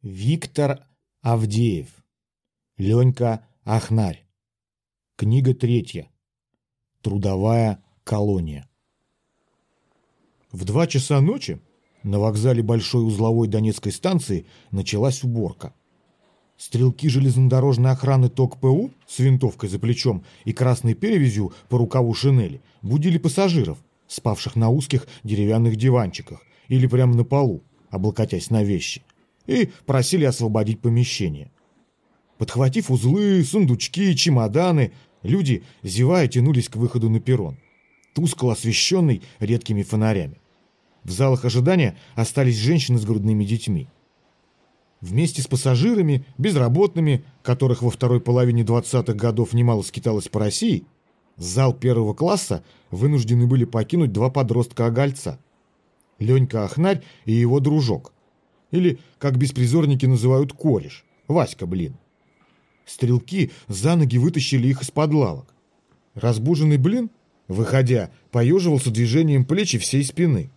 Виктор Авдеев. Ленька Ахнарь. Книга третья. Трудовая колония. В два часа ночи на вокзале Большой узловой Донецкой станции началась уборка. Стрелки железнодорожной охраны ТОК-ПУ с винтовкой за плечом и красной перевязью по рукаву шинели будили пассажиров, спавших на узких деревянных диванчиках или прямо на полу, облокотясь на вещи и просили освободить помещение. Подхватив узлы, сундучки, чемоданы, люди, зевая, тянулись к выходу на перрон, тускло освещенный редкими фонарями. В залах ожидания остались женщины с грудными детьми. Вместе с пассажирами, безработными, которых во второй половине 20-х годов немало скиталось по России, зал первого класса вынуждены были покинуть два подростка-огольца. Ленька Ахнарь и его дружок – или, как беспризорники называют, кореш. Васька, блин. Стрелки за ноги вытащили их из-под лавок. Разбуженный блин, выходя, поеживался движением плеч и всей спины.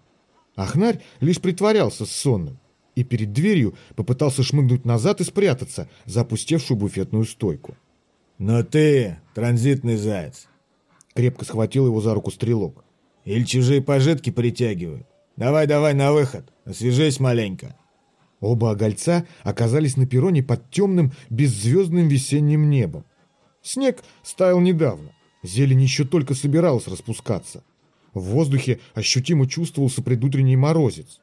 Ахнарь лишь притворялся сонным и перед дверью попытался шмыгнуть назад и спрятаться за опустевшую буфетную стойку. «Но ты, транзитный заяц!» Крепко схватил его за руку стрелок. «Или чужие пожитки притягивают? Давай-давай на выход, освежись маленько!» Оба огольца оказались на перроне под темным, беззвездным весенним небом. Снег стаял недавно, зелень еще только собиралась распускаться. В воздухе ощутимо чувствовался предутренний морозец.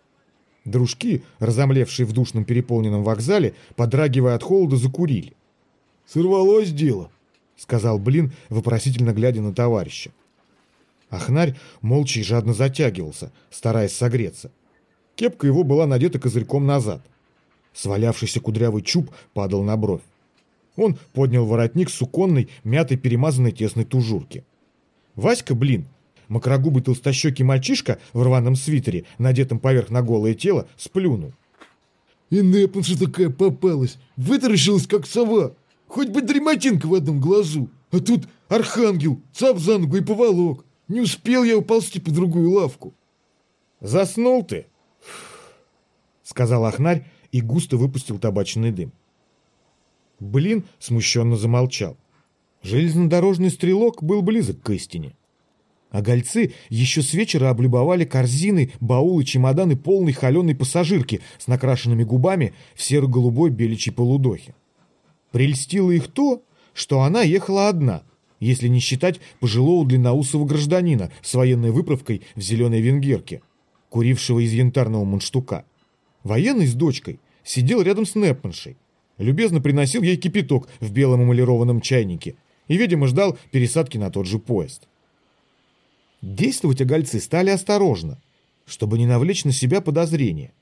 Дружки, разомлевшие в душном переполненном вокзале, подрагивая от холода, закурили. «Сорвалось дело», — сказал Блин, вопросительно глядя на товарища. Ахнарь молча и жадно затягивался, стараясь согреться. Кепка его была надета козырьком назад. Свалявшийся кудрявый чуб падал на бровь. Он поднял воротник суконной, мятой, перемазанной тесной тужурки. Васька, блин, макрогубый толстощекий мальчишка в рваном свитере, надетом поверх на голое тело, сплюнул. И Непанша такая попалась, вытаращилась, как сова. Хоть бы дремотинка в одном глазу. А тут архангел, цап за ногу и поволок. Не успел я уползти по другую лавку. «Заснул ты?» Сказал Ахнарь и густо выпустил табачный дым. Блин смущенно замолчал. Железнодорожный стрелок был близок к истине. А гольцы еще с вечера облюбовали корзины, баулы, чемоданы полной холеной пассажирки с накрашенными губами в серо-голубой беличьей полудохе. Прельстило их то, что она ехала одна, если не считать пожилого длинноусого гражданина с военной выправкой в зеленой венгерке, курившего из янтарного мундштука. Военный с дочкой сидел рядом с Непманшей, любезно приносил ей кипяток в белом эмалированном чайнике и, видимо, ждал пересадки на тот же поезд. Действовать огольцы стали осторожно, чтобы не навлечь на себя подозрения.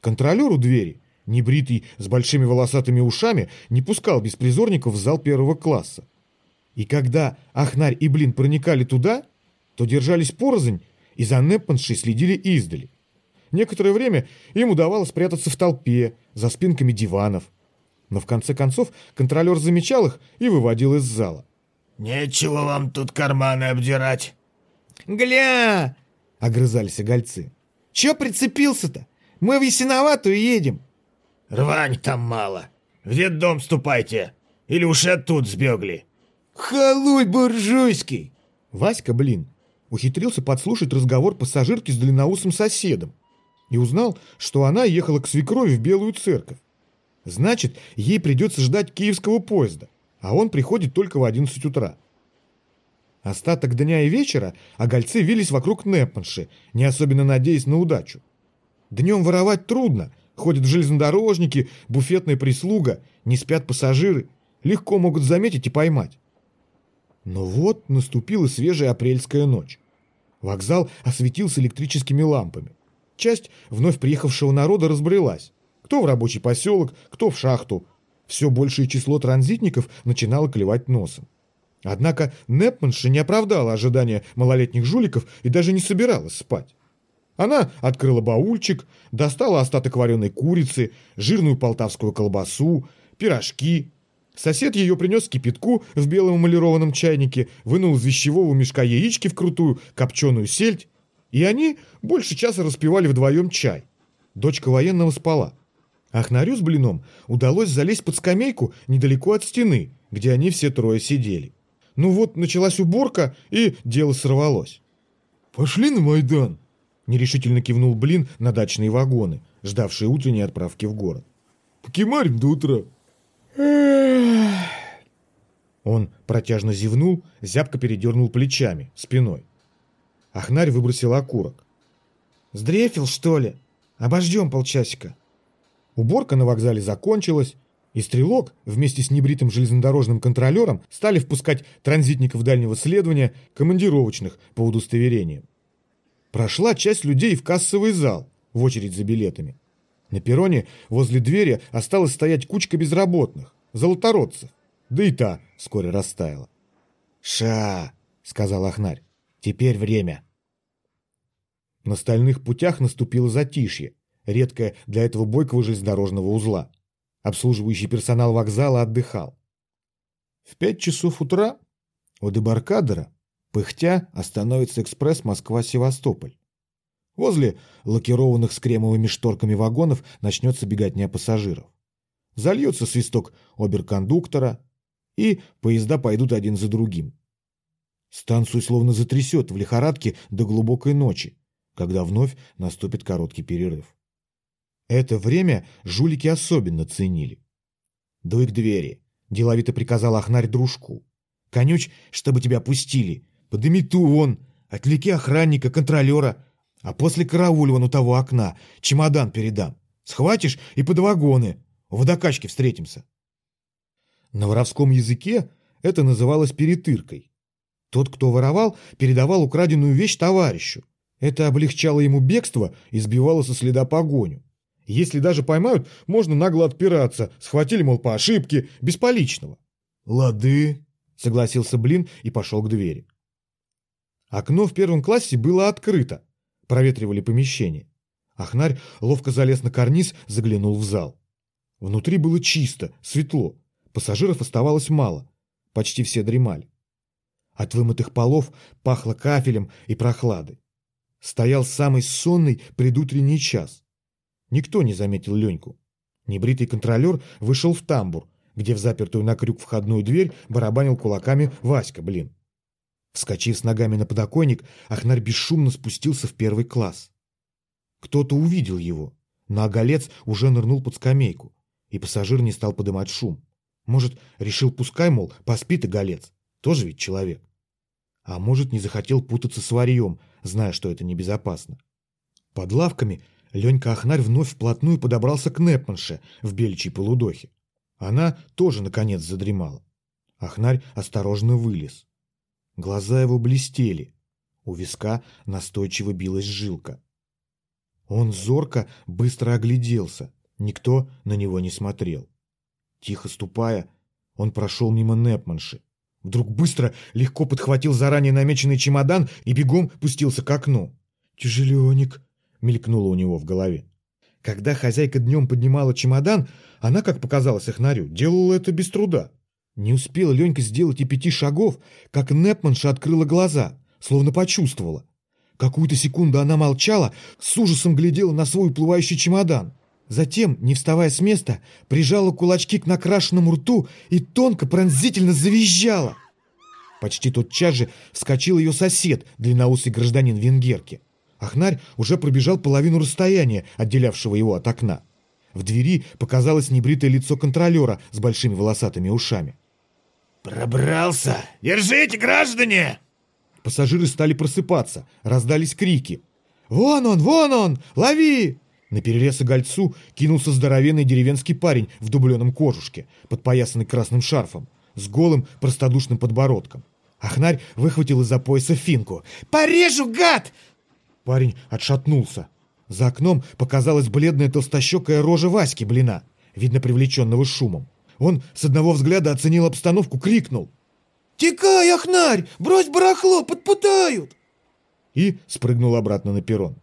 Контролер у двери, небритый с большими волосатыми ушами, не пускал беспризорников в зал первого класса. И когда Ахнарь и Блин проникали туда, то держались порознь и за Непманшей следили издали. Некоторое время им удавалось спрятаться в толпе, за спинками диванов. Но в конце концов контролер замечал их и выводил из зала. «Нечего вам тут карманы обдирать!» «Гля!» — огрызались огольцы. «Чё прицепился-то? Мы в Ясиноватую едем!» «Рвань там мало! В детдом ступайте! Или уж оттуда сбегли!» «Халуй буржуйский!» Васька, блин, ухитрился подслушать разговор пассажирки с длинноусым соседом и узнал, что она ехала к свекрови в Белую церковь. Значит, ей придется ждать киевского поезда, а он приходит только в 11 утра. Остаток дня и вечера огольцы вились вокруг Непманши, не особенно надеясь на удачу. Днем воровать трудно, ходят железнодорожники, буфетная прислуга, не спят пассажиры, легко могут заметить и поймать. Но вот наступила свежая апрельская ночь. Вокзал осветился электрическими лампами. Часть вновь приехавшего народа разбрелась. Кто в рабочий поселок, кто в шахту. Все большее число транзитников начинало клевать носом. Однако Непманша не оправдала ожидания малолетних жуликов и даже не собиралась спать. Она открыла баульчик, достала остаток вареной курицы, жирную полтавскую колбасу, пирожки. Сосед ее принес кипятку в белом эмалированном чайнике, вынул из вещевого мешка яички вкрутую, копченую сельдь и они больше часа распивали вдвоем чай. Дочка военного спала. Ахнарю с блином удалось залезть под скамейку недалеко от стены, где они все трое сидели. Ну вот, началась уборка, и дело сорвалось. «Пошли на Майдан!» — нерешительно кивнул Блин на дачные вагоны, ждавшие утренней отправки в город. «Покемарим до утра!» Он протяжно зевнул, зябко передернул плечами, спиной. Ахнарь выбросил окурок. «Сдрефил, что ли? Обождем полчасика». Уборка на вокзале закончилась, и Стрелок вместе с небритым железнодорожным контролером стали впускать транзитников дальнего следования, командировочных по удостоверениям. Прошла часть людей в кассовый зал, в очередь за билетами. На перроне возле двери осталась стоять кучка безработных, золотородцев, да и та вскоре растаяла. «Ша!» — сказал Ахнарь. «Теперь время». На стальных путях наступило затишье, редкое для этого бойкого железнодорожного узла. Обслуживающий персонал вокзала отдыхал. В пять часов утра у дебаркадера, пыхтя, остановится экспресс Москва-Севастополь. Возле лакированных с кремовыми шторками вагонов начнется беготня пассажиров. Зальется свисток оберкондуктора, и поезда пойдут один за другим. Станцию словно затрясет в лихорадке до глубокой ночи, когда вновь наступит короткий перерыв. Это время жулики особенно ценили. «Дуй к двери», — деловито приказал Ахнарь дружку. «Конюч, чтобы тебя пустили. Подыми ту вон, отвлеки охранника, контролера, а после карауль вон у того окна, чемодан передам. Схватишь и под вагоны. В водокачке встретимся». На воровском языке это называлось перетыркой. Тот, кто воровал, передавал украденную вещь товарищу. Это облегчало ему бегство и сбивало со следа погоню. Если даже поймают, можно нагло отпираться. Схватили, мол, по ошибке, без поличного. «Лады», — согласился Блин и пошел к двери. Окно в первом классе было открыто. Проветривали помещение. Ахнарь ловко залез на карниз, заглянул в зал. Внутри было чисто, светло. Пассажиров оставалось мало. Почти все дремали. От вымытых полов пахло кафелем и прохладой. Стоял самый сонный предутренний час. Никто не заметил Леньку. Небритый контролер вышел в тамбур, где в запертую на крюк входную дверь барабанил кулаками Васька, блин. Вскочив с ногами на подоконник, Ахнарь бесшумно спустился в первый класс. Кто-то увидел его, но оголец уже нырнул под скамейку, и пассажир не стал подымать шум. Может, решил, пускай, мол, поспит и голец. Тоже ведь человек. А может, не захотел путаться с варьем, зная, что это небезопасно. Под лавками Ленька Ахнарь вновь вплотную подобрался к Непманше в беличьей полудохе. Она тоже, наконец, задремала. Ахнарь осторожно вылез. Глаза его блестели. У виска настойчиво билась жилка. Он зорко быстро огляделся. Никто на него не смотрел. Тихо ступая, он прошел мимо Непманши. Вдруг быстро, легко подхватил заранее намеченный чемодан и бегом пустился к окну. «Тяжеленек», мелькнуло у него в голове. Когда хозяйка днем поднимала чемодан, она, как показалось Эхнарю, делала это без труда. Не успела Ленька сделать и пяти шагов, как Непманша открыла глаза, словно почувствовала. Какую-то секунду она молчала, с ужасом глядела на свой уплывающий чемодан. Затем, не вставая с места, прижала кулачки к накрашенному рту и тонко пронзительно завизжала. Почти тотчас же вскочил ее сосед, длинноусый гражданин Венгерки. Ахнарь уже пробежал половину расстояния, отделявшего его от окна. В двери показалось небритое лицо контролера с большими волосатыми ушами. «Пробрался! Держите, граждане!» Пассажиры стали просыпаться, раздались крики. «Вон он, вон он! Лови!» На перерез гольцу кинулся здоровенный деревенский парень в дубленом кожушке, подпоясанный красным шарфом, с голым простодушным подбородком. Ахнарь выхватил из-за пояса финку. «Порежу, гад!» Парень отшатнулся. За окном показалась бледная толстощекая рожа Васьки Блина, видно привлеченного шумом. Он с одного взгляда оценил обстановку, крикнул. «Текай, Ахнарь! Брось барахло, подпутают!» И спрыгнул обратно на перрон.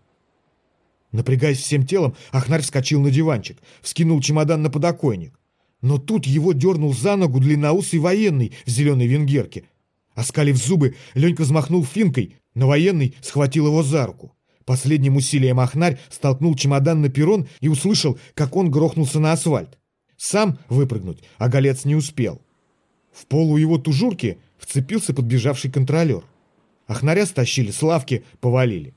Напрягаясь всем телом, Ахнарь вскочил на диванчик, вскинул чемодан на подоконник. Но тут его дернул за ногу длинноусый военный в зеленой венгерке. Оскалив зубы, Ленька взмахнул финкой, но военный схватил его за руку. Последним усилием Ахнарь столкнул чемодан на перрон и услышал, как он грохнулся на асфальт. Сам выпрыгнуть Оголец не успел. В полу его тужурки вцепился подбежавший контролер. Ахнаря стащили с лавки, повалили.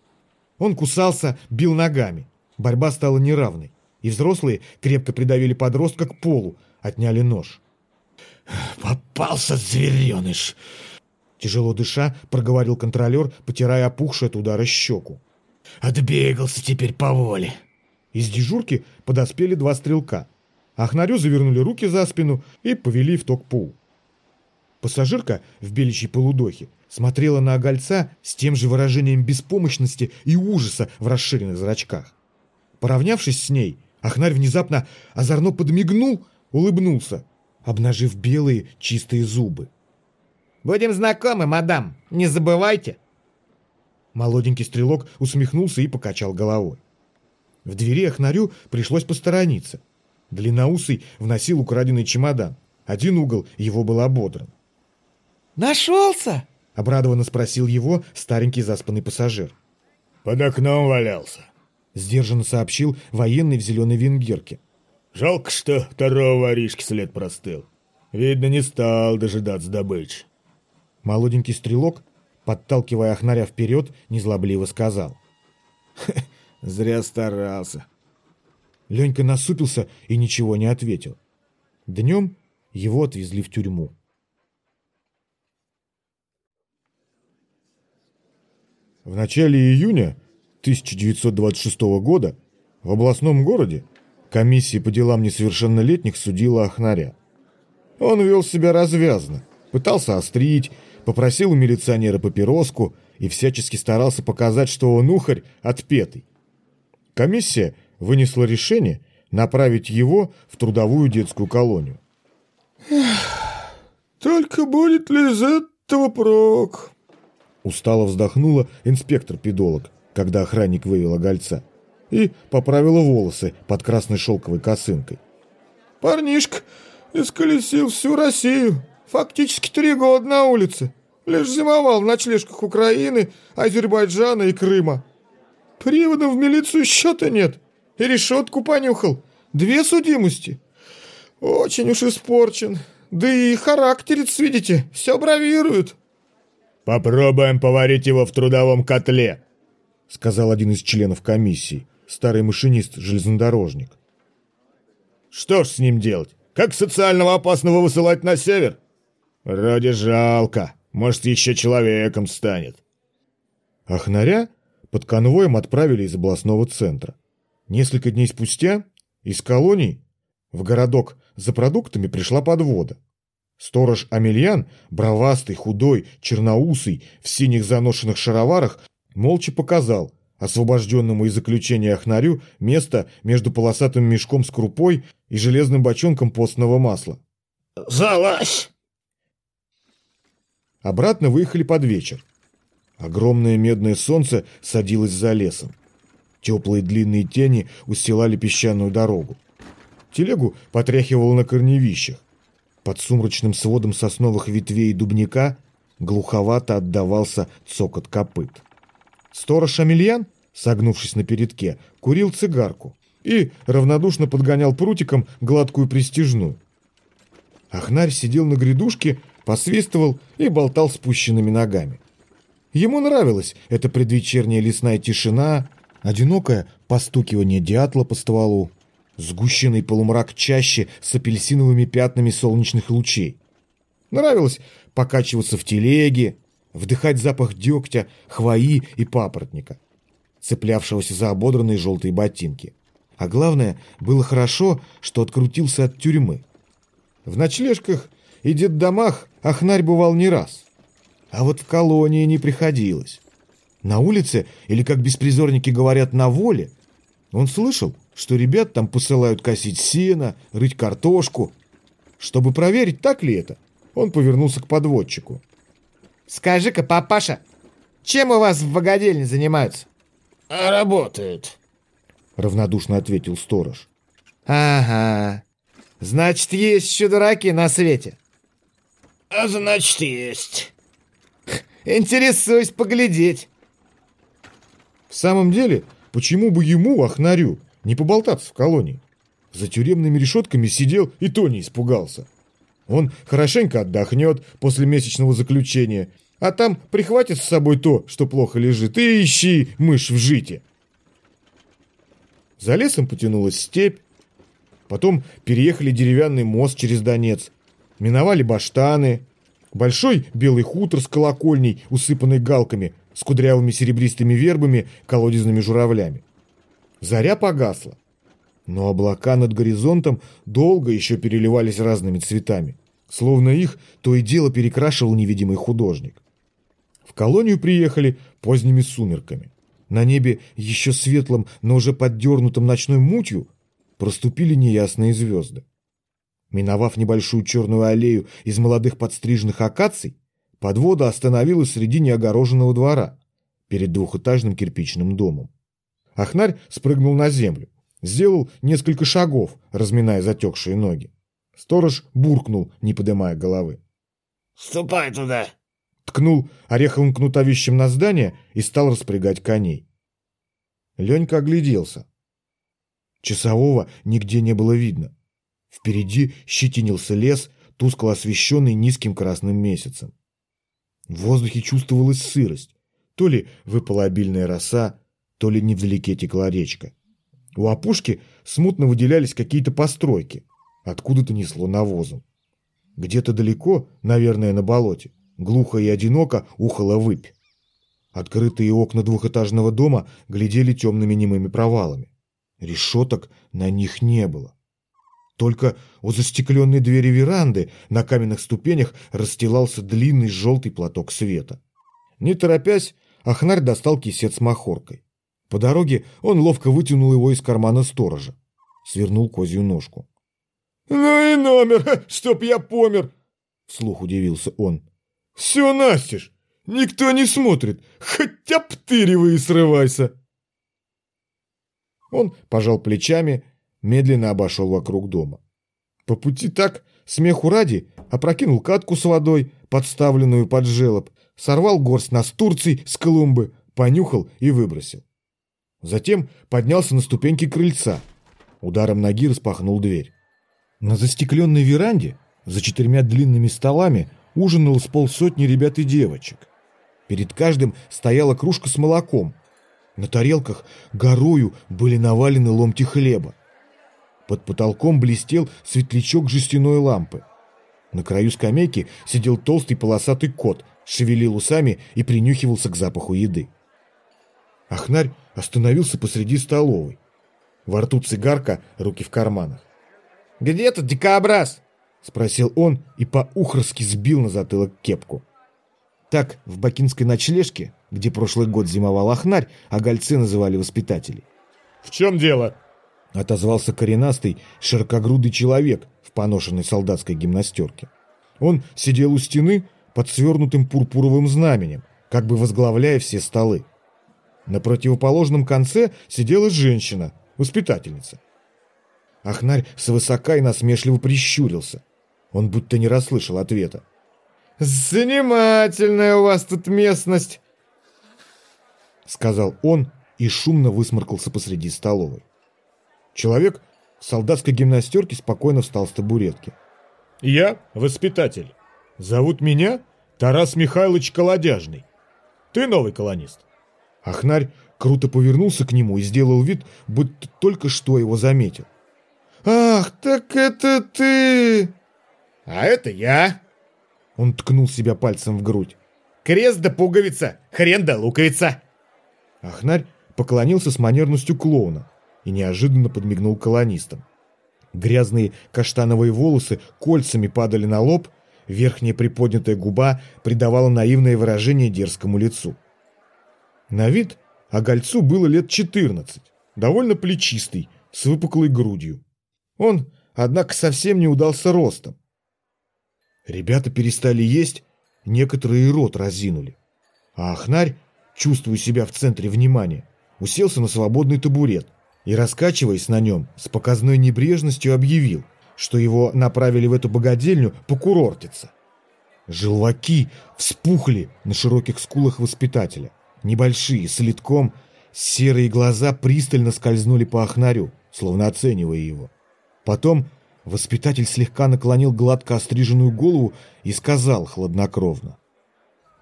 Он кусался, бил ногами. Борьба стала неравной, и взрослые крепко придавили подростка к полу, отняли нож. «Попался звереныш!» Тяжело дыша, проговорил контролер, потирая опухшую от удара щеку. «Отбегался теперь по воле!» Из дежурки подоспели два стрелка. Ахнарю завернули руки за спину и повели в ток-пул. Пассажирка в беличьей полудохе смотрела на огольца с тем же выражением беспомощности и ужаса в расширенных зрачках. Поравнявшись с ней, Ахнарь внезапно озорно подмигнул, улыбнулся, обнажив белые чистые зубы. «Будем знакомы, мадам, не забывайте!» Молоденький стрелок усмехнулся и покачал головой. В двери Ахнарю пришлось посторониться. Длинноусый вносил украденный чемодан. Один угол его был ободран. «Нашелся?» — обрадованно спросил его старенький заспанный пассажир. «Под окном валялся», — сдержанно сообщил военный в зеленой венгерке. «Жалко, что второго воришки след простыл. Видно, не стал дожидаться добычи». Молоденький стрелок, подталкивая Ахнаря вперед, незлобливо сказал. «Зря старался». Ленька насупился и ничего не ответил. Днем его отвезли в тюрьму. В начале июня 1926 года в областном городе комиссия по делам несовершеннолетних судила Ахнаря. Он вел себя развязно, пытался острить, попросил у милиционера папироску и всячески старался показать, что он ухарь отпетый. Комиссия вынесла решение направить его в трудовую детскую колонию. «Только будет ли из этого прок?» Устало вздохнула инспектор-педолог, когда охранник вывел огольца, и поправила волосы под красной шелковой косынкой. «Парнишка исколесил всю Россию, фактически три года на улице, лишь зимовал в ночлежках Украины, Азербайджана и Крыма. Приводом в милицию счета нет, и решетку понюхал, две судимости. Очень уж испорчен, да и характерец, видите, все бравирует». «Попробуем поварить его в трудовом котле», — сказал один из членов комиссии, старый машинист-железнодорожник. «Что ж с ним делать? Как социального опасного высылать на север? Вроде жалко. Может, еще человеком станет». Ахнаря под конвоем отправили из областного центра. Несколько дней спустя из колоний в городок за продуктами пришла подвода. Сторож Амельян, бровастый, худой, черноусый, в синих заношенных шароварах, молча показал освобожденному из заключения Ахнарю место между полосатым мешком с крупой и железным бочонком постного масла. «Залазь!» Обратно выехали под вечер. Огромное медное солнце садилось за лесом. Теплые длинные тени устилали песчаную дорогу. Телегу потряхивало на корневищах. Под сумрачным сводом сосновых ветвей и дубника глуховато отдавался цокот копыт. Сторож Амельян, согнувшись на передке, курил цигарку и равнодушно подгонял прутиком гладкую пристижную. Ахнарь сидел на грядушке, посвистывал и болтал спущенными ногами. Ему нравилась эта предвечерняя лесная тишина, одинокое постукивание дятла по стволу, Сгущенный полумрак чаще с апельсиновыми пятнами солнечных лучей. Нравилось покачиваться в телеге, вдыхать запах дегтя, хвои и папоротника, цеплявшегося за ободранные желтые ботинки. А главное, было хорошо, что открутился от тюрьмы. В ночлежках и детдомах Ахнарь бывал не раз. А вот в колонии не приходилось. На улице, или, как беспризорники говорят, на воле, он слышал, что ребят там посылают косить сено, рыть картошку. Чтобы проверить, так ли это, он повернулся к подводчику. «Скажи-ка, папаша, чем у вас в богадельне занимаются?» «А работают», — равнодушно ответил сторож. «Ага, значит, есть еще дураки на свете». «А значит, есть». «Интересуюсь поглядеть». В самом деле, почему бы ему, Ахнарю, не поболтаться в колонии? За тюремными решетками сидел и то не испугался. Он хорошенько отдохнет после месячного заключения, а там прихватит с собой то, что плохо лежит, и ищи мышь в жите. За лесом потянулась степь, потом переехали деревянный мост через Донец, миновали баштаны, большой белый хутор с колокольней, усыпанной галками, с кудрявыми серебристыми вербами, колодезными журавлями. Заря погасла. Но облака над горизонтом долго еще переливались разными цветами, словно их то и дело перекрашивал невидимый художник. В колонию приехали поздними сумерками. На небе, еще светлом, но уже поддернутом ночной мутью, проступили неясные звезды. Миновав небольшую черную аллею из молодых подстриженных акаций, подвода остановилась среди неогороженного двора перед двухэтажным кирпичным домом. Ахнарь спрыгнул на землю. Сделал несколько шагов, разминая затекшие ноги. Сторож буркнул, не поднимая головы. «Ступай туда!» Ткнул ореховым кнутовищем на здание и стал распрягать коней. Ленька огляделся. Часового нигде не было видно. Впереди щетинился лес, тускло освещенный низким красным месяцем. В воздухе чувствовалась сырость. То ли выпала обильная роса, то ли невдалеке текла речка. У опушки смутно выделялись какие-то постройки. Откуда-то несло навозом. Где-то далеко, наверное, на болоте, глухо и одиноко ухала выпь. Открытые окна двухэтажного дома глядели темными немыми провалами. Решеток на них не было. Только у застекленной двери веранды на каменных ступенях расстилался длинный желтый платок света. Не торопясь, Ахнарь достал кисет с махоркой. По дороге он ловко вытянул его из кармана сторожа. Свернул козью ножку. «Ну и номер, чтоб я помер!» Вслух удивился он. «Все настежь! Никто не смотрит, хотя птыревый срывайся!» Он пожал плечами, медленно обошел вокруг дома. По пути так, смеху ради, опрокинул катку с водой, подставленную под желоб, сорвал горсть настурций с клумбы, понюхал и выбросил. Затем поднялся на ступеньки крыльца. Ударом ноги распахнул дверь. На застекленной веранде, за четырьмя длинными столами, ужинало с полсотни ребят и девочек. Перед каждым стояла кружка с молоком. На тарелках горою были навалены ломти хлеба. Под потолком блестел светлячок жестяной лампы. На краю скамейки сидел толстый полосатый кот, шевелил усами и принюхивался к запаху еды. Ахнарь остановился посреди столовой. Во рту цигарка, руки в карманах. «Где тут дикобраз?» — спросил он и по-ухорски сбил на затылок кепку. Так в бакинской ночлежке, где прошлый год зимовал Ахнарь, а гольцы называли воспитателей. «В чем дело?» — отозвался коренастый, широкогрудый человек в поношенной солдатской гимнастерке. Он сидел у стены под свернутым пурпуровым знаменем, как бы возглавляя все столы. На противоположном конце сидела женщина, воспитательница. Ахнарь свысока и насмешливо прищурился. Он будто не расслышал ответа. «Занимательная у вас тут местность!» Сказал он и шумно высморкался посреди столовой. Человек в солдатской гимнастерке спокойно встал с табуретки. «Я воспитатель. Зовут меня Тарас Михайлович Колодяжный. Ты новый колонист?» Ахнарь круто повернулся к нему и сделал вид, будто только что его заметил. «Ах, так это ты!» «А это я!» Он ткнул себя пальцем в грудь. «Крест да пуговица, хрен да луковица!» Ахнарь поклонился с манерностью клоуна и неожиданно подмигнул колонистам. Грязные каштановые волосы кольцами падали на лоб, верхняя приподнятая губа придавала наивное выражение дерзкому лицу. На вид Огольцу было лет 14, довольно плечистый, с выпуклой грудью. Он, однако, совсем не удался ростом. Ребята перестали есть, некоторые рот разинули. А Ахнарь, чувствуя себя в центре внимания, уселся на свободный табурет и, раскачиваясь на нем, с показной небрежностью объявил, что его направили в эту богадельню покурортиться. Желваки вспухли на широких скулах воспитателя – небольшие, с литком, Серые глаза пристально скользнули по Ахнарю, словно оценивая его. Потом воспитатель слегка наклонил гладко остриженную голову и сказал хладнокровно.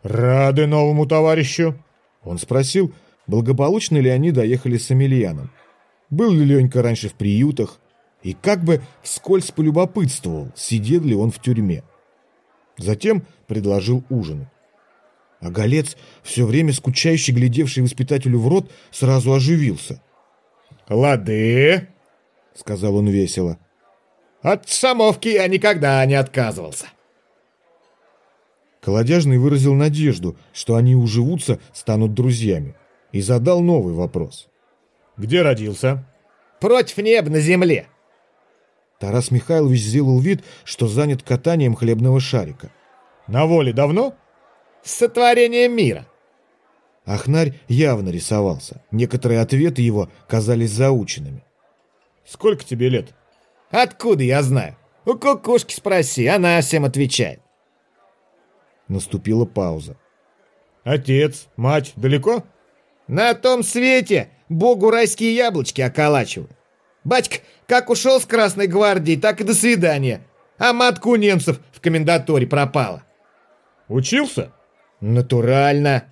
«Рады новому товарищу?» Он спросил, благополучно ли они доехали с Эмильяном. Был ли Ленька раньше в приютах, и как бы вскользь полюбопытствовал, сидел ли он в тюрьме. Затем предложил ужин. А Голец, все время скучающе глядевший воспитателю в рот, сразу оживился. «Лады!» — сказал он весело. «От самовки я никогда не отказывался!» Колодяжный выразил надежду, что они уживутся, станут друзьями, и задал новый вопрос. «Где родился?» «Против неба на земле!» Тарас Михайлович сделал вид, что занят катанием хлебного шарика. «На воле давно?» «С сотворением мира». Ахнарь явно рисовался. Некоторые ответы его казались заученными. «Сколько тебе лет?» «Откуда я знаю? У кукушки спроси, она всем отвечает». Наступила пауза. «Отец, мать далеко?» «На том свете богу райские яблочки околачивают. Батька как ушел с Красной Гвардии, так и до свидания. А матка у немцев в комендатуре пропала. Учился? Натурально.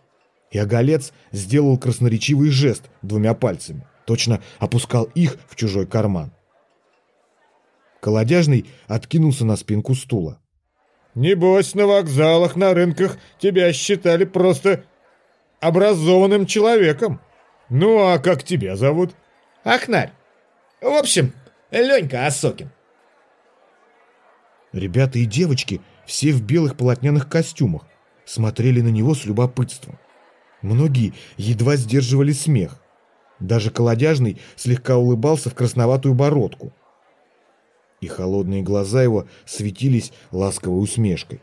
И оголец сделал красноречивый жест двумя пальцами. Точно опускал их в чужой карман. Колодяжный откинулся на спинку стула. «Небось, на вокзалах, на рынках тебя считали просто образованным человеком. Ну, а как тебя зовут?» «Ахнарь. В общем, Ленька Осокин. Ребята и девочки, все в белых полотняных костюмах, смотрели на него с любопытством. Многие едва сдерживали смех. Даже колодяжный слегка улыбался в красноватую бородку. И холодные глаза его светились ласковой усмешкой.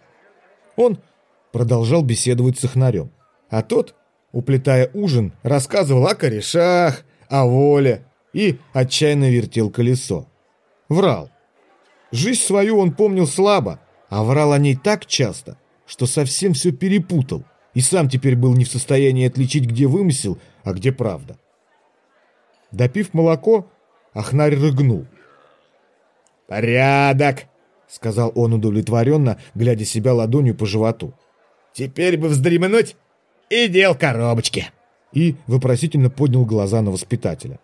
Он продолжал беседовать с Ихнарем, а тот, уплетая ужин, рассказывал о корешах, о воле, и отчаянно вертел колесо. Врал. Жизнь свою он помнил слабо, а врал о ней так часто, что совсем все перепутал и сам теперь был не в состоянии отличить, где вымысел, а где правда. Допив молоко, Ахнарь рыгнул. «Порядок!» — сказал он удовлетворенно, глядя себя ладонью по животу. «Теперь бы вздремнуть и дел коробочки!» И вопросительно поднял глаза на воспитателя.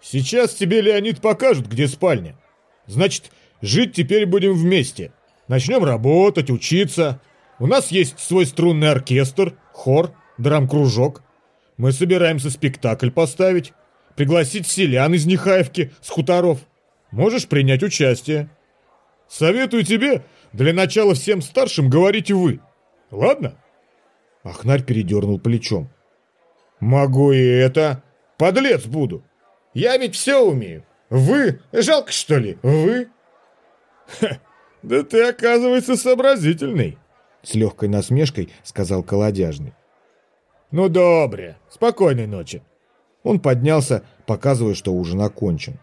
Сейчас тебе, Леонид, покажут, где спальня. Значит, жить теперь будем вместе. Начнем работать, учиться. У нас есть свой струнный оркестр, хор, драм-кружок. Мы собираемся спектакль поставить. Пригласить селян из Нехаевки, с хуторов. Можешь принять участие. Советую тебе для начала всем старшим говорить «вы». Ладно? Ахнарь передернул плечом. Могу и это. Подлец буду. Я ведь все умею. Вы? Жалко, что ли? Вы? Ха, да ты, оказывается, сообразительный. С легкой насмешкой сказал колодяжный. Ну, добре. Спокойной ночи. Он поднялся, показывая, что ужин окончен.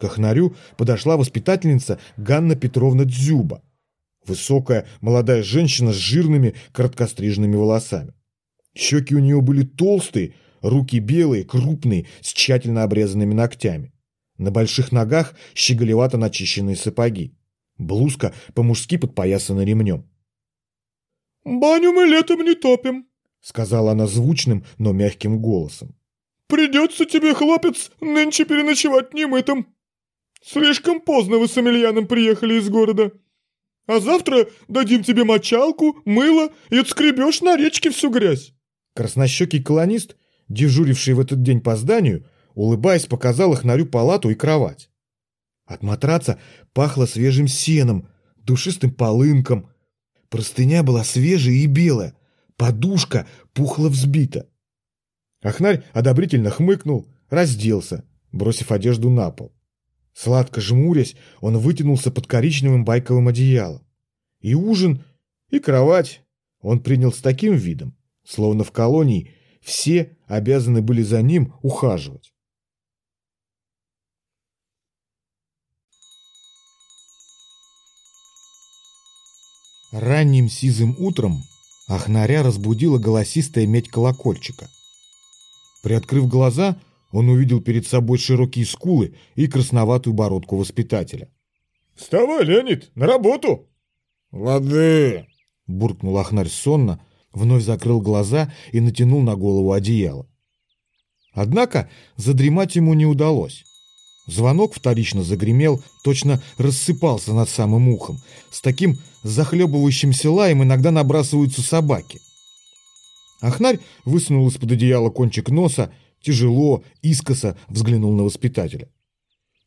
К охнарю подошла воспитательница Ганна Петровна Дзюба. Высокая молодая женщина с жирными короткостриженными волосами. Щеки у нее были толстые, Руки белые, крупные, с тщательно обрезанными ногтями. На больших ногах щеголевато начищенные сапоги. Блузка по-мужски подпоясана ремнем. «Баню мы летом не топим», — сказала она звучным, но мягким голосом. «Придется тебе, хлопец, нынче переночевать немытым. Слишком поздно вы с Эмильяном приехали из города. А завтра дадим тебе мочалку, мыло и отскребешь на речке всю грязь». Краснощекий колонист дежуривший в этот день по зданию, улыбаясь, показал Ахнарю палату и кровать. От матраца пахло свежим сеном, душистым полынком. Простыня была свежая и белая, подушка пухло взбита. Ахнарь одобрительно хмыкнул, разделся, бросив одежду на пол. Сладко жмурясь, он вытянулся под коричневым байковым одеялом. И ужин, и кровать он принял с таким видом, словно в колонии все обязаны были за ним ухаживать. Ранним сизым утром Ахнаря разбудила голосистая медь колокольчика. Приоткрыв глаза, он увидел перед собой широкие скулы и красноватую бородку воспитателя. «Вставай, Леонид, на работу!» «Лады!» — буркнул Ахнарь сонно, вновь закрыл глаза и натянул на голову одеяло. Однако задремать ему не удалось. Звонок вторично загремел, точно рассыпался над самым ухом. С таким захлебывающимся лаем иногда набрасываются собаки. Ахнарь высунул из-под одеяла кончик носа, тяжело, искоса взглянул на воспитателя.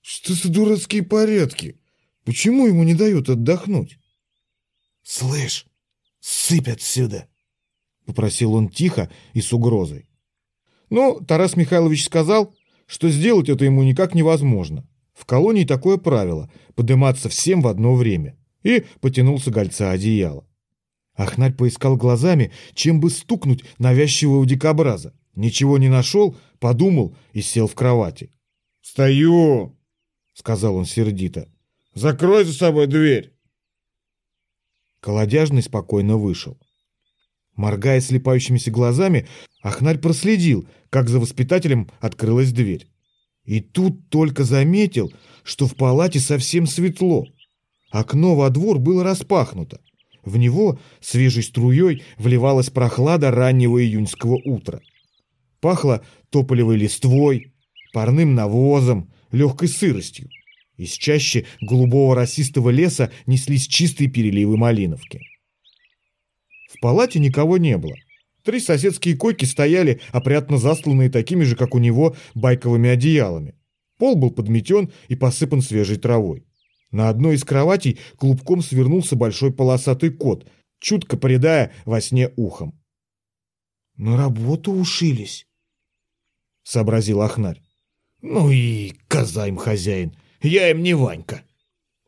«Что за дурацкие порядки? Почему ему не дают отдохнуть?» «Слышь, сыпь отсюда!» — попросил он тихо и с угрозой. Но Тарас Михайлович сказал, что сделать это ему никак невозможно. В колонии такое правило – подниматься всем в одно время. И потянулся гольца одеяла. Ахнарь поискал глазами, чем бы стукнуть навязчивого дикобраза. Ничего не нашел, подумал и сел в кровати. «Стою!» — сказал он сердито. «Закрой за собой дверь!» Колодяжный спокойно вышел. Моргая слепающимися глазами, Ахнарь проследил, как за воспитателем открылась дверь. И тут только заметил, что в палате совсем светло. Окно во двор было распахнуто. В него свежей струей вливалась прохлада раннего июньского утра. Пахло тополевой листвой, парным навозом, легкой сыростью. Из чаще голубого росистого леса неслись чистые переливы малиновки. В палате никого не было. Три соседские койки стояли, опрятно застланные такими же, как у него, байковыми одеялами. Пол был подметен и посыпан свежей травой. На одной из кроватей клубком свернулся большой полосатый кот, чутко придая во сне ухом. «На работу ушились», — сообразил Ахнарь. «Ну и коза им хозяин, я им не Ванька».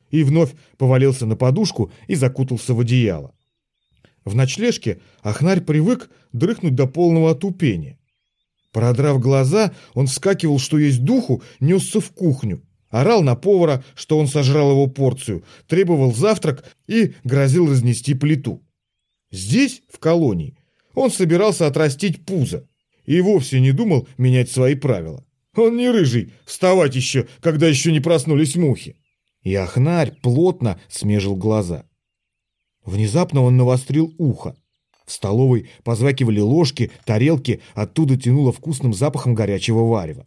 И вновь повалился на подушку и закутался в одеяло. В ночлежке Ахнарь привык дрыхнуть до полного отупения. Продрав глаза, он вскакивал, что есть духу, несся в кухню, орал на повара, что он сожрал его порцию, требовал завтрак и грозил разнести плиту. Здесь, в колонии, он собирался отрастить пузо и вовсе не думал менять свои правила. Он не рыжий, вставать еще, когда еще не проснулись мухи. И Ахнарь плотно смежил глаза. Внезапно он навострил ухо. В столовой позвакивали ложки, тарелки, оттуда тянуло вкусным запахом горячего варева.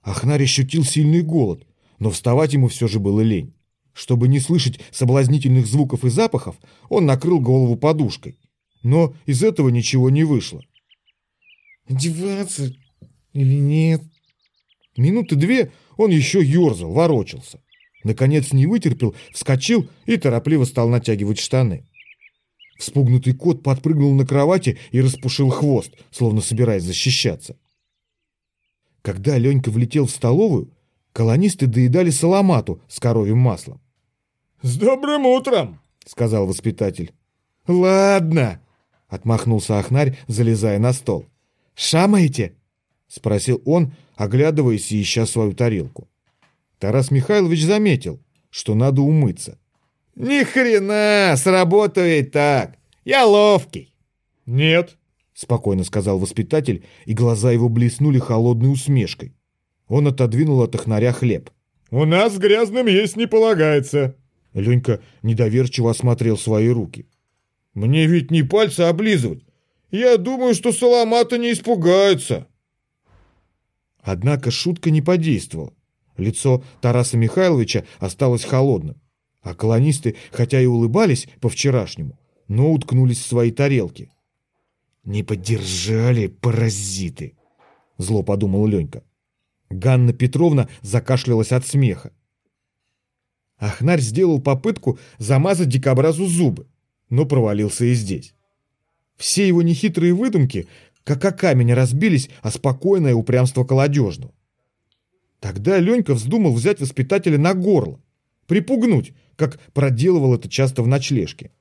Ахнарь ощутил сильный голод, но вставать ему все же было лень. Чтобы не слышать соблазнительных звуков и запахов, он накрыл голову подушкой. Но из этого ничего не вышло. «Одеваться или нет?» Минуты две он еще ерзал, ворочался. Наконец не вытерпел, вскочил и торопливо стал натягивать штаны. Вспугнутый кот подпрыгнул на кровати и распушил хвост, словно собираясь защищаться. Когда Ленька влетел в столовую, колонисты доедали саламату с коровьим маслом. «С добрым утром!» — сказал воспитатель. «Ладно!» — отмахнулся Ахнарь, залезая на стол. «Шамаете?» — спросил он, оглядываясь и ища свою тарелку. Тарас Михайлович заметил, что надо умыться. Ни хрена, сработает так. Я ловкий. Нет, спокойно сказал воспитатель, и глаза его блеснули холодной усмешкой. Он отодвинул от охнаря хлеб. У нас грязным есть не полагается. Ленька недоверчиво осмотрел свои руки. Мне ведь не пальцы облизывать. Я думаю, что Соломата не испугается. Однако шутка не подействовала. Лицо Тараса Михайловича осталось холодным, а колонисты, хотя и улыбались по-вчерашнему, но уткнулись в свои тарелки. «Не поддержали, паразиты!» — зло подумал Ленька. Ганна Петровна закашлялась от смеха. Ахнарь сделал попытку замазать дикобразу зубы, но провалился и здесь. Все его нехитрые выдумки как о камень разбились о спокойное упрямство колодежного. Тогда Ленька вздумал взять воспитателя на горло, припугнуть, как проделывал это часто в ночлежке.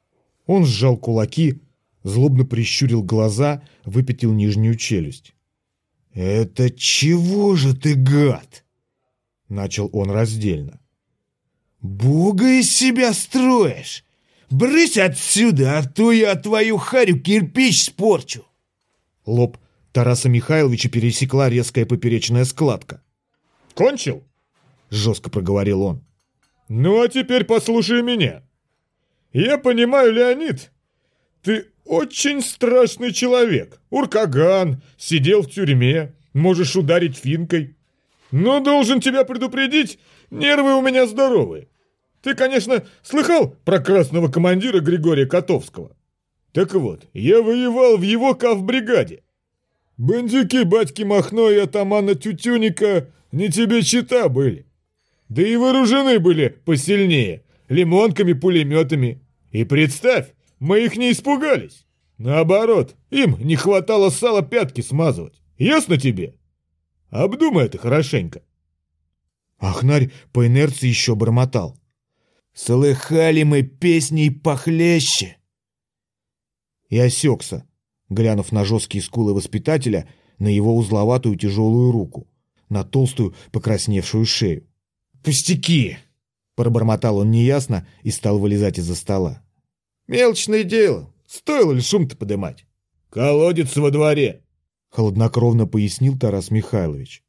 Он сжал кулаки, злобно прищурил глаза, выпятил нижнюю челюсть. «Это чего же ты, гад?» — начал он раздельно. «Бога из себя строишь! Брысь отсюда, а то я твою харю кирпич спорчу!» Лоб Тараса Михайловича пересекла резкая поперечная складка. «Кончил?» — жестко проговорил он. «Ну а теперь послушай меня. Я понимаю, Леонид, ты очень страшный человек. Уркаган, сидел в тюрьме, можешь ударить финкой. Но должен тебя предупредить, нервы у меня здоровые. Ты, конечно, слыхал про красного командира Григория Котовского? Так вот, я воевал в его кавбригаде. Бандюки батьки Махно и атамана Тютюника не тебе чита были. Да и вооружены были посильнее, лимонками, пулеметами. И представь, мы их не испугались. Наоборот, им не хватало сала пятки смазывать. Ясно тебе? Обдумай это хорошенько. Ахнарь по инерции еще бормотал. «Слыхали мы песни похлеще!» И осекся, глянув на жесткие скулы воспитателя, на его узловатую тяжелую руку, на толстую покрасневшую шею. «Пустяки!» — пробормотал он неясно и стал вылезать из-за стола. «Мелочное дело. Стоило ли шум-то подымать? Колодец во дворе!» — холоднокровно пояснил Тарас Михайлович.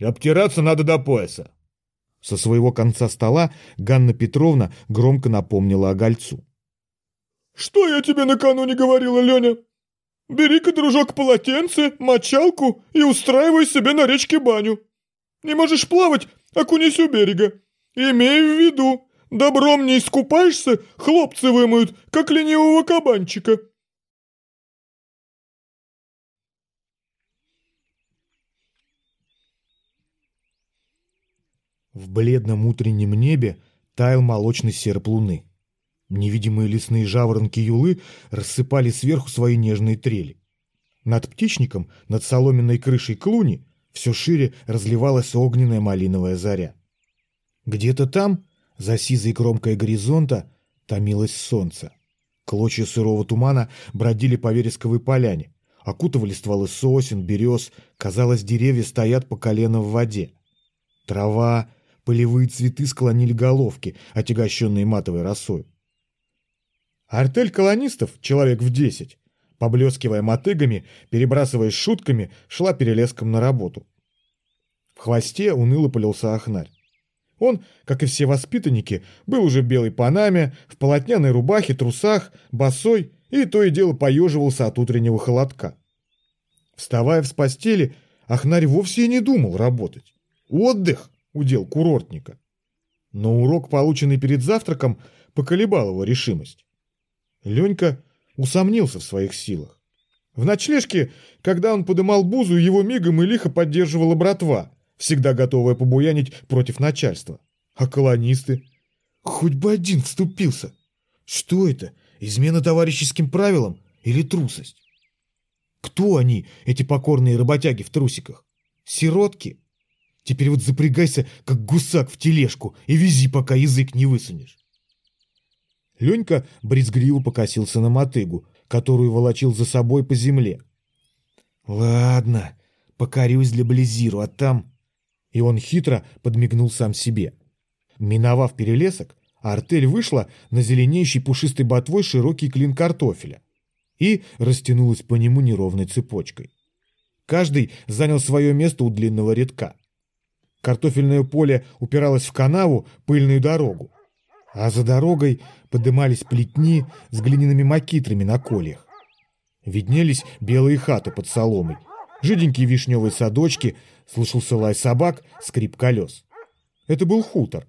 «Обтираться надо до пояса!» Со своего конца стола Ганна Петровна громко напомнила о гольцу. «Что я тебе накануне говорила, Леня? Бери-ка, дружок, полотенце, мочалку и устраивай себе на речке баню. Не можешь плавать, окунись у берега. Имей в виду, добром не искупаешься, хлопцы вымоют, как ленивого кабанчика». В бледном утреннем небе таял молочный серп луны. Невидимые лесные жаворонки юлы рассыпали сверху свои нежные трели. Над птичником, над соломенной крышей клуни, все шире разливалась огненная малиновая заря. Где-то там, за сизой кромкой горизонта, томилось солнце. Клочья сырого тумана бродили по вересковой поляне, окутывали стволы сосен, берез, казалось, деревья стоят по колено в воде. Трава, полевые цветы склонили головки, отягощенные матовой росой. Артель колонистов, человек в десять, поблескивая мотыгами, перебрасываясь шутками, шла перелеском на работу. В хвосте уныло полился Ахнарь. Он, как и все воспитанники, был уже в белой панаме, в полотняной рубахе, трусах, босой и то и дело поеживался от утреннего холодка. Вставая с постели, Ахнарь вовсе и не думал работать. Отдых – удел курортника. Но урок, полученный перед завтраком, поколебал его решимость. Ленька усомнился в своих силах. В ночлежке, когда он подымал бузу, его мигом и лихо поддерживала братва, всегда готовая побуянить против начальства. А колонисты? Хоть бы один вступился. Что это? Измена товарищеским правилам или трусость? Кто они, эти покорные работяги в трусиках? Сиротки? Теперь вот запрягайся, как гусак в тележку, и вези, пока язык не высунешь. Ленька брезгливо покосился на мотыгу, которую волочил за собой по земле. «Ладно, покорюсь для Близиру, а там...» И он хитро подмигнул сам себе. Миновав перелесок, артель вышла на зеленеющий пушистой ботвой широкий клин картофеля и растянулась по нему неровной цепочкой. Каждый занял свое место у длинного рядка. Картофельное поле упиралось в канаву, пыльную дорогу. А за дорогой подымались плетни с глиняными макитрами на кольях. Виднелись белые хаты под соломой, жиденькие вишневые садочки, слышался лай собак, скрип колес. Это был хутор.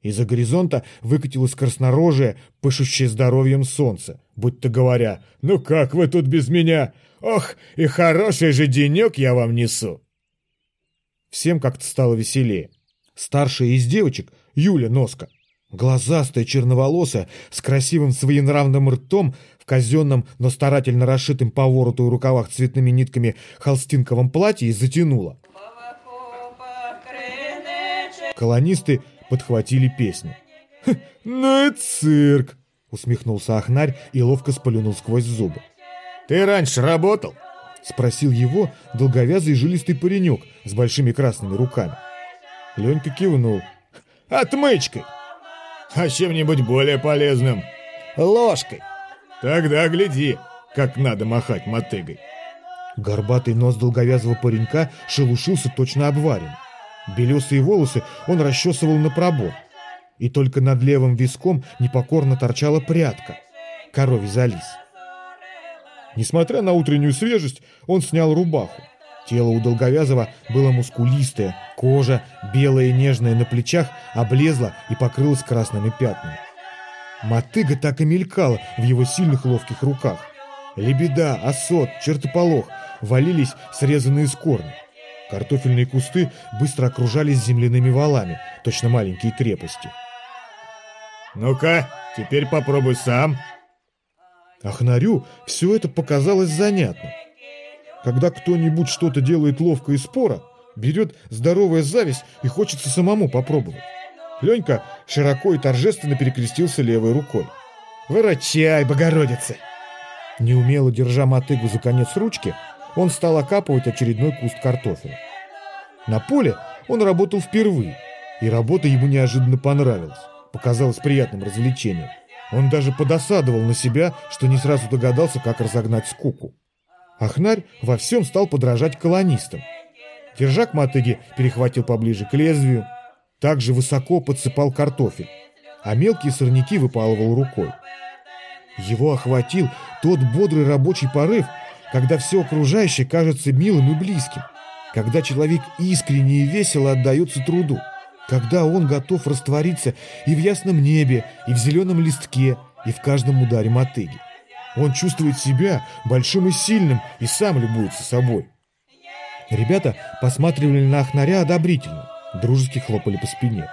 Из-за горизонта выкатилось краснорожее, пышущее здоровьем солнце, будто говоря, «Ну как вы тут без меня? Ох, и хороший же денек я вам несу!» Всем как-то стало веселее. Старшая из девочек, Юля Носка, глазастая черноволосая, с красивым своенравным ртом, в казенном, но старательно расшитым по вороту и рукавах цветными нитками холстинковом платье затянула. Колонисты подхватили песню. «Ну и цирк!» — усмехнулся Ахнарь и ловко сплюнул сквозь зубы. «Ты раньше работал?» — спросил его долговязый жилистый паренек с большими красными руками. Ленька кивнул. «Отмычкой!» «А чем-нибудь более полезным?» «Ложкой!» «Тогда гляди, как надо махать мотыгой!» Горбатый нос долговязого паренька шелушился точно обварен. Белесые волосы он расчесывал на пробор. И только над левым виском непокорно торчала прядка. Коровий залис. Несмотря на утреннюю свежесть, он снял рубаху. Тело у Долговязова было мускулистое, кожа, белая и нежная на плечах, облезла и покрылась красными пятнами. Мотыга так и мелькала в его сильных ловких руках. Лебеда, осот, чертополох валились срезанные с корня. Картофельные кусты быстро окружались земляными валами, точно маленькие крепости. «Ну-ка, теперь попробуй сам», Ахнарю все это показалось занятно. Когда кто-нибудь что-то делает ловко и споро, берет здоровая зависть и хочется самому попробовать. Ленька широко и торжественно перекрестился левой рукой. «Выручай, Богородица!» Неумело держа мотыгу за конец ручки, он стал окапывать очередной куст картофеля. На поле он работал впервые, и работа ему неожиданно понравилась, показалась приятным развлечением. Он даже подосадовал на себя, что не сразу догадался, как разогнать скуку. Ахнарь во всем стал подражать колонистам. Держак мотыги перехватил поближе к лезвию, также высоко подсыпал картофель, а мелкие сорняки выпалывал рукой. Его охватил тот бодрый рабочий порыв, когда все окружающее кажется милым и близким, когда человек искренне и весело отдается труду когда он готов раствориться и в ясном небе, и в зеленом листке, и в каждом ударе мотыги. Он чувствует себя большим и сильным и сам любуется собой. Ребята посматривали на Ахнаря одобрительно, дружески хлопали по спине.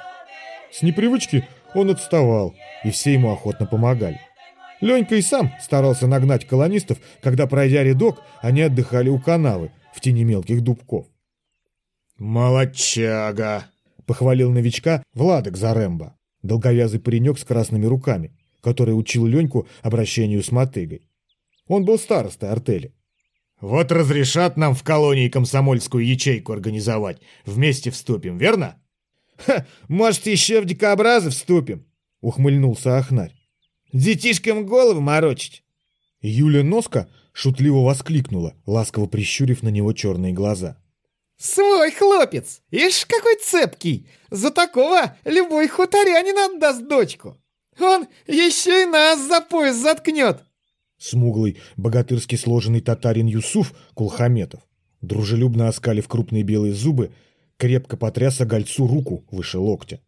С непривычки он отставал, и все ему охотно помогали. Ленька и сам старался нагнать колонистов, когда, пройдя рядок, они отдыхали у канавы в тени мелких дубков. «Молодчага!» — похвалил новичка Владок Заремба, долговязый паренек с красными руками, который учил Леньку обращению с мотыгой. Он был старостой артели. «Вот разрешат нам в колонии комсомольскую ячейку организовать. Вместе вступим, верно?» «Ха, может, еще в дикобразы вступим?» — ухмыльнулся Ахнарь. «Детишкам головы морочить!» Юля Носка шутливо воскликнула, ласково прищурив на него черные глаза. «Свой хлопец! Ишь, какой цепкий! За такого любой хуторянин отдаст дочку! Он еще и нас за пояс заткнет!» Смуглый, богатырски сложенный татарин Юсуф Кулхаметов, дружелюбно оскалив крупные белые зубы, крепко потряс огольцу руку выше локтя.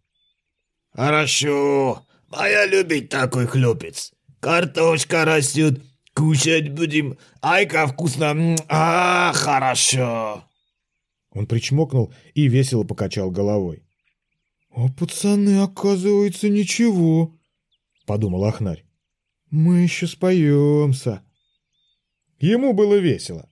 «Хорошо, моя любит такой хлопец. Картошка растет, кушать будем. Ай, как вкусно! А, хорошо!» Он причмокнул и весело покачал головой. «А пацаны, оказывается, ничего», — подумал Ахнарь. «Мы еще споемся». Ему было весело.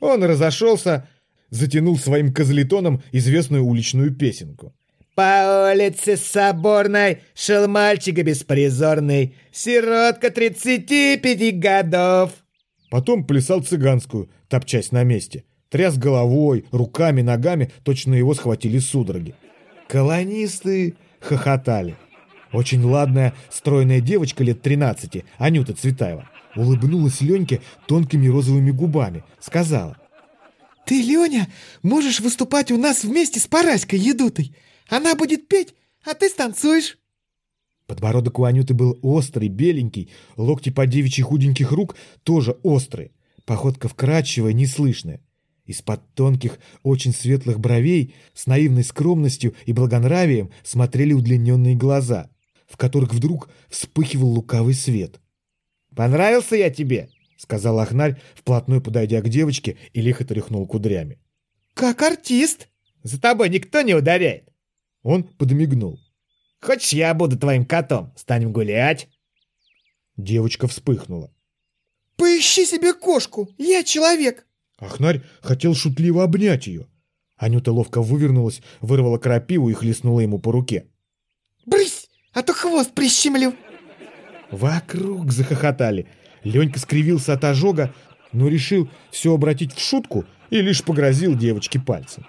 Он разошелся, затянул своим козлетоном известную уличную песенку. По улице Соборной шел мальчик беспризорный, сиротка тридцати пяти годов. Потом плясал цыганскую, топчась на месте — тряс головой, руками, ногами, точно его схватили судороги. Колонисты хохотали. Очень ладная, стройная девочка лет 13, Анюта Цветаева, улыбнулась Леньке тонкими розовыми губами, сказала. «Ты, Леня, можешь выступать у нас вместе с Параськой Едутой. Она будет петь, а ты станцуешь». Подбородок у Анюты был острый, беленький, локти по девичьих худеньких рук тоже острые, походка вкрадчивая, неслышная. Из-под тонких, очень светлых бровей с наивной скромностью и благонравием смотрели удлиненные глаза, в которых вдруг вспыхивал лукавый свет. «Понравился я тебе?» — сказал Ахнарь, вплотную подойдя к девочке и лихо тряхнул кудрями. «Как артист!» «За тобой никто не ударяет!» Он подмигнул. «Хочешь, я буду твоим котом? Станем гулять?» Девочка вспыхнула. «Поищи себе кошку! Я человек!» Ахнарь хотел шутливо обнять ее. Анюта ловко вывернулась, вырвала крапиву и хлестнула ему по руке. «Брысь, а то хвост прищемлю!» Вокруг захохотали. Ленька скривился от ожога, но решил все обратить в шутку и лишь погрозил девочке пальцем.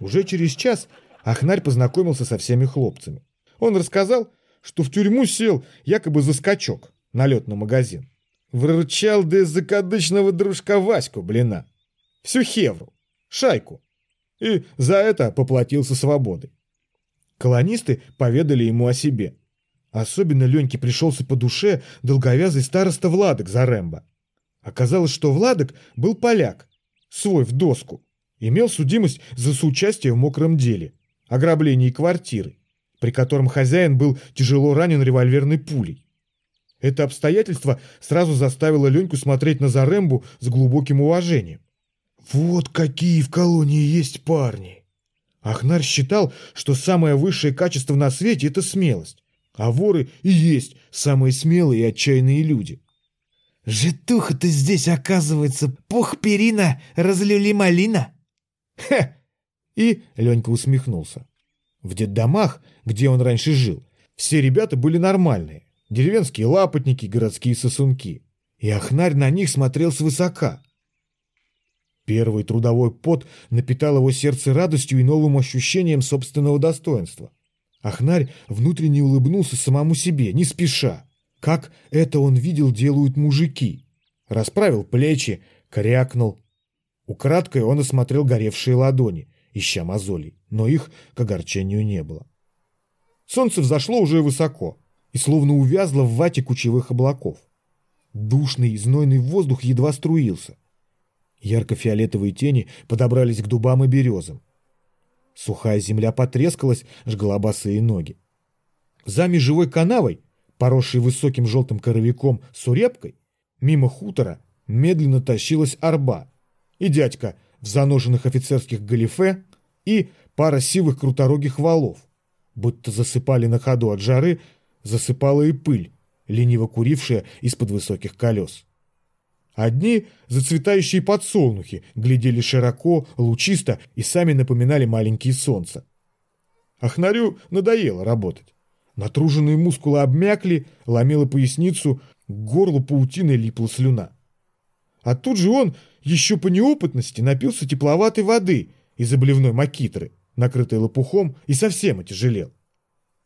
Уже через час Ахнарь познакомился со всеми хлопцами. Он рассказал, что в тюрьму сел якобы за скачок на летный магазин. Вручал да закадычного дружка Ваську, блина. Всю хевру, шайку. И за это поплатился свободой. Колонисты поведали ему о себе. Особенно Леньке пришелся по душе долговязый староста Владок Заремба. Оказалось, что Владок был поляк, свой в доску, имел судимость за соучастие в мокром деле, ограблении квартиры, при котором хозяин был тяжело ранен револьверной пулей. Это обстоятельство сразу заставило Леньку смотреть на Зарембу с глубоким уважением. Вот какие в колонии есть парни. Ахнарь считал, что самое высшее качество на свете – это смелость. А воры и есть самые смелые и отчаянные люди. «Житуха-то здесь, оказывается, пух перина, разлюли малина!» «Хе!» И Ленька усмехнулся. В детдомах, где он раньше жил, все ребята были нормальные. Деревенские лапотники, городские сосунки. И Ахнарь на них смотрел свысока. Первый трудовой пот напитал его сердце радостью и новым ощущением собственного достоинства. Ахнарь внутренне улыбнулся самому себе, не спеша. Как это он видел делают мужики. Расправил плечи, крякнул. Украдкой он осмотрел горевшие ладони, ища мозолей, но их к огорчению не было. Солнце взошло уже высоко и словно увязло в вате кучевых облаков. Душный, знойный воздух едва струился. Ярко-фиолетовые тени подобрались к дубам и березам. Сухая земля потрескалась, жгла босые ноги. За межевой канавой, поросшей высоким желтым коровиком с урепкой, мимо хутора медленно тащилась арба, и дядька в заноженных офицерских галифе, и пара сивых круторогих валов, будто засыпали на ходу от жары, засыпала и пыль, лениво курившая из-под высоких колес. Одни зацветающие подсолнухи глядели широко, лучисто и сами напоминали маленькие солнца. Ахнарю надоело работать. Натруженные мускулы обмякли, ломила поясницу, к горлу паутиной липла слюна. А тут же он, еще по неопытности, напился тепловатой воды из обливной макитры, накрытой лопухом, и совсем отяжелел.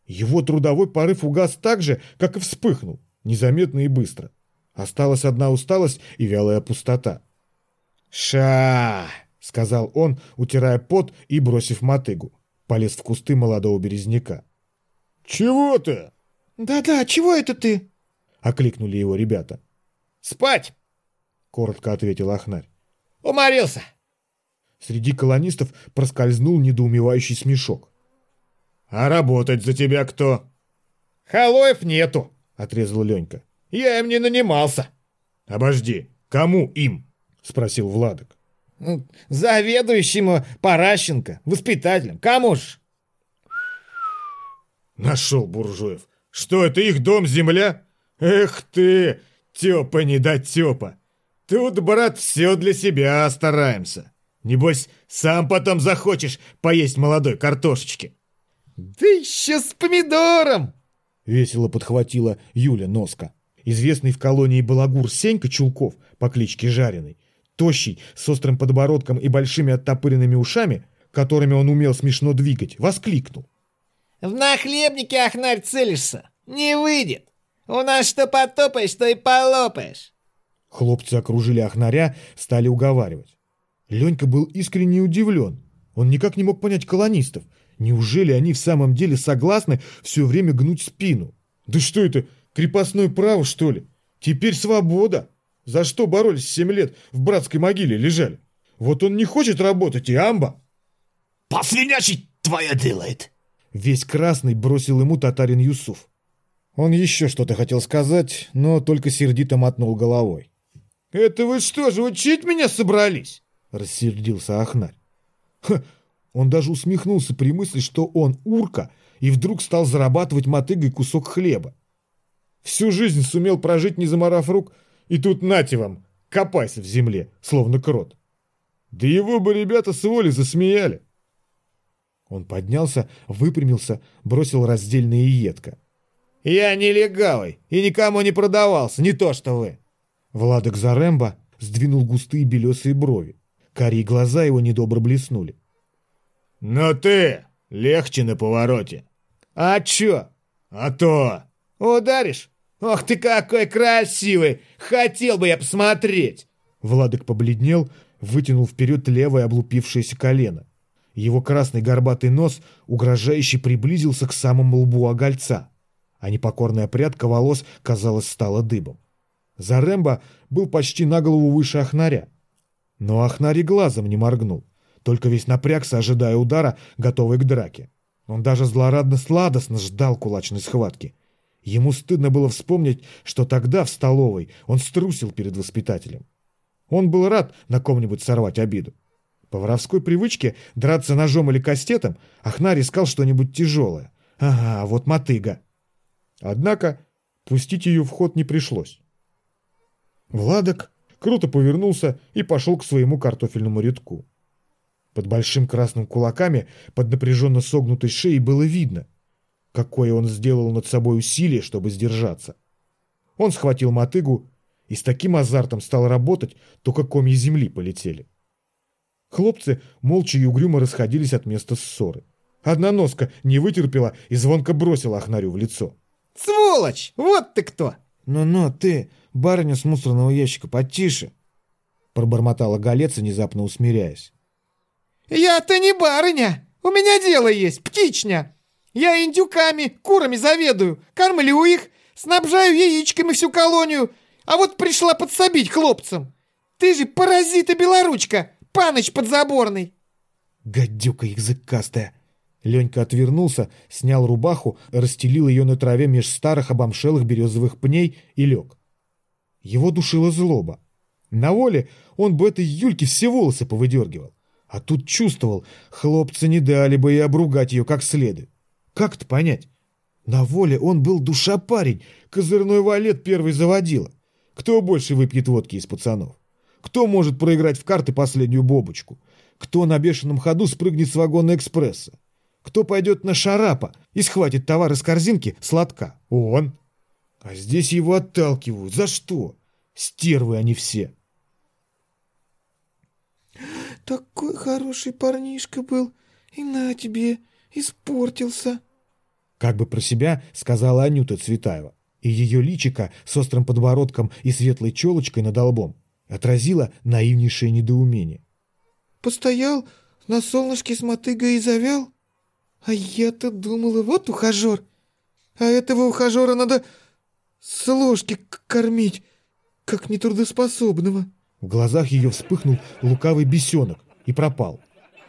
Его трудовой порыв угас так же, как и вспыхнул, незаметно и быстро. Осталась одна усталость и вялая пустота. «Ша!» — сказал он, утирая пот и бросив мотыгу. Полез в кусты молодого березняка. «Чего ты?» «Да-да, чего это ты?» — окликнули его ребята. «Спать!» — коротко ответил Ахнарь. «Уморился!» Среди колонистов проскользнул недоумевающий смешок. «А работать за тебя кто?» «Халоев нету!» — отрезал Ленька. Я им не нанимался. Обожди, кому им? Спросил Владок. Ну, заведующему Паращенко, воспитателем. Кому ж? Нашел Буржуев. Что это их дом, земля? Эх ты, Тёпа не да Тёпа. Тут, брат, все для себя стараемся. Небось, сам потом захочешь поесть молодой картошечки. Да еще с помидором! Весело подхватила Юля Носка известный в колонии балагур Сенька Чулков по кличке Жареный, тощий, с острым подбородком и большими оттопыренными ушами, которыми он умел смешно двигать, воскликнул. «В нахлебнике, Ахнарь, целишься? Не выйдет! У нас что потопаешь, то и полопаешь!» Хлопцы окружили Ахнаря, стали уговаривать. Ленька был искренне удивлен. Он никак не мог понять колонистов. Неужели они в самом деле согласны все время гнуть спину? Да что это, Крепостное право, что ли? Теперь свобода. За что боролись семь лет, в братской могиле лежали? Вот он не хочет работать, и амба. Посвинячить твоя делает. Весь красный бросил ему татарин Юсуф. Он еще что-то хотел сказать, но только сердито мотнул головой. «Это вы что же, учить меня собрались?» — рассердился Ахнарь. Ха, он даже усмехнулся при мысли, что он урка, и вдруг стал зарабатывать мотыгой кусок хлеба. Всю жизнь сумел прожить, не заморав рук, и тут нате вам, копайся в земле, словно крот. Да его бы ребята с воли засмеяли. Он поднялся, выпрямился, бросил раздельно и едко. «Я не легавый и никому не продавался, не то что вы!» Владок Заремба сдвинул густые белесые брови. Карие глаза его недобро блеснули. «Но ты легче на повороте!» «А чё?» «А то!» «Ударишь? «Ох ты какой красивый! Хотел бы я посмотреть!» Владок побледнел, вытянул вперед левое облупившееся колено. Его красный горбатый нос угрожающе приблизился к самому лбу огольца, а непокорная прядка волос, казалось, стала дыбом. Заремба был почти на голову выше Ахнаря. Но Ахнари глазом не моргнул, только весь напрягся, ожидая удара, готовый к драке. Он даже злорадно-сладостно ждал кулачной схватки. Ему стыдно было вспомнить, что тогда в столовой он струсил перед воспитателем. Он был рад на ком-нибудь сорвать обиду. По воровской привычке драться ножом или кастетом Ахнар искал что-нибудь тяжелое. Ага, вот мотыга. Однако пустить ее в ход не пришлось. Владок круто повернулся и пошел к своему картофельному рядку. Под большим красным кулаками, под напряженно согнутой шеей было видно, какое он сделал над собой усилие, чтобы сдержаться. Он схватил мотыгу и с таким азартом стал работать, только комья земли полетели. Хлопцы молча и угрюмо расходились от места ссоры. Одна носка не вытерпела и звонко бросила Ахнарю в лицо. «Сволочь! Вот ты кто!» «Ну-ну, ты, барыня с мусорного ящика, потише!» Пробормотала Галец, внезапно усмиряясь. «Я-то не барыня! У меня дело есть, птичня! Я индюками, курами заведую, кормлю их, снабжаю яичками всю колонию, а вот пришла подсобить хлопцам! Ты же паразит и белоручка, паныч подзаборный!» «Гадюка языкастая!» Ленька отвернулся, снял рубаху, расстелил ее на траве меж старых обомшелых березовых пней и лег. Его душила злоба. На воле он бы этой Юльке все волосы повыдергивал. А тут чувствовал, хлопцы не дали бы и обругать ее как следует. Как-то понять? На воле он был душа-парень, козырной валет первый заводила. Кто больше выпьет водки из пацанов? Кто может проиграть в карты последнюю бобочку? Кто на бешеном ходу спрыгнет с вагона экспресса? Кто пойдет на шарапа и схватит товар из корзинки сладка? Он. А здесь его отталкивают. За что? Стервы они все. Такой хороший парнишка был, и на тебе, испортился. Как бы про себя сказала Анюта Цветаева, и ее личико с острым подбородком и светлой челочкой над лбом отразило наивнейшее недоумение. Постоял на солнышке с мотыгой и завял? А я-то думала, вот ухажер. А этого ухажера надо с ложки кормить, как нетрудоспособного. В глазах ее вспыхнул лукавый бесенок и пропал.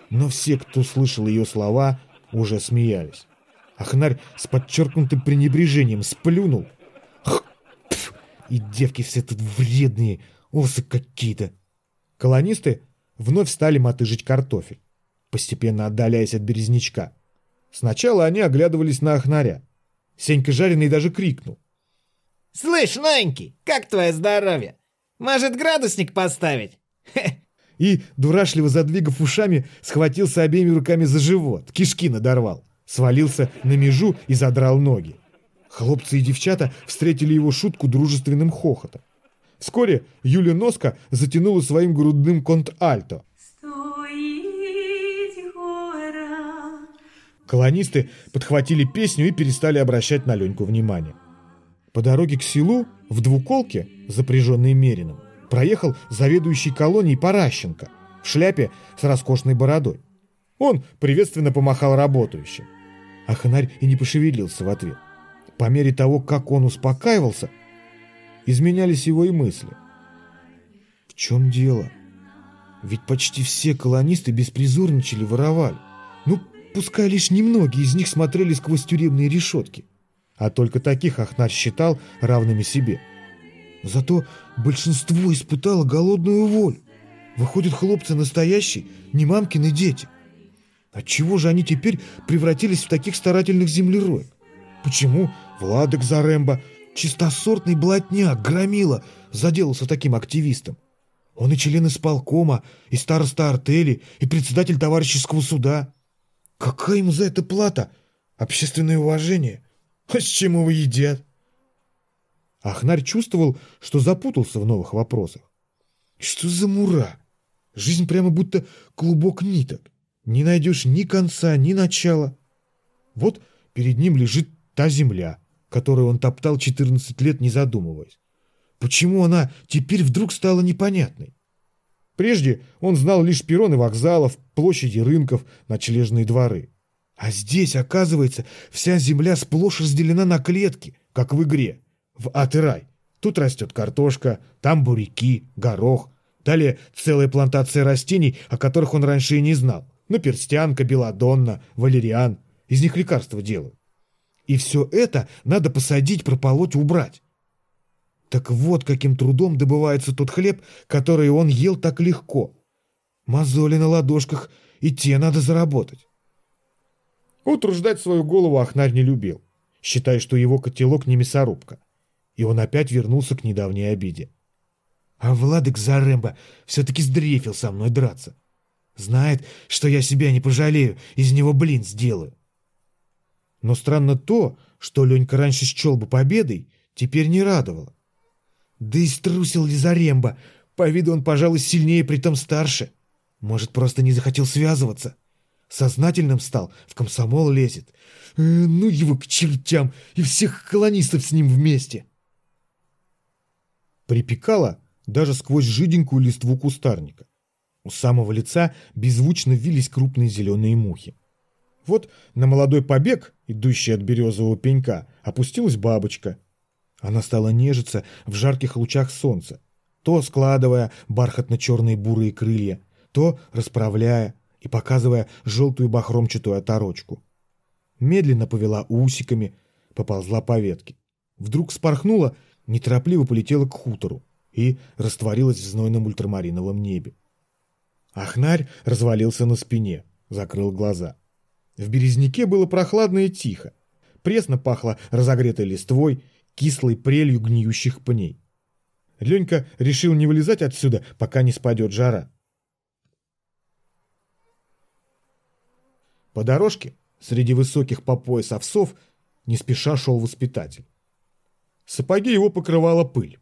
Но все, кто слышал ее слова, уже смеялись. Ахнарь с подчеркнутым пренебрежением сплюнул. и девки все тут вредные, осы какие-то. Колонисты вновь стали мотыжить картофель, постепенно отдаляясь от березнячка. Сначала они оглядывались на Ахнаря. Сенька Жареный даже крикнул. «Слышь, новенький, как твое здоровье? Может, градусник поставить?» И, дурашливо задвигав ушами, схватился обеими руками за живот, кишки надорвал, свалился на межу и задрал ноги. Хлопцы и девчата встретили его шутку дружественным хохотом. Вскоре Юля Носка затянула своим грудным конт-альто, Колонисты подхватили песню и перестали обращать на Леньку внимание. По дороге к селу в двуколке, запряженной Мерином, проехал заведующий колонией Паращенко в шляпе с роскошной бородой. Он приветственно помахал работающим. А Ханарь и не пошевелился в ответ. По мере того, как он успокаивался, изменялись его и мысли. В чем дело? Ведь почти все колонисты беспризорничали, воровали. Ну, Пускай лишь немногие из них смотрели сквозь тюремные решетки. А только таких Ахнарь считал равными себе. Зато большинство испытало голодную волю. Выходят, хлопцы настоящие, не мамкины дети. Отчего же они теперь превратились в таких старательных землероек? Почему Владок Заремба, чистосортный блатняк, громила, заделался таким активистом? Он и член исполкома, и староста артели, и председатель товарищеского суда. Какая ему за это плата? Общественное уважение? А с чем его едят? Ахнарь чувствовал, что запутался в новых вопросах. Что за мура? Жизнь прямо будто клубок ниток. Не найдешь ни конца, ни начала. Вот перед ним лежит та земля, которую он топтал 14 лет, не задумываясь. Почему она теперь вдруг стала непонятной? Прежде он знал лишь перроны вокзалов, площади рынков, ночлежные дворы. А здесь, оказывается, вся земля сплошь разделена на клетки, как в игре, в ад и рай. Тут растет картошка, там буряки, горох, далее целая плантация растений, о которых он раньше и не знал. Наперстянка, белодонна, валериан. Из них лекарства делают. И все это надо посадить, прополоть, убрать. Так вот, каким трудом добывается тот хлеб, который он ел так легко. Мозоли на ладошках, и те надо заработать. Утруждать свою голову Ахнарь не любил, считая, что его котелок не мясорубка. И он опять вернулся к недавней обиде. А Владык Заремба все-таки сдрефил со мной драться. Знает, что я себя не пожалею, из него блин сделаю. Но странно то, что Ленька раньше счел бы победой, теперь не радовало. Да и струсил ли Заремба? По виду он, пожалуй, сильнее, притом старше. Может, просто не захотел связываться. Сознательным стал, в комсомол лезет. Э, ну его к чертям и всех колонистов с ним вместе. Припекало даже сквозь жиденькую листву кустарника. У самого лица беззвучно вились крупные зеленые мухи. Вот на молодой побег, идущий от березового пенька, опустилась бабочка. Она стала нежиться в жарких лучах солнца, то складывая бархатно-черные бурые крылья, то расправляя и показывая желтую бахромчатую оторочку. Медленно повела усиками, поползла по ветке. Вдруг спорхнула, неторопливо полетела к хутору и растворилась в знойном ультрамариновом небе. Ахнарь развалился на спине, закрыл глаза. В березняке было прохладно и тихо. Пресно пахло разогретой листвой, кислой прелью гниющих пней. Ленька решил не вылезать отсюда, пока не спадет жара. По дорожке, среди высоких по пояс овсов, не спеша шел воспитатель. Сапоги его покрывала пыль.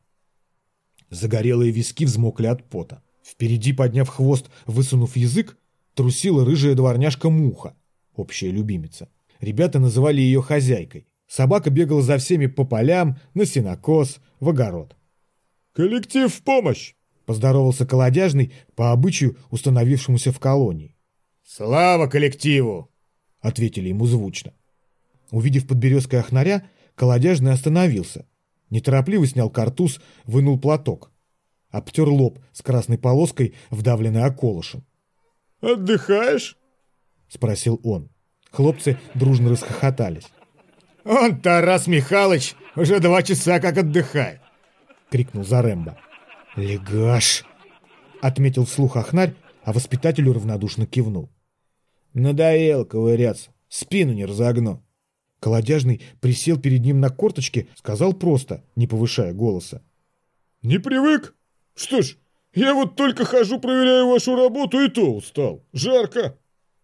Загорелые виски взмокли от пота. Впереди, подняв хвост, высунув язык, трусила рыжая дворняжка Муха, общая любимица. Ребята называли ее хозяйкой. Собака бегала за всеми по полям, на сенокос, в огород. «Коллектив в помощь!» — поздоровался колодяжный по обычаю, установившемуся в колонии. «Слава коллективу!» — ответили ему звучно. Увидев под березкой охнаря, колодяжный остановился. Неторопливо снял картуз, вынул платок. Обтер лоб с красной полоской, вдавленной околышем. «Отдыхаешь?» — спросил он. Хлопцы дружно расхохотались. «Он, Тарас Михайлович, уже два часа как отдыхает!» — крикнул Заремба. «Легаш!» — отметил вслух Ахнарь, а воспитателю равнодушно кивнул. «Надоел ковыряться, спину не разогну». Колодяжный присел перед ним на корточке, сказал просто, не повышая голоса. «Не привык? Что ж, я вот только хожу, проверяю вашу работу, и то устал. Жарко.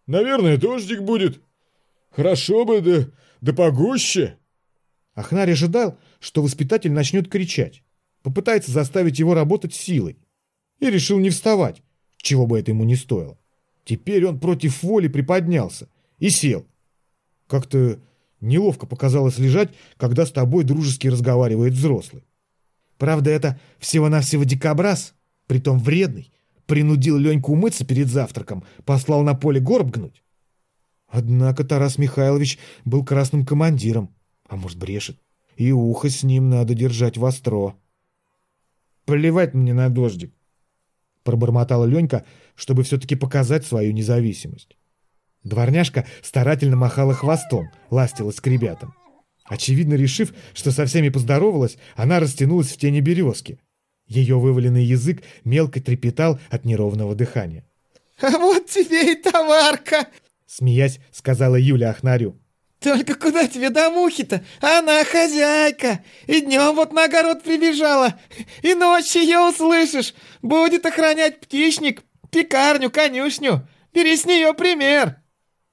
Наверное, дождик будет. Хорошо бы, да да погуще!» Ахнарь ожидал, что воспитатель начнет кричать, попытается заставить его работать силой. И решил не вставать, чего бы это ему не стоило. Теперь он против воли приподнялся и сел. Как-то неловко показалось лежать, когда с тобой дружески разговаривает взрослый. Правда, это всего-навсего дикобраз, притом вредный, принудил Леньку умыться перед завтраком, послал на поле горб гнуть. Однако Тарас Михайлович был красным командиром, а может брешет, и ухо с ним надо держать востро. «Плевать мне на дождик», — пробормотала Ленька, чтобы все-таки показать свою независимость. Дворняжка старательно махала хвостом, ластилась к ребятам. Очевидно, решив, что со всеми поздоровалась, она растянулась в тени березки. Ее вываленный язык мелко трепетал от неровного дыхания. «А вот тебе и товарка!» Смеясь, сказала Юля Ахнарю. «Только куда тебе до мухи-то? Она хозяйка. И днем вот на огород прибежала. И ночью ее услышишь. Будет охранять птичник, пекарню, конюшню. Бери с нее пример».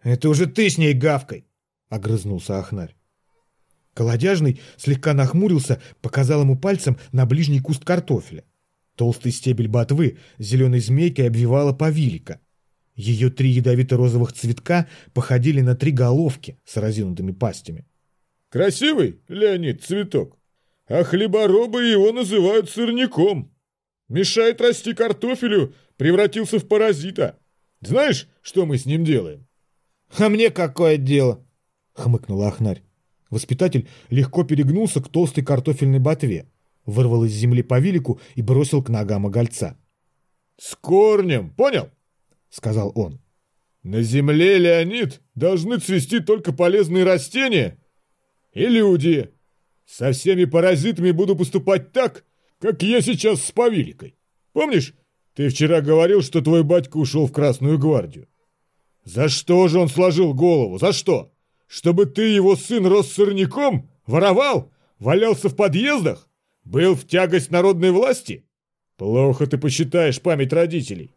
«Это уже ты с ней гавкой», — огрызнулся Ахнарь. Колодяжный слегка нахмурился, показал ему пальцем на ближний куст картофеля. Толстый стебель ботвы зеленой змейкой обвивала повилика. Ее три ядовито-розовых цветка походили на три головки с разинутыми пастями. «Красивый, Леонид, цветок, а хлеборобы его называют сырняком». Мешает расти картофелю, превратился в паразита. Знаешь, что мы с ним делаем? А мне какое дело? Хмыкнул Ахнарь. Воспитатель легко перегнулся к толстой картофельной ботве, вырвал из земли повилику и бросил к ногам огольца. «С корнем, понял?» — сказал он. «На земле, Леонид, должны цвести только полезные растения и люди. Со всеми паразитами буду поступать так, как я сейчас с повиликой. Помнишь, ты вчера говорил, что твой батька ушел в Красную гвардию? За что же он сложил голову? За что? Чтобы ты, его сын, рос сорняком? Воровал? Валялся в подъездах? Был в тягость народной власти? Плохо ты посчитаешь память родителей.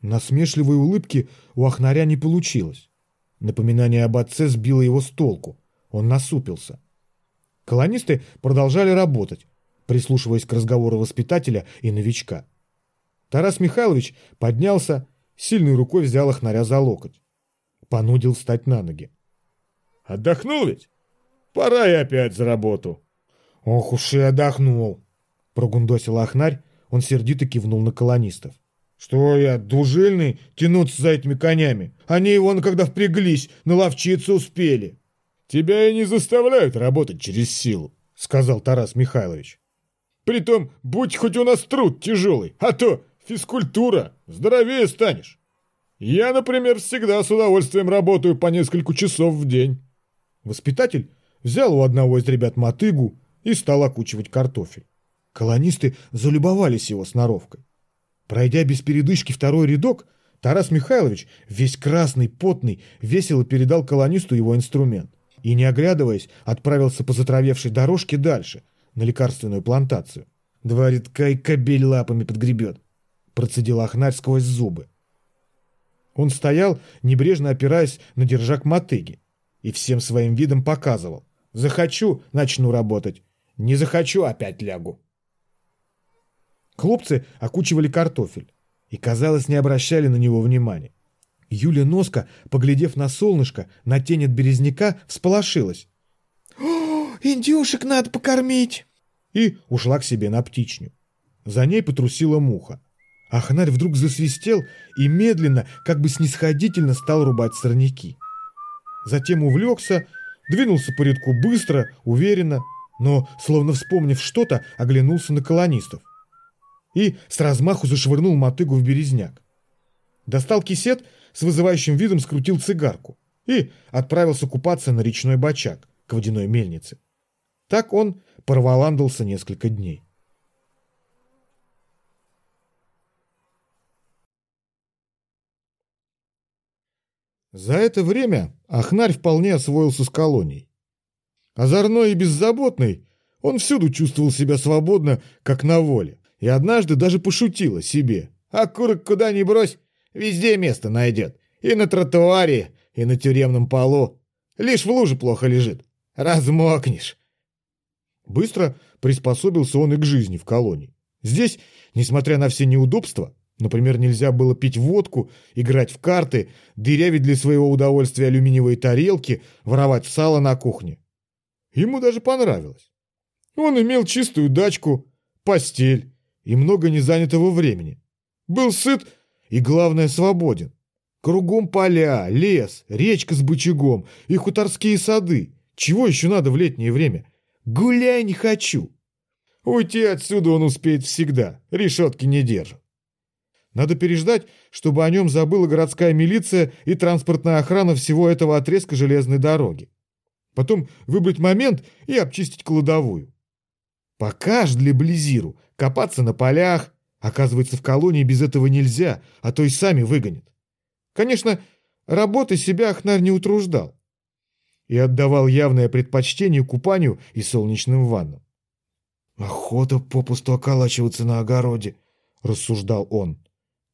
Насмешливой улыбки у Ахнаря не получилось. Напоминание об отце сбило его с толку. Он насупился. Колонисты продолжали работать, прислушиваясь к разговору воспитателя и новичка. Тарас Михайлович поднялся, сильной рукой взял Ахнаря за локоть. Понудил встать на ноги. «Отдохнул ведь? Пора и опять за работу». «Ох уж и отдохнул!» — прогундосил Ахнарь, он сердито кивнул на колонистов. «Что я, дужильный, тянуться за этими конями? Они вон, когда впряглись, наловчиться успели». «Тебя и не заставляют работать через силу», — сказал Тарас Михайлович. «Притом, будь хоть у нас труд тяжелый, а то физкультура, здоровее станешь. Я, например, всегда с удовольствием работаю по несколько часов в день». Воспитатель взял у одного из ребят мотыгу и стал окучивать картофель. Колонисты залюбовались его сноровкой. Пройдя без передышки второй рядок, Тарас Михайлович, весь красный, потный, весело передал колонисту его инструмент и, не оглядываясь, отправился по затравевшей дорожке дальше, на лекарственную плантацию. «Два редка и кобель лапами подгребет», — процедил Ахнарь сквозь зубы. Он стоял, небрежно опираясь на держак мотыги, и всем своим видом показывал. «Захочу — начну работать, не захочу — опять лягу». Хлопцы окучивали картофель и, казалось, не обращали на него внимания. Юля Носка, поглядев на солнышко, на тень от березняка, всполошилась. «О, индюшек надо покормить!» И ушла к себе на птичню. За ней потрусила муха. Ахнарь вдруг засвистел и медленно, как бы снисходительно стал рубать сорняки. Затем увлекся, двинулся по рядку быстро, уверенно, но, словно вспомнив что-то, оглянулся на колонистов и с размаху зашвырнул мотыгу в березняк. Достал кисет, с вызывающим видом скрутил цигарку и отправился купаться на речной бачак к водяной мельнице. Так он проволандался несколько дней. За это время Ахнарь вполне освоился с колонией. Озорной и беззаботный, он всюду чувствовал себя свободно, как на воле и однажды даже пошутила себе. «А курок куда ни брось, везде место найдет. И на тротуаре, и на тюремном полу. Лишь в луже плохо лежит. Размокнешь». Быстро приспособился он и к жизни в колонии. Здесь, несмотря на все неудобства, например, нельзя было пить водку, играть в карты, дырявить для своего удовольствия алюминиевые тарелки, воровать сало на кухне. Ему даже понравилось. Он имел чистую дачку, постель, и много незанятого времени. Был сыт и, главное, свободен. Кругом поля, лес, речка с бычагом и хуторские сады. Чего еще надо в летнее время? Гуляй не хочу. Уйти отсюда он успеет всегда, решетки не держат. Надо переждать, чтобы о нем забыла городская милиция и транспортная охрана всего этого отрезка железной дороги. Потом выбрать момент и обчистить кладовую. Пока ждли Близиру, копаться на полях. Оказывается, в колонии без этого нельзя, а то и сами выгонят. Конечно, работы себя Ахнар не утруждал и отдавал явное предпочтение купанию и солнечным ваннам. «Охота попусту околачиваться на огороде», — рассуждал он.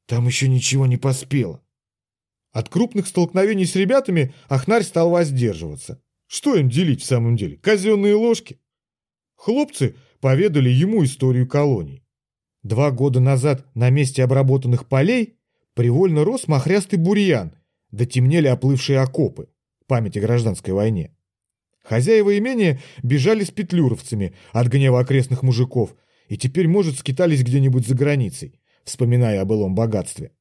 «Там еще ничего не поспело». От крупных столкновений с ребятами Ахнарь стал воздерживаться. Что им делить в самом деле? Казенные ложки? Хлопцы поведали ему историю колоний. Два года назад на месте обработанных полей привольно рос махрястый бурьян, да темнели оплывшие окопы, память о гражданской войне. Хозяева имения бежали с петлюровцами от гнева окрестных мужиков и теперь, может, скитались где-нибудь за границей, вспоминая о былом богатстве.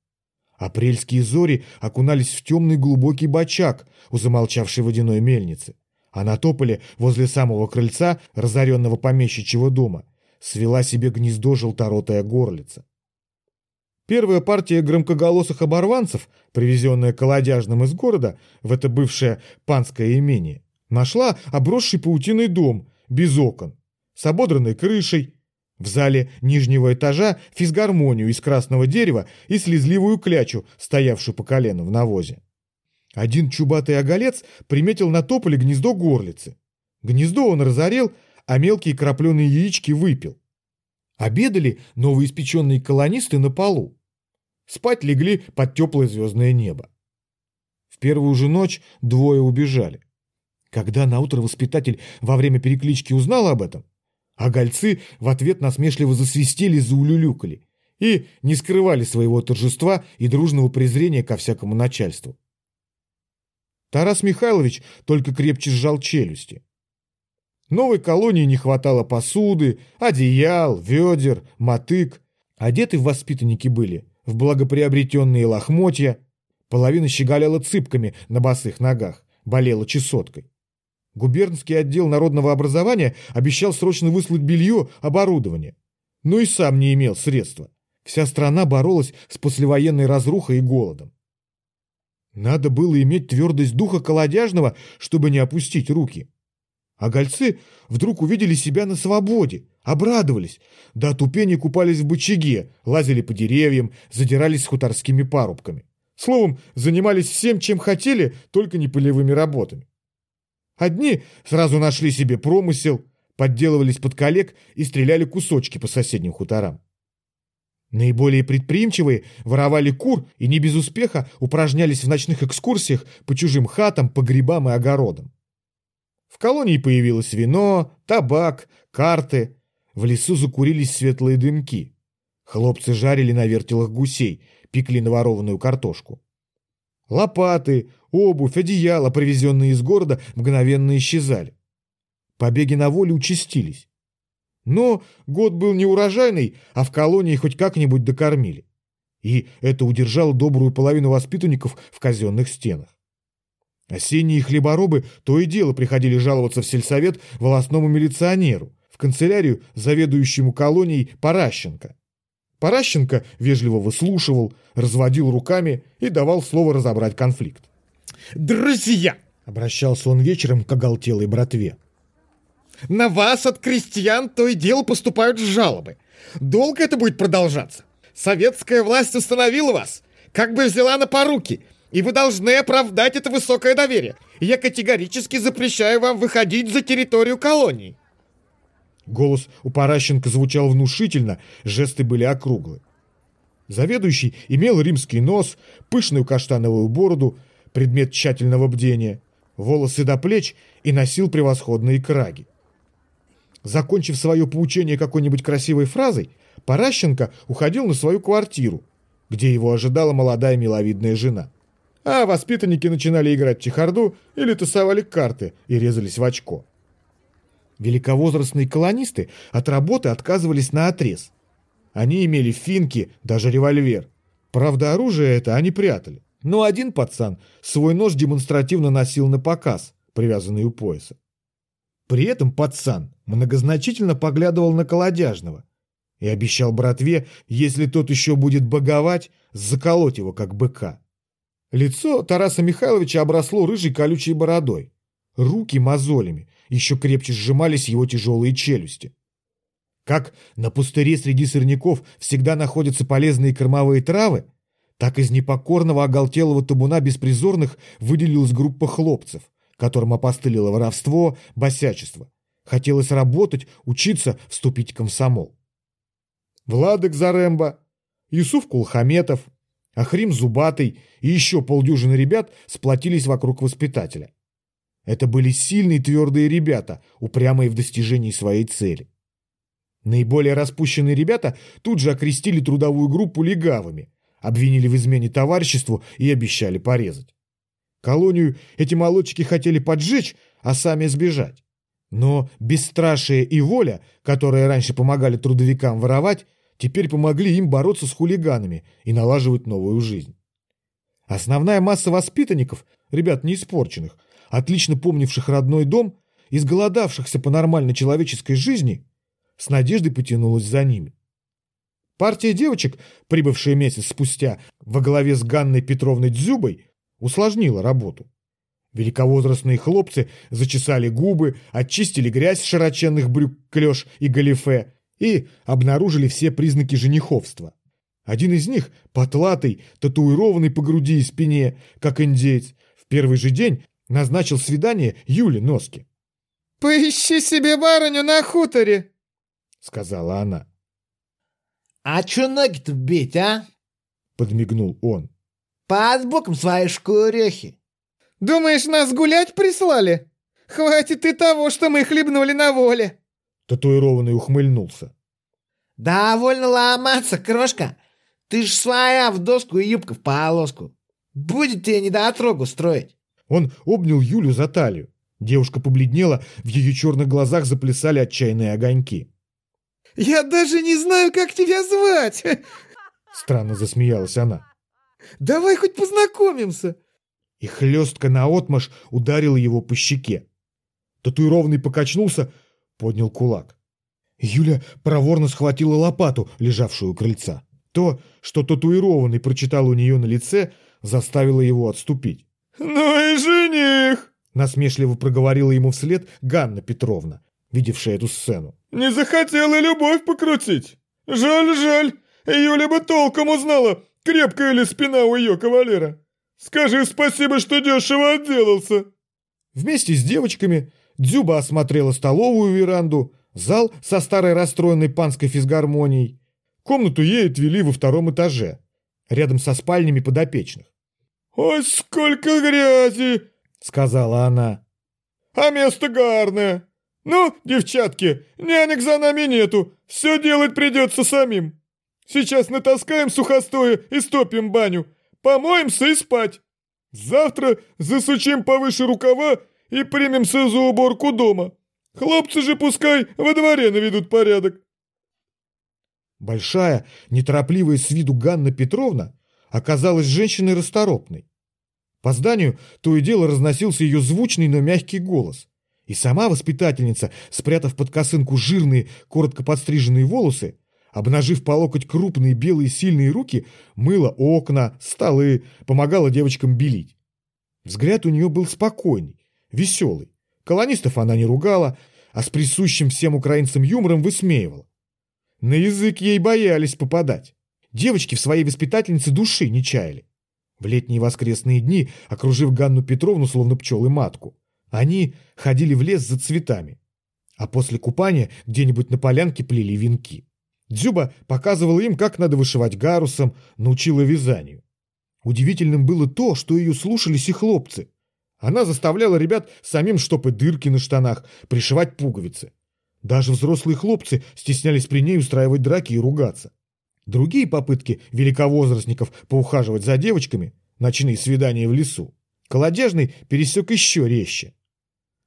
Апрельские зори окунались в темный глубокий бачак у замолчавшей водяной мельницы, а на тополе возле самого крыльца разоренного помещичьего дома свела себе гнездо желторотая горлица. Первая партия громкоголосых оборванцев, привезенная колодяжным из города в это бывшее панское имение, нашла обросший паутиной дом без окон, с ободранной крышей, в зале нижнего этажа физгармонию из красного дерева и слезливую клячу, стоявшую по колену в навозе. Один чубатый оголец приметил на тополе гнездо горлицы. Гнездо он разорел, а мелкие крапленые яички выпил. Обедали новоиспеченные колонисты на полу. Спать легли под теплое звездное небо. В первую же ночь двое убежали. Когда наутро воспитатель во время переклички узнал об этом, а гольцы в ответ насмешливо засвистели, заулюлюкали и не скрывали своего торжества и дружного презрения ко всякому начальству. Тарас Михайлович только крепче сжал челюсти. Новой колонии не хватало посуды, одеял, ведер, мотык. Одеты в воспитанники были в благоприобретенные лохмотья. Половина щеголяла цыпками на босых ногах, болела чесоткой. Губернский отдел народного образования обещал срочно выслать белье, оборудование. Но и сам не имел средства. Вся страна боролась с послевоенной разрухой и голодом. Надо было иметь твердость духа колодяжного, чтобы не опустить руки. А гольцы вдруг увидели себя на свободе, обрадовались, до отупения купались в бычаге, лазили по деревьям, задирались с хуторскими парубками. Словом, занимались всем, чем хотели, только не полевыми работами. Одни сразу нашли себе промысел, подделывались под коллег и стреляли кусочки по соседним хуторам. Наиболее предприимчивые воровали кур и не без успеха упражнялись в ночных экскурсиях по чужим хатам, погребам и огородам. В колонии появилось вино, табак, карты. В лесу закурились светлые дымки. Хлопцы жарили на вертелах гусей, пекли наворованную картошку. Лопаты, обувь, одеяла, привезенные из города, мгновенно исчезали. Побеги на волю участились. Но год был не урожайный, а в колонии хоть как-нибудь докормили. И это удержало добрую половину воспитанников в казенных стенах. Осенние хлеборобы то и дело приходили жаловаться в сельсовет волосному милиционеру, в канцелярию заведующему колонией Паращенко. Паращенко вежливо выслушивал, разводил руками и давал слово разобрать конфликт. «Друзья!» — обращался он вечером к оголтелой братве. «На вас от крестьян то и дело поступают жалобы. Долго это будет продолжаться? Советская власть установила вас, как бы взяла на поруки, и вы должны оправдать это высокое доверие. Я категорически запрещаю вам выходить за территорию колонии». Голос у Паращенко звучал внушительно, жесты были округлы. Заведующий имел римский нос, пышную каштановую бороду, предмет тщательного бдения, волосы до плеч и носил превосходные краги. Закончив свое поучение какой-нибудь красивой фразой, Паращенко уходил на свою квартиру, где его ожидала молодая миловидная жена. А воспитанники начинали играть в чехарду или тасовали карты и резались в очко. Великовозрастные колонисты от работы отказывались на отрез. Они имели финки, даже револьвер. Правда, оружие это они прятали. Но один пацан свой нож демонстративно носил на показ, привязанный у пояса. При этом пацан многозначительно поглядывал на колодяжного и обещал братве, если тот еще будет боговать, заколоть его, как быка. Лицо Тараса Михайловича обросло рыжей колючей бородой, руки мозолями, еще крепче сжимались его тяжелые челюсти. Как на пустыре среди сорняков всегда находятся полезные кормовые травы, так из непокорного оголтелого табуна беспризорных выделилась группа хлопцев, которым опостылило воровство, босячество. Хотелось работать, учиться, вступить в комсомол. Владык Заремба, Юсуф Кулхаметов, Ахрим Зубатый и еще полдюжины ребят сплотились вокруг воспитателя. Это были сильные твердые ребята, упрямые в достижении своей цели. Наиболее распущенные ребята тут же окрестили трудовую группу легавыми, обвинили в измене товариществу и обещали порезать. Колонию эти молодчики хотели поджечь, а сами сбежать. Но бесстрашие и воля, которые раньше помогали трудовикам воровать, теперь помогли им бороться с хулиганами и налаживать новую жизнь. Основная масса воспитанников, ребят не испорченных, отлично помнивших родной дом, изголодавшихся по нормальной человеческой жизни, с надеждой потянулась за ними. Партия девочек, прибывшая месяц спустя во главе с Ганной Петровной Дзюбой, усложнила работу. Великовозрастные хлопцы зачесали губы, очистили грязь с широченных брюк клеш и галифе и обнаружили все признаки жениховства. Один из них, потлатый, татуированный по груди и спине, как индейец, в первый же день назначил свидание Юле Носке. «Поищи себе барыню на хуторе!» — сказала она. «А чё ноги-то бить, а?» — подмигнул он. «Под боком свои шкурехи!» «Думаешь, нас гулять прислали? Хватит и того, что мы хлебнули на воле!» Татуированный ухмыльнулся. «Довольно ломаться, крошка! Ты ж своя в доску и юбка в полоску! Будет тебе недотрогу строить!» Он обнял Юлю за талию. Девушка побледнела, в ее черных глазах заплясали отчаянные огоньки. «Я даже не знаю, как тебя звать!» Странно засмеялась она. «Давай хоть познакомимся!» И хлестка наотмашь ударила его по щеке. Татуированный покачнулся, поднял кулак. Юля проворно схватила лопату, лежавшую у крыльца. То, что татуированный прочитал у нее на лице, заставило его отступить. «Ну и жених!» Насмешливо проговорила ему вслед Ганна Петровна, видевшая эту сцену. «Не захотела любовь покрутить? Жаль, жаль. Юля бы толком узнала, крепкая ли спина у ее кавалера. Скажи спасибо, что дешево отделался». Вместе с девочками Дзюба осмотрела столовую веранду, зал со старой расстроенной панской физгармонией. Комнату ей отвели во втором этаже, рядом со спальнями подопечных. «Ой, сколько грязи!» — сказала она. «А место гарное. Ну, девчатки, нянек за нами нету, все делать придется самим. Сейчас натаскаем сухостоя и стопим баню, помоемся и спать. Завтра засучим повыше рукава и примемся за уборку дома. Хлопцы же пускай во дворе наведут порядок. Большая, неторопливая с виду Ганна Петровна оказалась женщиной расторопной. По зданию то и дело разносился ее звучный, но мягкий голос. И сама воспитательница, спрятав под косынку жирные, коротко подстриженные волосы, обнажив по локоть крупные белые сильные руки, мыла окна, столы, помогала девочкам белить. Взгляд у нее был спокойный, веселый. Колонистов она не ругала, а с присущим всем украинцам юмором высмеивала. На язык ей боялись попадать. Девочки в своей воспитательнице души не чаяли. В летние воскресные дни, окружив Ганну Петровну словно пчелы матку, они ходили в лес за цветами. А после купания где-нибудь на полянке плели венки. Дзюба показывала им, как надо вышивать гарусом, научила вязанию. Удивительным было то, что ее слушались и хлопцы. Она заставляла ребят самим штопать дырки на штанах, пришивать пуговицы. Даже взрослые хлопцы стеснялись при ней устраивать драки и ругаться. Другие попытки великовозрастников поухаживать за девочками, ночные свидания в лесу, колодежный пересек еще резче.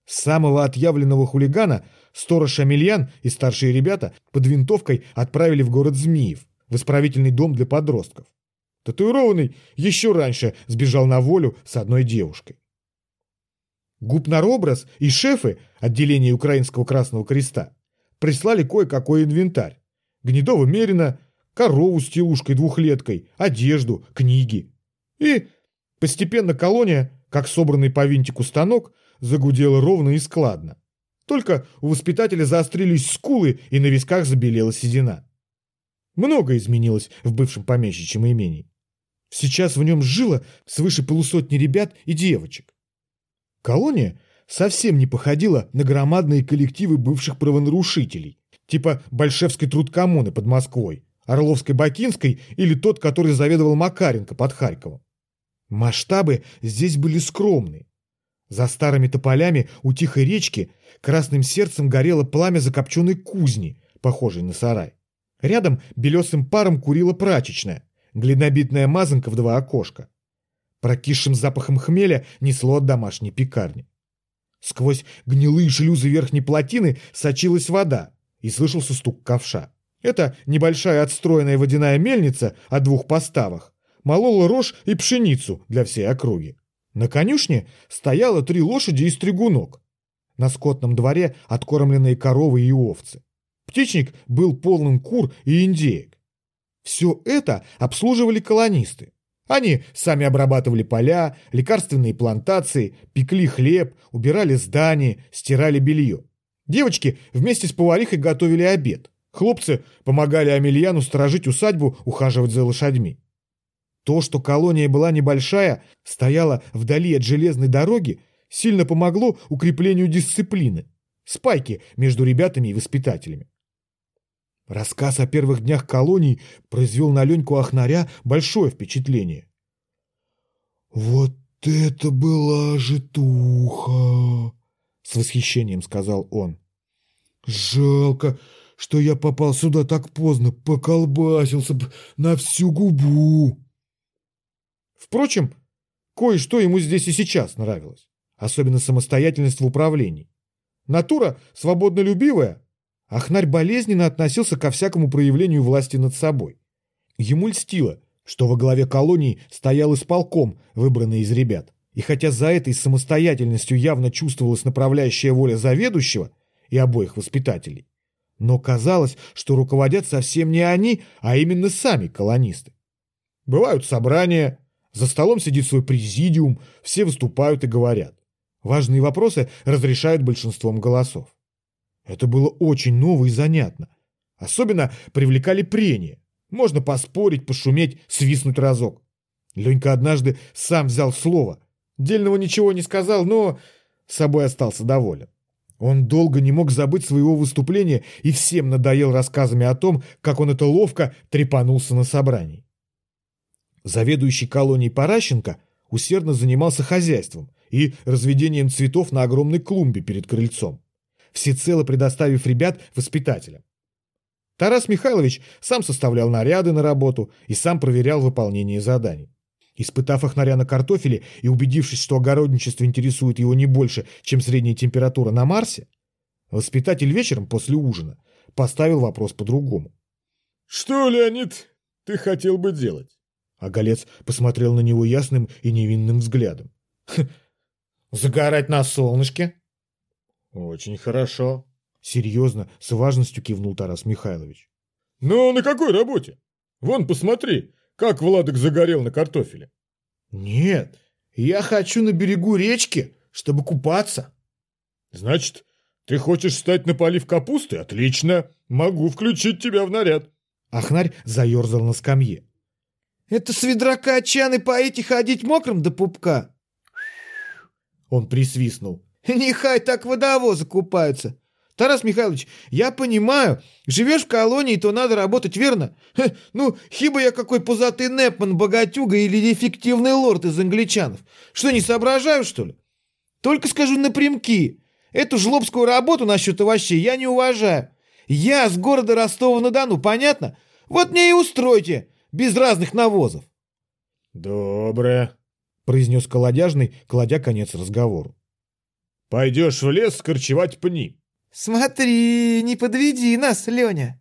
Самого отъявленного хулигана сторож Амельян и старшие ребята под винтовкой отправили в город Змиев, в исправительный дом для подростков. Татуированный еще раньше сбежал на волю с одной девушкой. Губнаробраз и шефы отделения Украинского Красного Креста прислали кое-какой инвентарь. Гнедого мерина, корову с телушкой-двухлеткой, одежду, книги. И постепенно колония, как собранный по винтику станок, загудела ровно и складно. Только у воспитателя заострились скулы и на висках забелела седина. Много изменилось в бывшем помещичьем имении. Сейчас в нем жило свыше полусотни ребят и девочек. Колония совсем не походила на громадные коллективы бывших правонарушителей, типа Большевской трудкоммуны под Москвой, Орловской Бакинской или тот, который заведовал Макаренко под Харьковом. Масштабы здесь были скромные. За старыми тополями у тихой речки красным сердцем горело пламя закопченной кузни, похожей на сарай. Рядом белесым паром курила прачечная, глинобитная мазанка в два окошка. Прокисшим запахом хмеля несло от домашней пекарни. Сквозь гнилые шлюзы верхней плотины сочилась вода, и слышался стук ковша. Это небольшая отстроенная водяная мельница о двух поставах молола рожь и пшеницу для всей округи. На конюшне стояло три лошади и стригунок. На скотном дворе откормленные коровы и овцы. Птичник был полным кур и индеек. Все это обслуживали колонисты. Они сами обрабатывали поля, лекарственные плантации, пекли хлеб, убирали здания, стирали белье. Девочки вместе с поварихой готовили обед. Хлопцы помогали Амельяну сторожить усадьбу, ухаживать за лошадьми. То, что колония была небольшая, стояла вдали от железной дороги, сильно помогло укреплению дисциплины, спайки между ребятами и воспитателями. Рассказ о первых днях колонии произвел на Леньку Ахнаря большое впечатление. «Вот это была житуха!» — с восхищением сказал он. «Жалко, что я попал сюда так поздно, поколбасился бы на всю губу!» Впрочем, кое-что ему здесь и сейчас нравилось, особенно самостоятельность в управлении. Натура свободнолюбивая, Ахнарь болезненно относился ко всякому проявлению власти над собой. Ему льстило, что во главе колонии стоял исполком, выбранный из ребят. И хотя за этой самостоятельностью явно чувствовалась направляющая воля заведующего и обоих воспитателей, но казалось, что руководят совсем не они, а именно сами колонисты. Бывают собрания, за столом сидит свой президиум, все выступают и говорят. Важные вопросы разрешают большинством голосов. Это было очень ново и занятно. Особенно привлекали прения. Можно поспорить, пошуметь, свистнуть разок. Ленька однажды сам взял слово. Дельного ничего не сказал, но собой остался доволен. Он долго не мог забыть своего выступления и всем надоел рассказами о том, как он это ловко трепанулся на собрании. Заведующий колонией Паращенко усердно занимался хозяйством и разведением цветов на огромной клумбе перед крыльцом всецело предоставив ребят воспитателям. Тарас Михайлович сам составлял наряды на работу и сам проверял выполнение заданий. Испытав Ахнаря на картофеле и убедившись, что огородничество интересует его не больше, чем средняя температура на Марсе, воспитатель вечером после ужина поставил вопрос по-другому. «Что, Леонид, ты хотел бы делать?» А Голец посмотрел на него ясным и невинным взглядом. «Загорать на солнышке?» «Очень хорошо», — серьезно, с важностью кивнул Тарас Михайлович. «Но на какой работе? Вон, посмотри, как Владок загорел на картофеле». «Нет, я хочу на берегу речки, чтобы купаться». «Значит, ты хочешь стать на полив капусты? Отлично, могу включить тебя в наряд». Ахнарь заерзал на скамье. «Это с ведрака чаны поить и ходить мокрым до пупка?» Он присвистнул. Нехай так водовозы купаются. Тарас Михайлович, я понимаю, живешь в колонии, то надо работать, верно? Хе, ну, хиба я какой пузатый Непман, богатюга или эффективный лорд из англичанов. Что, не соображаю, что ли? Только скажу напрямки. Эту жлобскую работу насчет овощей я не уважаю. Я с города Ростова-на-Дону, понятно? Вот мне и устройте, без разных навозов. Доброе, произнес колодяжный, кладя конец разговору. Пойдешь в лес корчевать пни. Смотри, не подведи нас, Леня.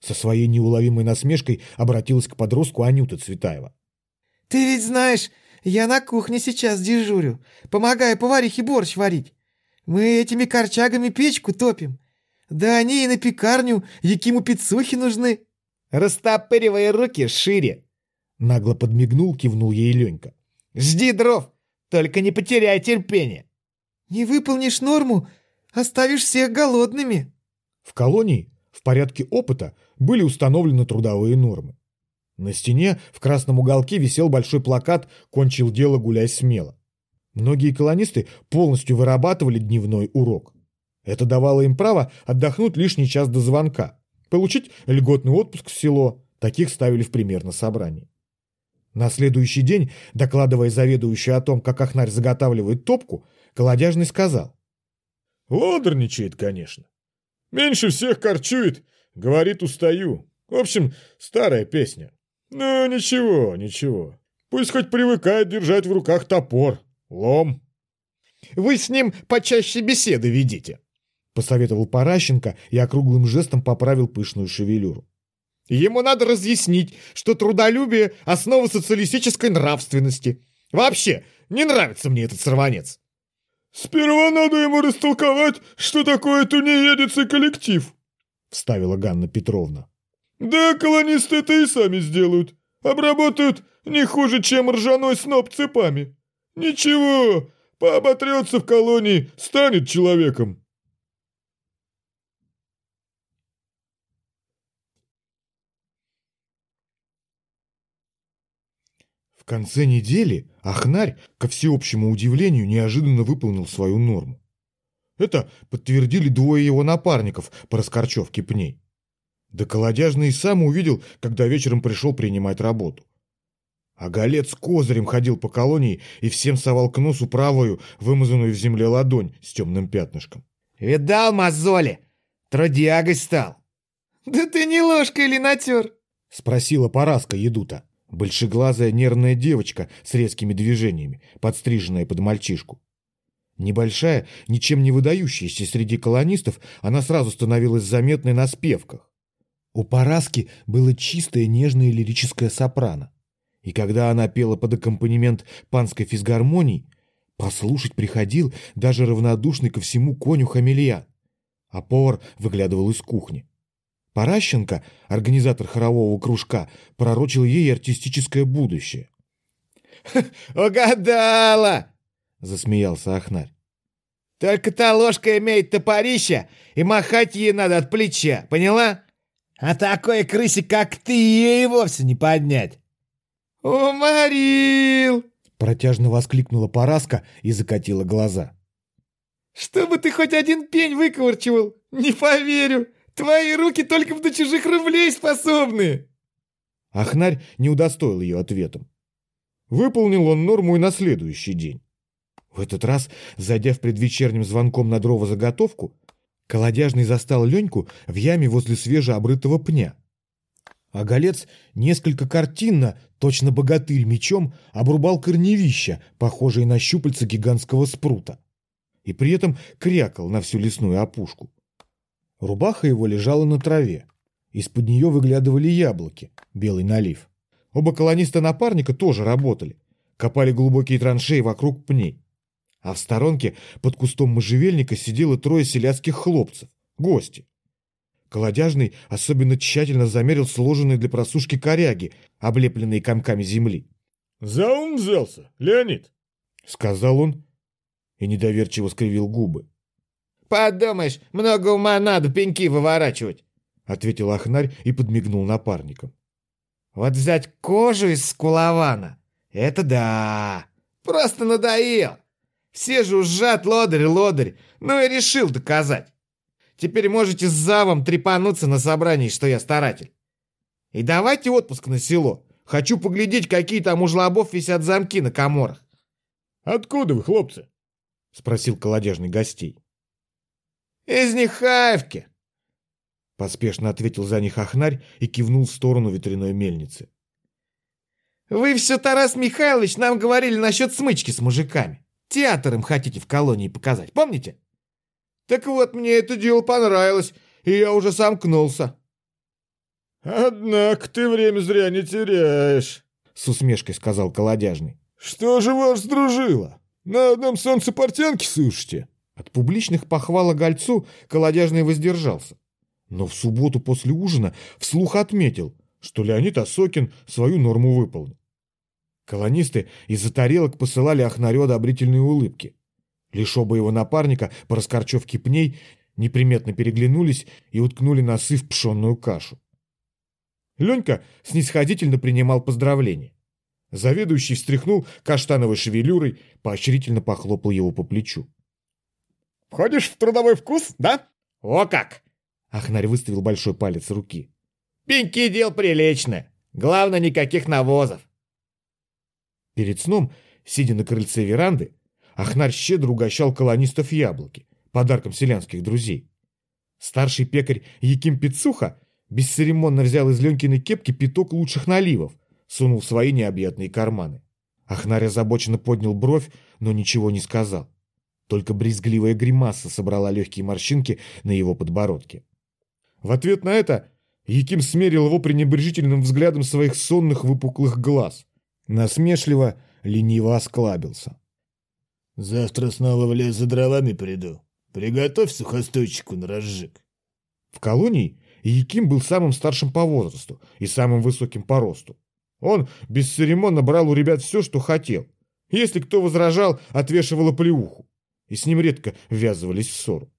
Со своей неуловимой насмешкой обратилась к подростку Анюта Цветаева. Ты ведь знаешь, я на кухне сейчас дежурю, помогаю поварихе борщ варить. Мы этими корчагами печку топим. Да они и на пекарню Якиму Пиццухи нужны. Растопыривай руки шире. Нагло подмигнул, кивнул ей Ленька. Жди дров, только не потеряй терпение. «Не выполнишь норму, оставишь всех голодными». В колонии в порядке опыта были установлены трудовые нормы. На стене в красном уголке висел большой плакат «Кончил дело, гуляй смело». Многие колонисты полностью вырабатывали дневной урок. Это давало им право отдохнуть лишний час до звонка, получить льготный отпуск в село, таких ставили в пример на собрании. На следующий день, докладывая заведующей о том, как Ахнарь заготавливает топку, Колодяжный сказал. Лодорничает, конечно. Меньше всех корчует, говорит, устаю. В общем, старая песня. Ну, ничего, ничего. Пусть хоть привыкает держать в руках топор, лом. Вы с ним почаще беседы ведите, посоветовал Паращенко и округлым жестом поправил пышную шевелюру. Ему надо разъяснить, что трудолюбие – основа социалистической нравственности. Вообще, не нравится мне этот сорванец. «Сперва надо ему растолковать, что такое тунеедец и коллектив», — вставила Ганна Петровна. «Да, колонисты это и сами сделают. Обработают не хуже, чем ржаной сноп цепами. Ничего, пооботрется в колонии, станет человеком». Конце недели Ахнарь, ко всеобщему удивлению, неожиданно выполнил свою норму. Это подтвердили двое его напарников по раскорчевке пней. Да колодяжный сам увидел, когда вечером пришел принимать работу. А голец козырем ходил по колонии и всем совал к носу правую, вымазанную в земле ладонь с темным пятнышком. «Видал, мозоли? Трудягой стал!» «Да ты не ложкой или натер?» — спросила Параска Едута. Большеглазая нервная девочка с резкими движениями, подстриженная под мальчишку. Небольшая, ничем не выдающаяся среди колонистов, она сразу становилась заметной на спевках. У Параски было чистое нежное лирическое сопрано. И когда она пела под аккомпанемент панской физгармонии, послушать приходил даже равнодушный ко всему коню хамельян. А повар выглядывал из кухни. Паращенко, организатор хорового кружка, пророчил ей артистическое будущее. «Угадала!» — засмеялся Ахнарь. «Только та ложка имеет топорище, и махать ей надо от плеча, поняла? А такой крысе, как ты, ей вовсе не поднять!» «Уморил!» — протяжно воскликнула Параска и закатила глаза. «Чтобы ты хоть один пень выковырчивал, не поверю!» Твои руки только до чужих рублей способны!» Ахнарь не удостоил ее ответом. Выполнил он норму и на следующий день. В этот раз, зайдя в предвечерним звонком на дрова заготовку, колодяжный застал Леньку в яме возле свежеобрытого пня. А голец несколько картинно, точно богатырь мечом, обрубал корневища, похожие на щупальца гигантского спрута. И при этом крякал на всю лесную опушку. Рубаха его лежала на траве. Из-под нее выглядывали яблоки, белый налив. Оба колониста-напарника тоже работали. Копали глубокие траншеи вокруг пней. А в сторонке под кустом можжевельника сидело трое селядских хлопцев, гости. Колодяжный особенно тщательно замерил сложенные для просушки коряги, облепленные комками земли. «За ум взялся, Леонид!» — сказал он и недоверчиво скривил губы. «Подумаешь, много ума надо пеньки выворачивать», — ответил Ахнарь и подмигнул напарником. «Вот взять кожу из скулована — это да! Просто надоел! Все же жужжат лодырь-лодырь, ну и решил доказать. Теперь можете с завом трепануться на собрании, что я старатель. И давайте отпуск на село. Хочу поглядеть, какие там у жлобов висят замки на коморах». «Откуда вы, хлопцы?» — спросил колодежный гостей. «Из Нехаевки!» Поспешно ответил за них Ахнарь и кивнул в сторону ветряной мельницы. «Вы все, Тарас Михайлович, нам говорили насчет смычки с мужиками. Театр им хотите в колонии показать, помните?» «Так вот, мне это дело понравилось, и я уже сомкнулся». «Однако ты время зря не теряешь», — с усмешкой сказал колодяжный. «Что же вас сдружило? На одном солнце портянки сушите?» От публичных похвал гольцу колодяжный воздержался. Но в субботу после ужина вслух отметил, что Леонид Осокин свою норму выполнил. Колонисты из-за тарелок посылали Ахнарю одобрительные улыбки. Лишь оба его напарника по раскорчевке пней неприметно переглянулись и уткнули носы в пшенную кашу. Ленька снисходительно принимал поздравления. Заведующий встряхнул каштановой шевелюрой, поощрительно похлопал его по плечу. Входишь в трудовой вкус, да? О как! Ахнарь выставил большой палец руки. Пеньки дел приличное. Главное, никаких навозов. Перед сном, сидя на крыльце веранды, Ахнарь щедро угощал колонистов яблоки, подарком селянских друзей. Старший пекарь Яким Пицуха бесцеремонно взял из Ленькиной кепки пяток лучших наливов, сунул свои необъятные карманы. Ахнарь озабоченно поднял бровь, но ничего не сказал. Только брезгливая гримаса собрала легкие морщинки на его подбородке. В ответ на это Яким смерил его пренебрежительным взглядом своих сонных выпуклых глаз. Насмешливо, лениво осклабился. «Завтра снова в лес за дровами приду. Приготовь сухостойчику на разжиг». В колонии Яким был самым старшим по возрасту и самым высоким по росту. Он бесцеремонно брал у ребят все, что хотел. Если кто возражал, отвешивало плеуху. И с ним редко ввязывались в ссору.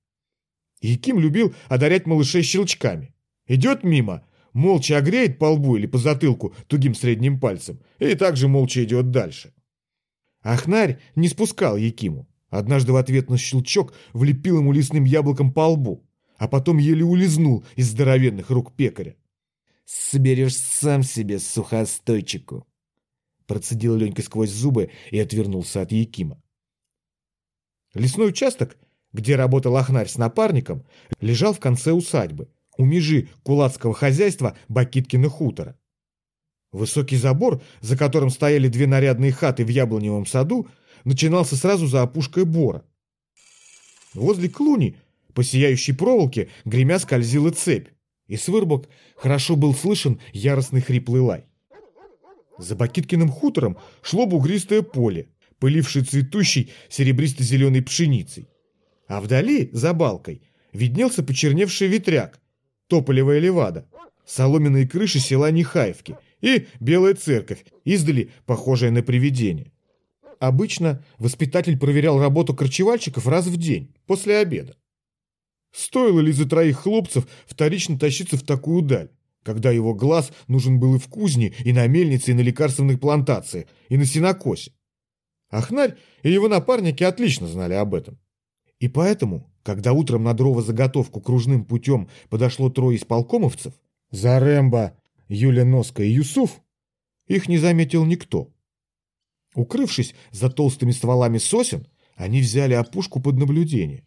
Яким любил одарять малышей щелчками. Идет мимо, молча огреет по лбу или по затылку тугим средним пальцем и также молча идет дальше. Ахнарь не спускал Якиму. Однажды в ответ на щелчок влепил ему лесным яблоком по лбу, а потом еле улизнул из здоровенных рук пекаря. «Соберешь сам себе сухостойчику», — процедил Ленька сквозь зубы и отвернулся от Якима. Лесной участок, где работал Ахнарь с напарником, лежал в конце усадьбы, у межи кулацкого хозяйства Бакиткина хутора. Высокий забор, за которым стояли две нарядные хаты в яблоневом саду, начинался сразу за опушкой бора. Возле клуни, по сияющей проволоке, гремя скользила цепь, и с вырубок хорошо был слышен яростный хриплый лай. За Бакиткиным хутором шло бугристое поле, пылившее цветущей серебристо-зеленой пшеницей. А вдали, за балкой, виднелся почерневший ветряк, тополевая левада, соломенные крыши села Нехаевки и белая церковь, издали похожая на привидение. Обычно воспитатель проверял работу корчевальщиков раз в день, после обеда. Стоило ли за троих хлопцев вторично тащиться в такую даль, когда его глаз нужен был и в кузне, и на мельнице, и на лекарственных плантациях, и на сенокосе? Ахнарь и его напарники отлично знали об этом. И поэтому когда утром на дрова-заготовку кружным путем подошло трое исполкомовцев, Заремба, Юля Носка и Юсуф, их не заметил никто. Укрывшись за толстыми стволами сосен, они взяли опушку под наблюдение.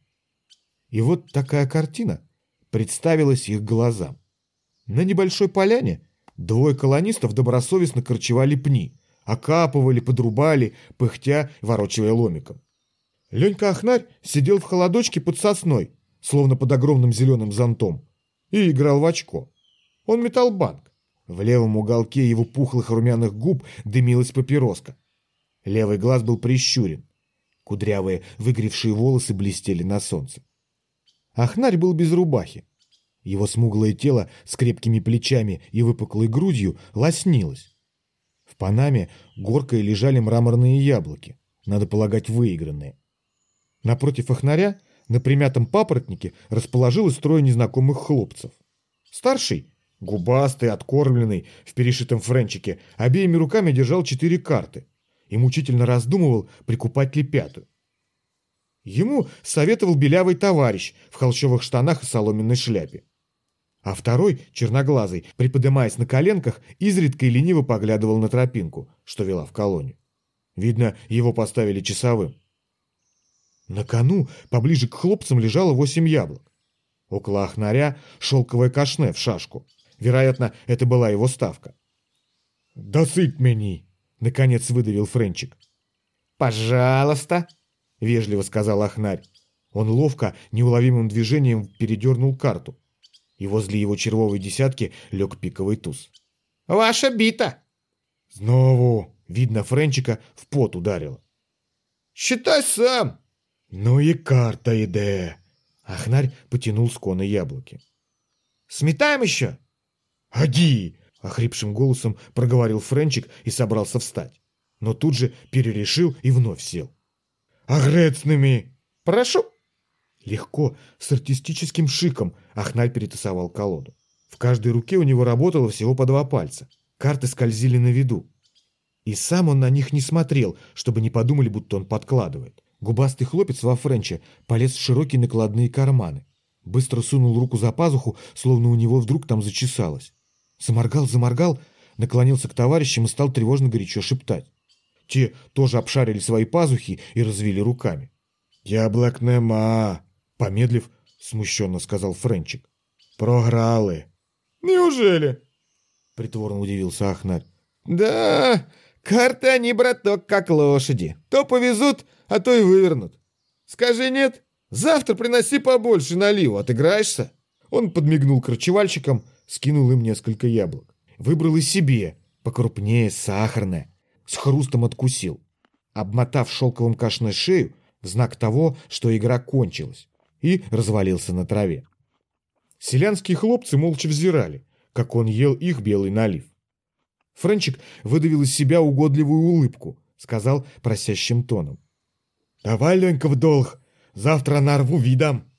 И вот такая картина представилась их глазам. На небольшой поляне двое колонистов добросовестно корчевали пни, окапывали, подрубали, пыхтя, ворочивая ломиком. Ленька Ахнарь сидел в холодочке под сосной, словно под огромным зеленым зонтом, и играл в очко. Он метал банк. В левом уголке его пухлых румяных губ дымилась папироска. Левый глаз был прищурен. Кудрявые, выгревшие волосы блестели на солнце. Ахнарь был без рубахи. Его смуглое тело с крепкими плечами и выпуклой грудью лоснилось. В Панаме горкой лежали мраморные яблоки, надо полагать, выигранные. Напротив охнаря, на примятом папоротнике, расположилось трое незнакомых хлопцев. Старший, губастый, откормленный, в перешитом френчике, обеими руками держал четыре карты и мучительно раздумывал, прикупать ли пятую. Ему советовал белявый товарищ в холщовых штанах и соломенной шляпе. А второй, черноглазый, приподымаясь на коленках, изредка и лениво поглядывал на тропинку, что вела в колонию. Видно, его поставили часовым. На кону, поближе к хлопцам, лежало восемь яблок. Около охнаря шелковое кашне в шашку. Вероятно, это была его ставка. «Досыть меня!» — наконец выдавил Френчик. «Пожалуйста!» — вежливо сказал Ахнарь. Он ловко, неуловимым движением передернул карту. И возле его червовой десятки лег пиковый туз. «Ваша бита!» Знову, видно, Френчика в пот ударило. «Считай сам!» «Ну и карта иде!» Ахнарь потянул с кона яблоки. «Сметаем еще?» «Аги!» — охрипшим голосом проговорил Френчик и собрался встать. Но тут же перерешил и вновь сел. «Агрецными!» «Прошу!» Легко, с артистическим шиком Ахнарь перетасовал колоду. В каждой руке у него работало всего по два пальца. Карты скользили на виду. И сам он на них не смотрел, чтобы не подумали, будто он подкладывает. Губастый хлопец во френче полез в широкие накладные карманы. Быстро сунул руку за пазуху, словно у него вдруг там зачесалось. Заморгал, заморгал, наклонился к товарищам и стал тревожно горячо шептать. Те тоже обшарили свои пазухи и развели руками. «Яблок нема!» Помедлив, смущенно сказал Френчик. «Програли!» «Неужели?» Притворно удивился Ахнарь. «Да, карты они, браток, как лошади. То повезут, а то и вывернут. Скажи нет. Завтра приноси побольше наливу, отыграешься?» Он подмигнул корчевальщикам, скинул им несколько яблок. Выбрал и себе, покрупнее, сахарное. С хрустом откусил. Обмотав шелковым кашной шею, в знак того, что игра кончилась, и развалился на траве. Селянские хлопцы молча взирали, как он ел их белый налив. Френчик выдавил из себя угодливую улыбку, сказал просящим тоном. «Давай, Ленька, в долг, завтра нарву видам».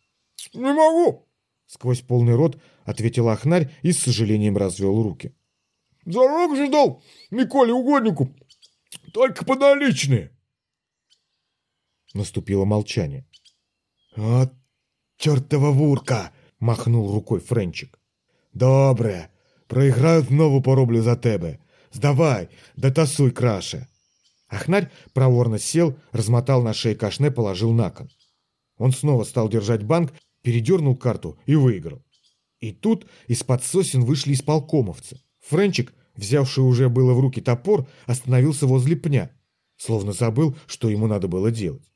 «Не могу!» Сквозь полный рот ответил Ахнарь и с сожалением развел руки. «Зарок же дал Миколе угоднику, только подоличные». Наступило молчание. «Вот чертова вурка!» — махнул рукой Френчик. «Добре, проиграю знову пороблю за тебе. Сдавай, да тасуй краше». Ахнарь проворно сел, размотал на шее кашне, положил на кон. Он снова стал держать банк, передернул карту и выиграл. И тут из-под сосен вышли исполкомовцы. Френчик, взявший уже было в руки топор, остановился возле пня, словно забыл, что ему надо было делать.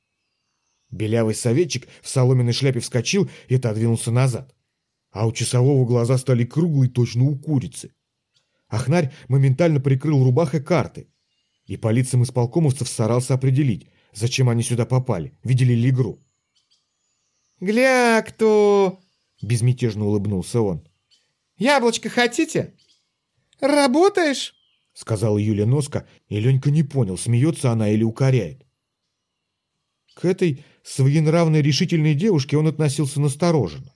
Белявый советчик в соломенной шляпе вскочил и отодвинулся назад. А у часового глаза стали круглые, точно у курицы. Ахнарь моментально прикрыл рубахой карты. И по лицам исполкомовцев старался определить, зачем они сюда попали, видели ли игру. «Гля, кто?» — безмятежно улыбнулся он. «Яблочко хотите?» «Работаешь?» — сказала Юля Носка, и Ленька не понял, смеется она или укоряет. К этой своенравной решительной девушке он относился настороженно.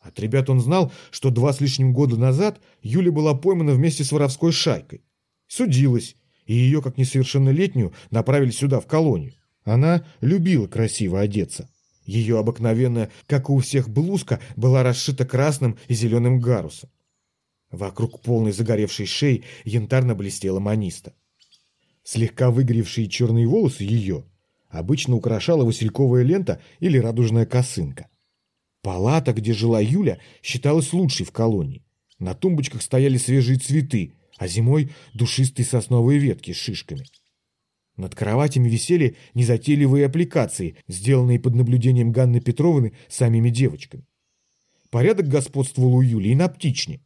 От ребят он знал, что два с лишним года назад Юля была поймана вместе с воровской шайкой. Судилась, и ее, как несовершеннолетнюю, направили сюда, в колонию. Она любила красиво одеться. Ее обыкновенная, как и у всех, блузка была расшита красным и зеленым гарусом. Вокруг полной загоревшей шеи янтарно блестела маниста. Слегка выгоревшие черные волосы ее обычно украшала васильковая лента или радужная косынка. Палата, где жила Юля, считалась лучшей в колонии. На тумбочках стояли свежие цветы, а зимой душистые сосновые ветки с шишками. Над кроватями висели незатейливые аппликации, сделанные под наблюдением Ганны Петровны самими девочками. Порядок господствовал у Юли и на птичне.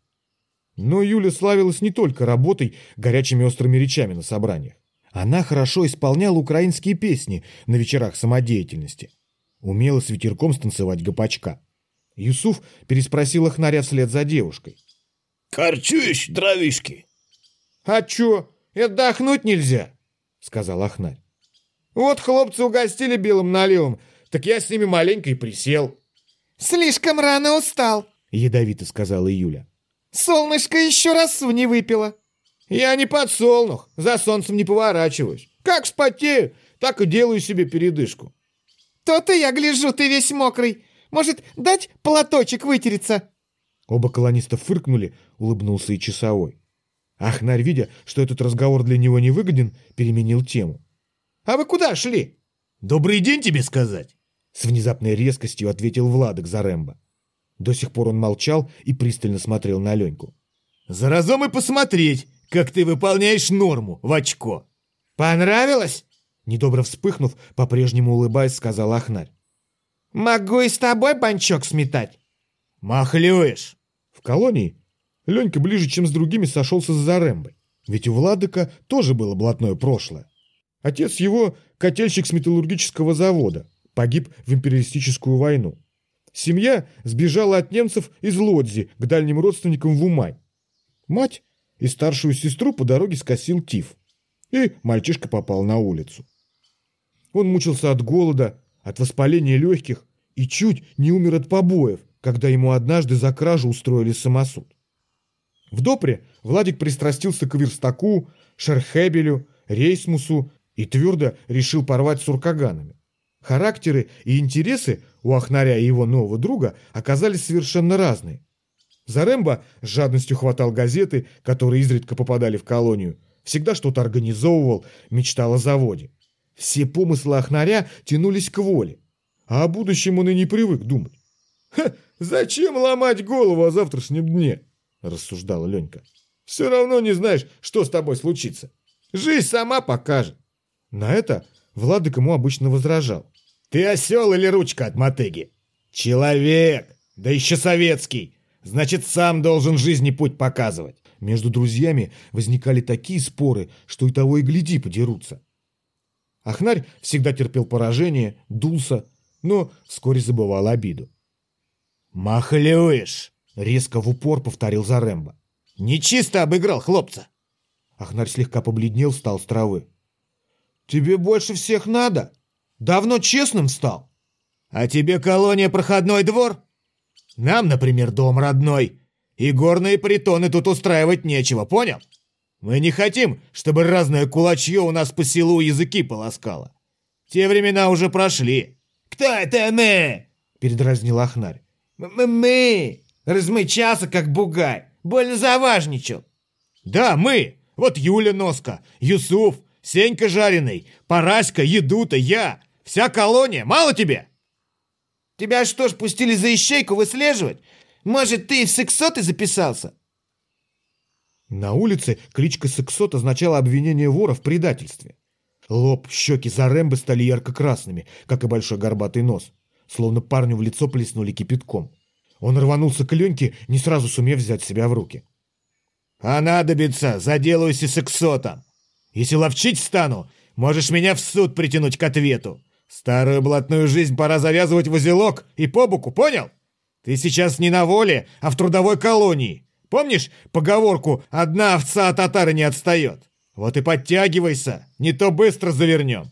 Но Юля славилась не только работой, горячими острыми речами на собраниях. Она хорошо исполняла украинские песни на вечерах самодеятельности. Умела с ветерком станцевать гопачка. Юсуф переспросил Ахнаря вслед за девушкой. «Корчуешь, дровишки?» «А чё, и отдохнуть нельзя?» — сказал Ахнарь. «Вот хлопцы угостили белым наливом, так я с ними маленько и присел». «Слишком рано устал», — ядовито сказала Юля. «Солнышко еще росу не выпило». «Я не подсолнух, за солнцем не поворачиваюсь. Как вспотею, так и делаю себе передышку». «То-то я гляжу, ты весь мокрый. Может, дать платочек вытереться?» Оба колониста фыркнули, улыбнулся и часовой. Ахнарь, видя, что этот разговор для него не выгоден, переменил тему. «А вы куда шли?» «Добрый день тебе сказать!» С внезапной резкостью ответил Владок Заремба. До сих пор он молчал и пристально смотрел на Леньку. «Заразом и посмотреть, как ты выполняешь норму в очко!» «Понравилось?» Недобро вспыхнув, по-прежнему улыбаясь, сказал Ахнарь. «Могу и с тобой банчок сметать». «Махлюешь!» В колонии Ленька ближе, чем с другими, сошелся с Зарембой. Ведь у Владыка тоже было блатное прошлое. Отец его – котельщик с металлургического завода, погиб в империалистическую войну. Семья сбежала от немцев из Лодзи к дальним родственникам в Умань. Мать и старшую сестру по дороге скосил тиф. И мальчишка попал на улицу. Он мучился от голода, от воспаления легких и чуть не умер от побоев, когда ему однажды за кражу устроили самосуд. В Допре Владик пристрастился к верстаку, шерхебелю, рейсмусу и твердо решил порвать с уркаганами. Характеры и интересы у Ахнаря и его нового друга оказались совершенно разные. Заремба с жадностью хватал газеты, которые изредка попадали в колонию, всегда что-то организовывал, мечтал о заводе. Все помыслы Ахнаря тянулись к воле, а о будущем он и не привык думать. «Ха, зачем ломать голову о завтрашнем дне?» — рассуждала Ленька. «Все равно не знаешь, что с тобой случится. Жизнь сама покажет». На это Владык ему обычно возражал. Ты осел или ручка от мотыги? Человек, да еще советский. Значит, сам должен жизни путь показывать. Между друзьями возникали такие споры, что и того и гляди подерутся. Ахнарь всегда терпел поражение, дулся, но вскоре забывал обиду. «Махлюешь!» — резко в упор повторил Заремба. «Нечисто обыграл хлопца!» Ахнарь слегка побледнел, встал с травы. «Тебе больше всех надо? Давно честным стал?» «А тебе колония проходной двор? Нам, например, дом родной. И горные притоны тут устраивать нечего, понял? Мы не хотим, чтобы разное кулачье у нас по селу языки полоскало. Те времена уже прошли. Кто это мы? Передразнил Ахнарь. Мы! Размычался, как бугай. Больно заважничал. Да, мы. Вот Юля Носка, Юсуф, Сенька Жареный, Параська, Едута, я. Вся колония. Мало тебе? Тебя что ж, пустили за ищейку выслеживать? Может, ты в сексоты записался?» На улице кличка Сексот означала обвинение вора в предательстве. Лоб, щеки Зарембы стали ярко-красными, как и большой горбатый нос. Словно парню в лицо плеснули кипятком. Он рванулся к Леньке, не сразу сумев взять себя в руки. «А надобится, заделаюсь и сексотом. Если ловчить стану, можешь меня в суд притянуть к ответу. Старую блатную жизнь пора завязывать в узелок и по боку, понял?» Ты сейчас не на воле, а в трудовой колонии. Помнишь поговорку «одна овца от татары не отстает»? Вот и подтягивайся, не то быстро завернем.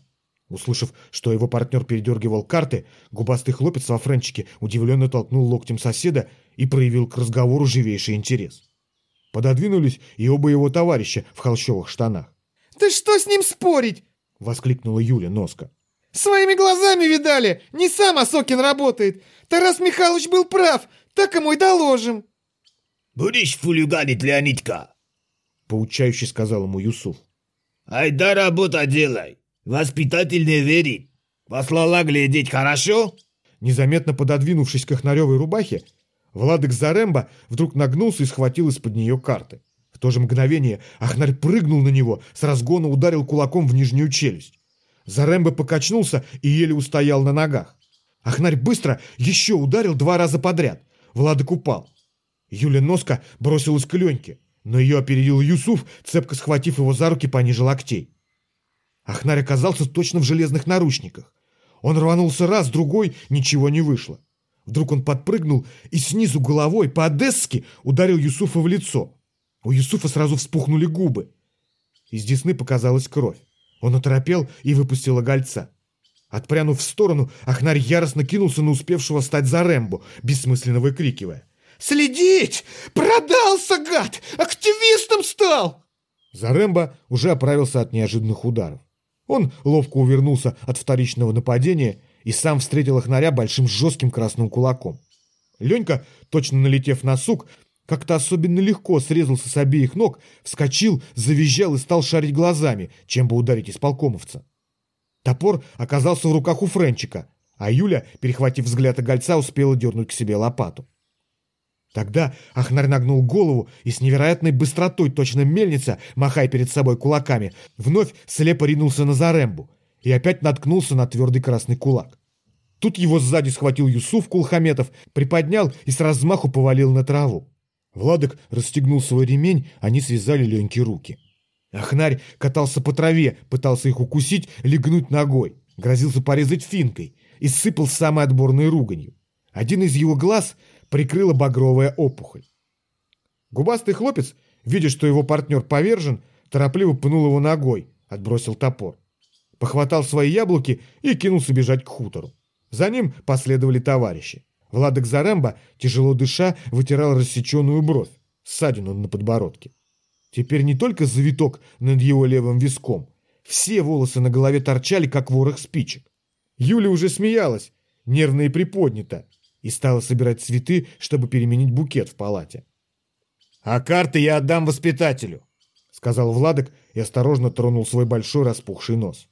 Услышав, что его партнер передергивал карты, губастый хлопец во френчике удивленно толкнул локтем соседа и проявил к разговору живейший интерес. Пододвинулись и оба его товарища в холщовых штанах. «Да что с ним спорить?» — воскликнула Юля Носка. Своими глазами видали, не сам Осокин работает. Тарас Михайлович был прав, так ему и доложим. Будешь фулюганить, Леонидка? Поучающе сказал ему Юсуф. Ай да работа делай. Воспитатель не верит. Послала глядеть хорошо? Незаметно пододвинувшись к Ахнаревой рубахе, Владык Заремба вдруг нагнулся и схватил из-под нее карты. В то же мгновение Ахнарь прыгнул на него, с разгона ударил кулаком в нижнюю челюсть. Зарембо покачнулся и еле устоял на ногах. Ахнарь быстро еще ударил два раза подряд. Владык упал. Юля Носка бросилась к Леньке, но ее опередил Юсуф, цепко схватив его за руки пониже локтей. Ахнарь оказался точно в железных наручниках. Он рванулся раз, другой, ничего не вышло. Вдруг он подпрыгнул и снизу головой по-одесски ударил Юсуфа в лицо. У Юсуфа сразу вспухнули губы. Из десны показалась кровь. Он оторопел и выпустил огольца. Отпрянув в сторону, Ахнарь яростно кинулся на успевшего стать за Рэмбо, бессмысленно выкрикивая. «Следить! Продался, гад! Активистом стал!» Заремба уже оправился от неожиданных ударов. Он ловко увернулся от вторичного нападения и сам встретил Ахнаря большим жестким красным кулаком. Ленька, точно налетев на сук, как-то особенно легко срезался с обеих ног, вскочил, завизжал и стал шарить глазами, чем бы ударить исполкомовца. Топор оказался в руках у Френчика, а Юля, перехватив взгляд Огольца, успела дернуть к себе лопату. Тогда Ахнарь нагнул голову и с невероятной быстротой, точно мельница, махая перед собой кулаками, вновь слепо ринулся на Зарембу и опять наткнулся на твердый красный кулак. Тут его сзади схватил Юсуф Кулхаметов, приподнял и с размаху повалил на траву. Владок расстегнул свой ремень, они связали Леньке руки. Ахнарь катался по траве, пытался их укусить, легнуть ногой, грозился порезать финкой и сыпал самой отборной руганью. Один из его глаз прикрыла багровая опухоль. Губастый хлопец, видя, что его партнер повержен, торопливо пнул его ногой, отбросил топор. Похватал свои яблоки и кинулся бежать к хутору. За ним последовали товарищи. Владок Заремба, тяжело дыша, вытирал рассеченную бровь, ссадину на подбородке. Теперь не только завиток над его левым виском, все волосы на голове торчали, как ворох спичек. Юля уже смеялась, нервно и приподнята, и стала собирать цветы, чтобы переменить букет в палате. «А карты я отдам воспитателю», — сказал Владок и осторожно тронул свой большой распухший нос.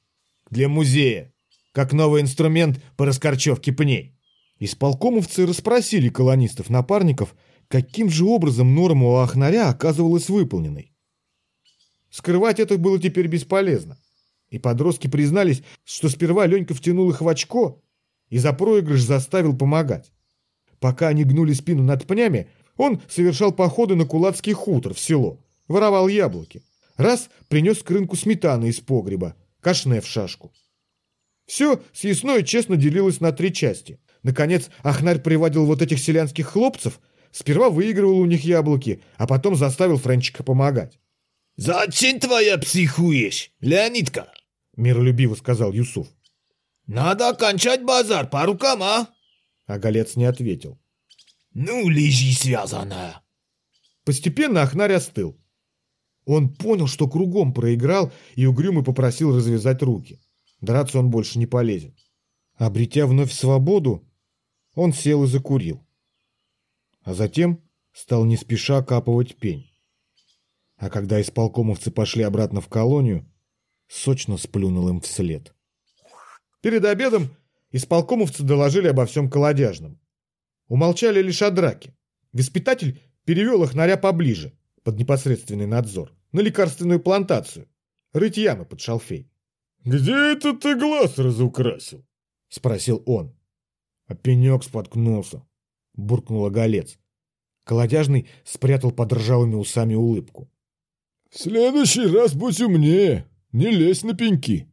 «Для музея, как новый инструмент по раскорчевке пней». Исполкомовцы расспросили колонистов-напарников, каким же образом норма у Ахнаря оказывалась выполненной. Скрывать это было теперь бесполезно. И подростки признались, что сперва Ленька втянул их в очко, и за проигрыш заставил помогать. Пока они гнули спину над пнями, он совершал походы на кулацкий хутор в село, воровал яблоки. Раз принес к рынку сметаны из погреба, кашне в шашку. Все съестное честно делилось на три части. Наконец, Ахнарь приводил вот этих селянских хлопцев, сперва выигрывал у них яблоки, а потом заставил Френчика помогать. «Зачем твоя психуешь, Леонидка?» — миролюбиво сказал Юсуф. «Надо окончать базар по рукам, а?» А Голец не ответил. «Ну, лежи связанная!» Постепенно Ахнарь остыл. Он понял, что кругом проиграл, и угрюмо попросил развязать руки. Драться он больше не полезет. Обретя вновь свободу, он сел и закурил. А затем стал не спеша капывать пень. А когда исполкомовцы пошли обратно в колонию, сочно сплюнул им вслед. Перед обедом исполкомовцы доложили обо всем колодяжном. Умолчали лишь о драке. Воспитатель перевел их наря поближе, под непосредственный надзор, на лекарственную плантацию, рыть ямы под шалфей. «Где это ты глаз разукрасил?» — спросил он. А пенек споткнулся, — буркнул оголец. Колодяжный спрятал под ржавыми усами улыбку. «В следующий раз будь умнее, не лезь на пеньки».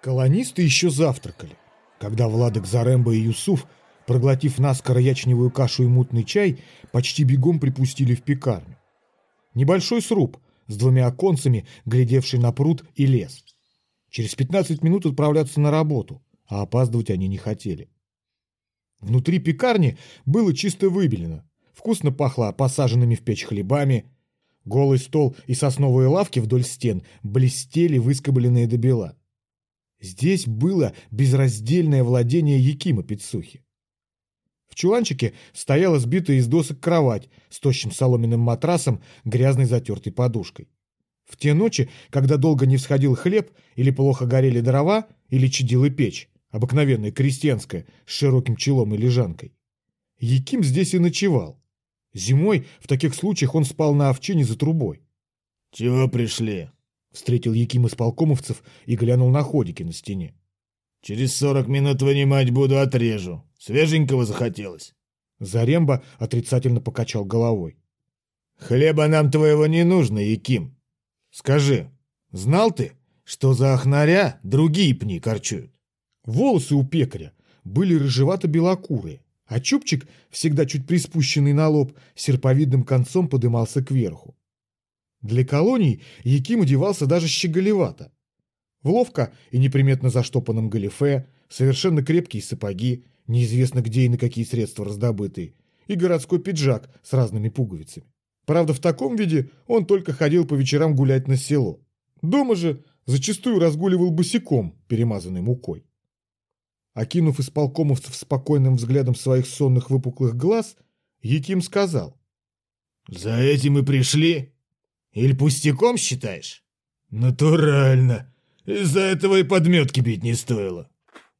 Колонисты еще завтракали, когда Владок Заремба и Юсуф, проглотив наскоро ячневую кашу и мутный чай, почти бегом припустили в пекарню. Небольшой сруб с двумя оконцами, глядевший на пруд и лес. Через 15 минут отправляться на работу, а опаздывать они не хотели. Внутри пекарни было чисто выбелено, вкусно пахло посаженными в печь хлебами, голый стол и сосновые лавки вдоль стен блестели выскобленные до бела. Здесь было безраздельное владение Якима Пиццухи. В чуланчике стояла сбитая из досок кровать с тощим соломенным матрасом, грязной затертой подушкой. В те ночи, когда долго не всходил хлеб, или плохо горели дрова, или чадила печь, обыкновенная крестьянская, с широким челом и лежанкой, Яким здесь и ночевал. Зимой в таких случаях он спал на овчине за трубой. «Чего пришли?» Встретил Яким исполкомовцев и глянул на ходики на стене. «Через сорок минут вынимать буду, отрежу. Свеженького захотелось». Заремба отрицательно покачал головой. «Хлеба нам твоего не нужно, Яким. Скажи, знал ты, что за охнаря другие пни корчуют?» Волосы у пекаря были рыжевато-белокурые, а чубчик, всегда чуть приспущенный на лоб, серповидным концом подымался кверху. Для колоний Яким одевался даже щеголевато. В ловко и неприметно заштопанном галифе, совершенно крепкие сапоги, неизвестно где и на какие средства раздобытые, и городской пиджак с разными пуговицами. Правда, в таком виде он только ходил по вечерам гулять на село. Дома же зачастую разгуливал босиком, перемазанный мукой. Окинув исполкомовцев спокойным взглядом своих сонных выпуклых глаз, Яким сказал. «За этим и пришли?» Или пустяком считаешь? Натурально. Из-за этого и подметки бить не стоило.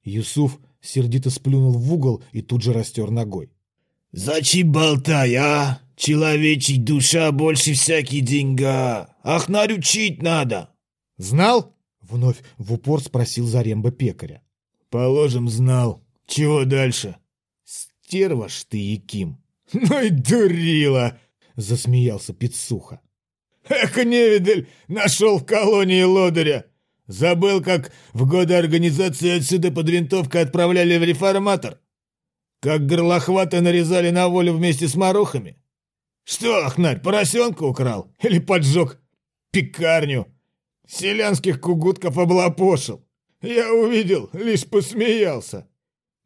Юсуф сердито сплюнул в угол и тут же растер ногой. Зачем болтай, а? Человечий душа больше всякий деньга. Ахнарь учить надо. Знал? Вновь в упор спросил Заремба пекаря. Положим, знал. Чего дальше? Стерва ж ты, Яким. Ну и дурила, засмеялся Пицуха. Эх, невидаль, нашел в колонии лодыря. Забыл, как в годы организации отсюда под винтовкой отправляли в реформатор? Как горлохваты нарезали на волю вместе с морохами? Что, Ахнарь, поросенка украл? Или поджег пекарню? Селянских кугутков облапошил. Я увидел, лишь посмеялся.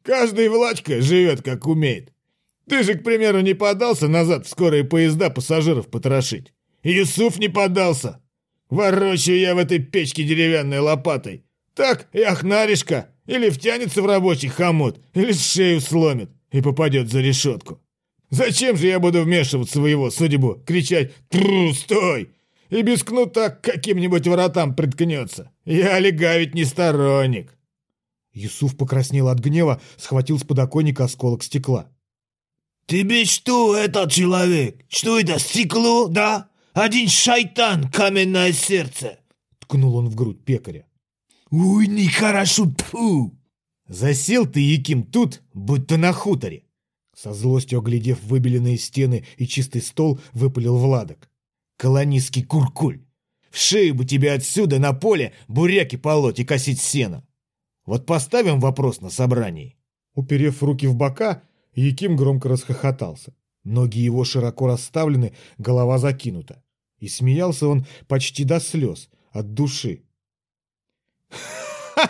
Каждый влачка живет, как умеет. Ты же, к примеру, не подался назад в скорые поезда пассажиров потрошить. Юсуф не поддался. Ворочаю я в этой печке деревянной лопатой. Так и Ахнаришка или втянется в рабочий хомут, или шею сломит и попадет за решетку. Зачем же я буду вмешиваться в его судьбу, кричать «Тру, стой!» и без кнута к каким-нибудь воротам приткнется? Я легавить не сторонник. Юсуф покраснел от гнева, схватил с подоконника осколок стекла. «Тебе что, этот человек? Что это, стекло, да? Один шайтан, каменное сердце!» Ткнул он в грудь пекаря. «Уй, нехорошо, тьфу!» Засел ты, Яким, тут, будто на хуторе. Со злостью оглядев выбеленные стены и чистый стол, выпалил Владок. Колонистский куркуль! В шею бы тебе отсюда на поле буряки полоть и косить сено. Вот поставим вопрос на собрании. Уперев руки в бока, Яким громко расхохотался. Ноги его широко расставлены, голова закинута. И смеялся он почти до слез, от души.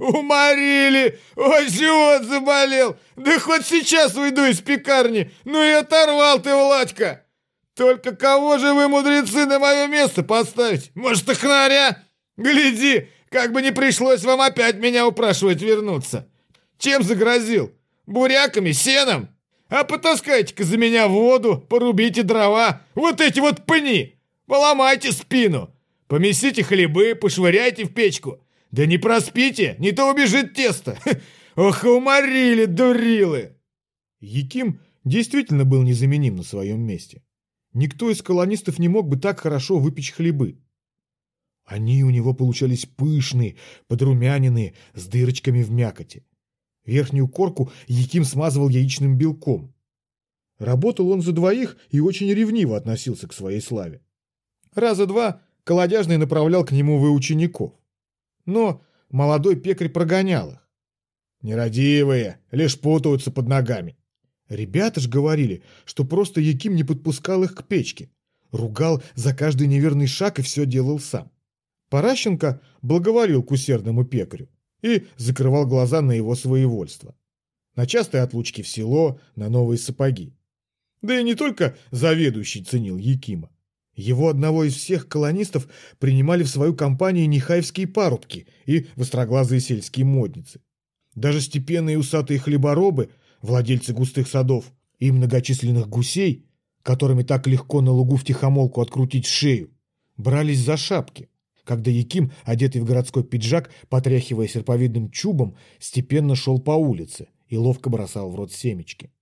Уморили! Ой, живот заболел! Да хоть сейчас уйду из пекарни! Ну и оторвал ты, Владька! Только кого же вы, мудрецы, на мое место поставить? Может, охнаря? Гляди, как бы не пришлось вам опять меня упрашивать вернуться. Чем загрозил? Буряками, сеном? А потаскайте-ка за меня воду, порубите дрова, вот эти вот пни, поломайте спину, помесите хлебы, пошвыряйте в печку. Да не проспите, не то убежит тесто. Ох, уморили, дурилы!» Яким действительно был незаменим на своем месте. Никто из колонистов не мог бы так хорошо выпечь хлебы. Они у него получались пышные, подрумяненные, с дырочками в мякоти. Верхнюю корку Яким смазывал яичным белком. Работал он за двоих и очень ревниво относился к своей славе. Раза два колодяжный направлял к нему выучеников но молодой пекарь прогонял их. Нерадивые, лишь путаются под ногами. Ребята ж говорили, что просто Яким не подпускал их к печке. Ругал за каждый неверный шаг и все делал сам. Паращенко благоволил к усердному пекарю и закрывал глаза на его своевольство. На частые отлучки в село, на новые сапоги. Да и не только заведующий ценил Якима. Его одного из всех колонистов принимали в свою компанию нехаевские парубки и востроглазые сельские модницы. Даже степенные усатые хлеборобы, владельцы густых садов и многочисленных гусей, которыми так легко на лугу втихомолку открутить шею, брались за шапки, когда Яким, одетый в городской пиджак, потряхивая серповидным чубом, степенно шел по улице и ловко бросал в рот семечки.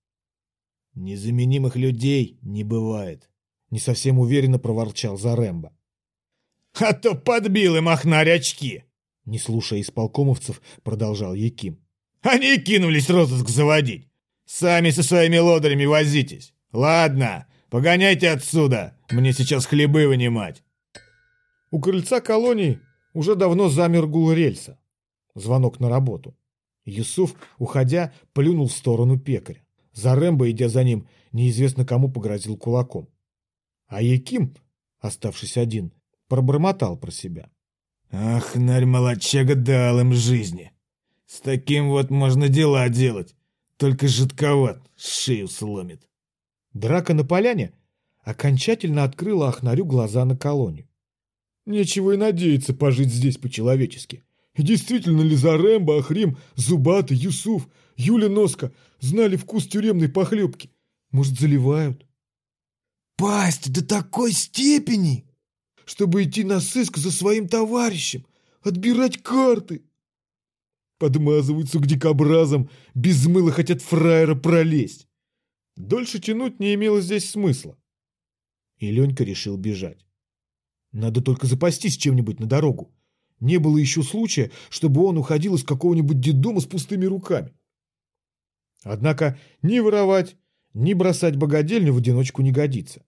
Незаменимых людей не бывает. Не совсем уверенно проворчал Заремба. «А то подбил им охнарь очки!» Не слушая исполкомовцев, продолжал Яким. «Они кинулись розыск заводить! Сами со своими лодырями возитесь! Ладно, погоняйте отсюда! Мне сейчас хлебы вынимать!» У крыльца колонии уже давно замер гул рельса. Звонок на работу. Юсуф, уходя, плюнул в сторону пекаря. Заремба, идя за ним, неизвестно кому погрозил кулаком. А Яким, оставшись один, пробормотал про себя. «Ах, нарь-молодчага дал им жизни! С таким вот можно дела делать, только жидковат, шею сломит!» Драка на поляне окончательно открыла Ахнарю глаза на колонию. Нечего и надеяться пожить здесь по-человечески. Действительно ли Заремба, Ахрим, Зубатый, Юсуф, Юля Носка знали вкус тюремной похлебки? Может, заливают? Пасть до такой степени, чтобы идти на сыск за своим товарищем, отбирать карты. Подмазываются к дикобразам, без мыла хотят фраера пролезть. Дольше тянуть не имело здесь смысла. И Ленька решил бежать. Надо только запастись чем-нибудь на дорогу. Не было еще случая, чтобы он уходил из какого-нибудь детдома с пустыми руками. Однако ни воровать, ни бросать богадельню в одиночку не годится.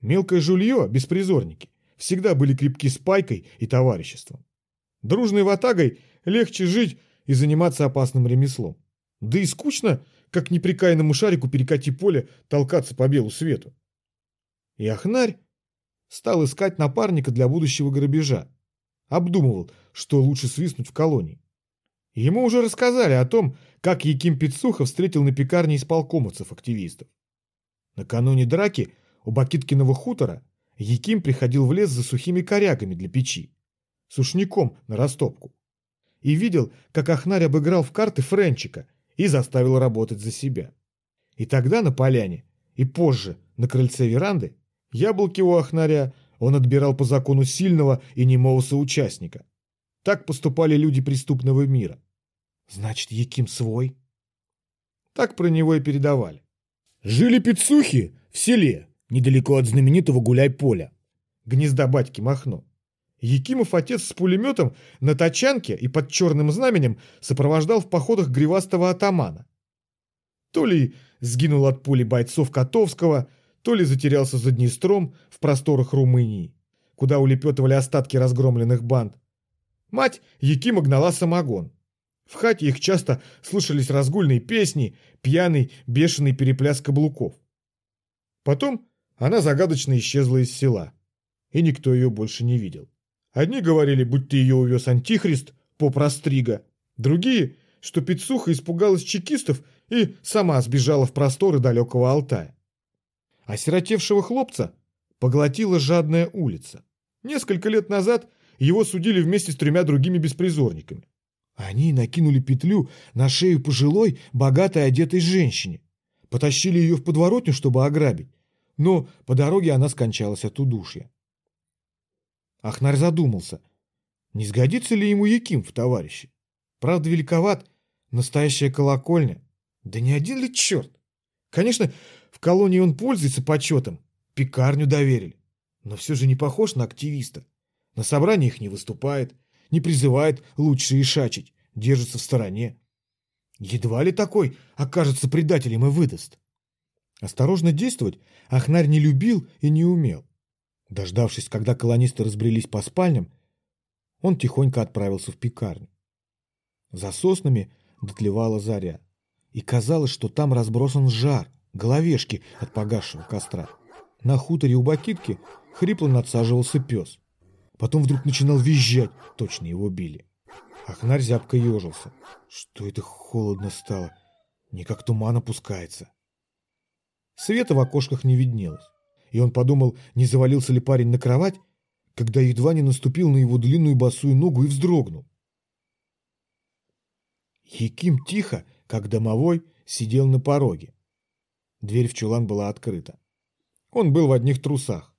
Мелкое жулье, беспризорники, всегда были крепки с пайкой и товариществом. Дружной ватагой легче жить и заниматься опасным ремеслом. Да и скучно, как неприкаянному шарику перекати поле, толкаться по белу свету. И Ахнарь стал искать напарника для будущего грабежа. Обдумывал, что лучше свистнуть в колонии. Ему уже рассказали о том, как Яким Пицуха встретил на пекарне исполкомовцев-активистов. Накануне драки у Бакиткиного хутора Яким приходил в лес за сухими корягами для печи, сушняком на растопку. И видел, как Ахнарь обыграл в карты Френчика и заставил работать за себя. И тогда на поляне, и позже на крыльце веранды, яблоки у Ахнаря он отбирал по закону сильного и немого соучастника. Так поступали люди преступного мира. Значит, Яким свой? Так про него и передавали. Жили пиццухи в селе, недалеко от знаменитого гуляй-поля. Гнезда батьки Махно. Якимов отец с пулеметом на тачанке и под черным знаменем сопровождал в походах гривастого атамана. То ли сгинул от пули бойцов Котовского, то ли затерялся за Днестром в просторах Румынии, куда улепетывали остатки разгромленных банд. Мать Якима гнала самогон. В хате их часто слышались разгульные песни, пьяный, бешеный перепляс каблуков. Потом она загадочно исчезла из села, и никто ее больше не видел. Одни говорили, будто ее увез антихрист, поп Растрига, другие, что Пицуха испугалась чекистов и сама сбежала в просторы далекого Алтая. Осиротевшего хлопца поглотила жадная улица. Несколько лет назад его судили вместе с тремя другими беспризорниками. Они накинули петлю на шею пожилой, богатой одетой женщине. Потащили ее в подворотню, чтобы ограбить. Но по дороге она скончалась от удушья. Ахнарь задумался, не сгодится ли ему Яким в товарищи. Правда, великоват, настоящая колокольня. Да не один ли черт? Конечно, в колонии он пользуется почетом, пекарню доверили. Но все же не похож на активиста. На собраниях не выступает, не призывает лучше ишачить, держится в стороне. Едва ли такой окажется предателем и выдаст. Осторожно действовать Ахнарь не любил и не умел. Дождавшись, когда колонисты разбрелись по спальням, он тихонько отправился в пекарню. За соснами дотлевала заря, и казалось, что там разбросан жар, головешки от погасшего костра. На хуторе у Бакитки хрипло надсаживался пес. Потом вдруг начинал визжать, точно его били. Ахнарь зябко ежился. Что это холодно стало? Не как туман опускается. Света в окошках не виднелось, и он подумал, не завалился ли парень на кровать, когда едва не наступил на его длинную босую ногу и вздрогнул. Яким тихо, как домовой, сидел на пороге. Дверь в чулан была открыта. Он был в одних трусах.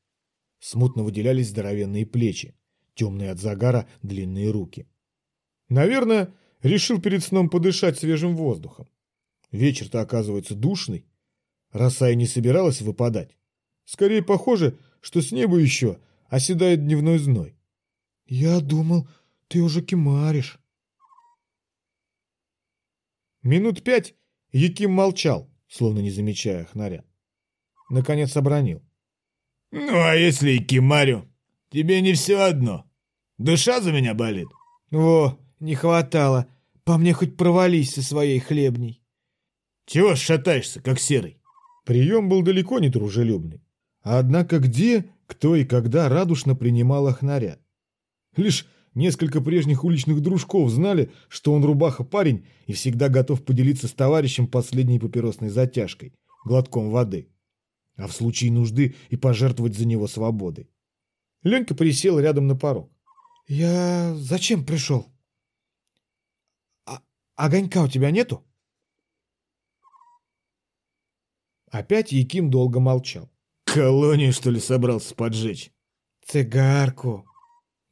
Смутно выделялись здоровенные плечи, темные от загара длинные руки. Наверное, решил перед сном подышать свежим воздухом. Вечер-то оказывается душный. Роса и не собиралась выпадать. Скорее похоже, что с неба еще оседает дневной зной. «Я думал, ты уже кемаришь». Минут пять Яким молчал, словно не замечая хнаря. Наконец обронил. «Ну, а если и кемарю? Тебе не все одно. Душа за меня болит?» «О, не хватало. По мне хоть провались со своей хлебней». «Чего шатаешься, как серый?» Прием был далеко не дружелюбный. Однако где, кто и когда радушно принимал Ахнаря? Лишь несколько прежних уличных дружков знали, что он рубаха-парень и всегда готов поделиться с товарищем последней папиросной затяжкой, глотком воды а в случае нужды и пожертвовать за него свободой. Ленька присел рядом на порог. «Я зачем пришел? А огонька у тебя нету?» Опять Яким долго молчал. «Колонию, что ли, собрался поджечь?» «Цигарку».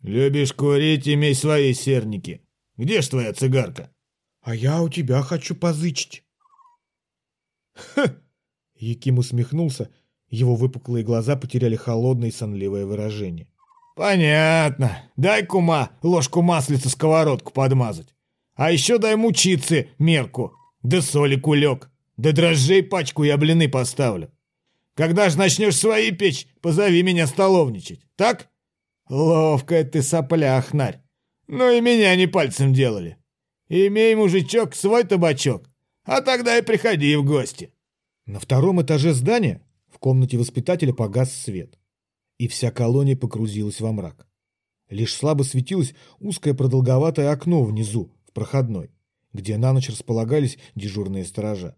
«Любишь курить, имей свои серники. Где ж твоя цигарка?» «А я у тебя хочу позычить». «Ха! Яким усмехнулся, его выпуклые глаза потеряли холодное и сонливое выражение. «Понятно. Дай, кума, ложку маслица сковородку подмазать. А еще дай мучицы мерку, да соли кулек, да дрожжей пачку я блины поставлю. Когда ж начнешь свои печь, позови меня столовничать, так? Ловкая ты сопля, хнарь. Ну и меня не пальцем делали. Имей, мужичок, свой табачок, а тогда и приходи в гости». На втором этаже здания в комнате воспитателя погас свет, и вся колония погрузилась во мрак. Лишь слабо светилось узкое продолговатое окно внизу, в проходной, где на ночь располагались дежурные сторожа.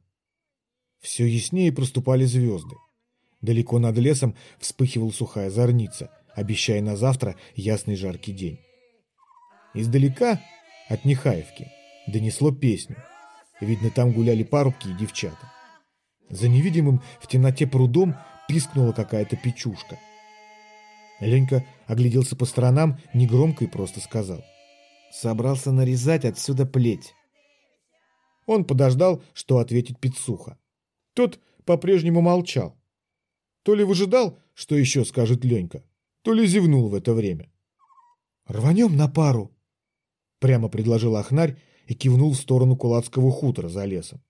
Все яснее проступали звезды. Далеко над лесом вспыхивала сухая зорница, обещая на завтра ясный жаркий день. Издалека, от Нехаевки, донесло песню. Видно, там гуляли парубки и девчата. За невидимым в темноте прудом пискнула какая-то печушка. Ленька огляделся по сторонам, негромко и просто сказал. Собрался нарезать отсюда плеть. Он подождал, что ответит Пицуха. Тот по-прежнему молчал. То ли выжидал, что еще скажет Ленька, то ли зевнул в это время. «Рванем на пару», — прямо предложил Ахнарь и кивнул в сторону кулацкого хутора за лесом.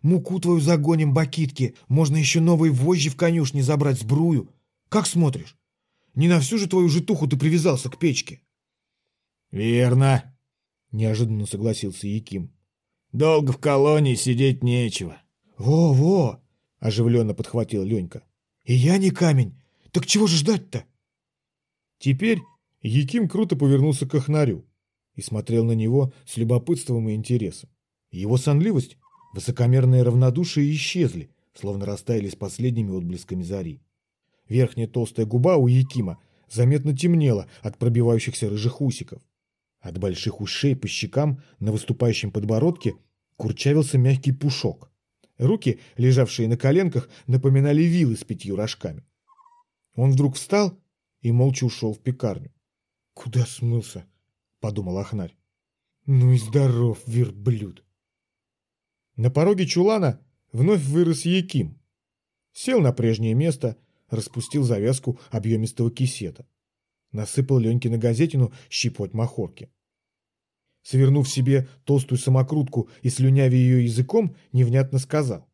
«Муку твою загоним, бакитки, можно еще новые вожжи в конюшне забрать, сбрую. Как смотришь? Не на всю же твою житуху ты привязался к печке». «Верно», — неожиданно согласился Яким. «Долго в колонии сидеть нечего». «Во-во!» — оживленно подхватил Ленька. «И я не камень. Так чего же ждать-то?» Теперь Яким круто повернулся к Охнарю и смотрел на него с любопытством и интересом. Его сонливость, высокомерное равнодушие исчезли, словно растаяли с последними отблесками зари. Верхняя толстая губа у Якима заметно темнела от пробивающихся рыжих усиков. От больших ушей по щекам на выступающем подбородке курчавился мягкий пушок. Руки, лежавшие на коленках, напоминали вилы с пятью рожками. Он вдруг встал и молча ушел в пекарню. «Куда смылся?» — подумал Ахнарь. «Ну и здоров, верблюд!» На пороге чулана вновь вырос Яким. Сел на прежнее место, распустил завязку объемистого кисета. Насыпал Леньке на газетину щепоть махорки. Свернув себе толстую самокрутку и слюнявя ее языком, невнятно сказал.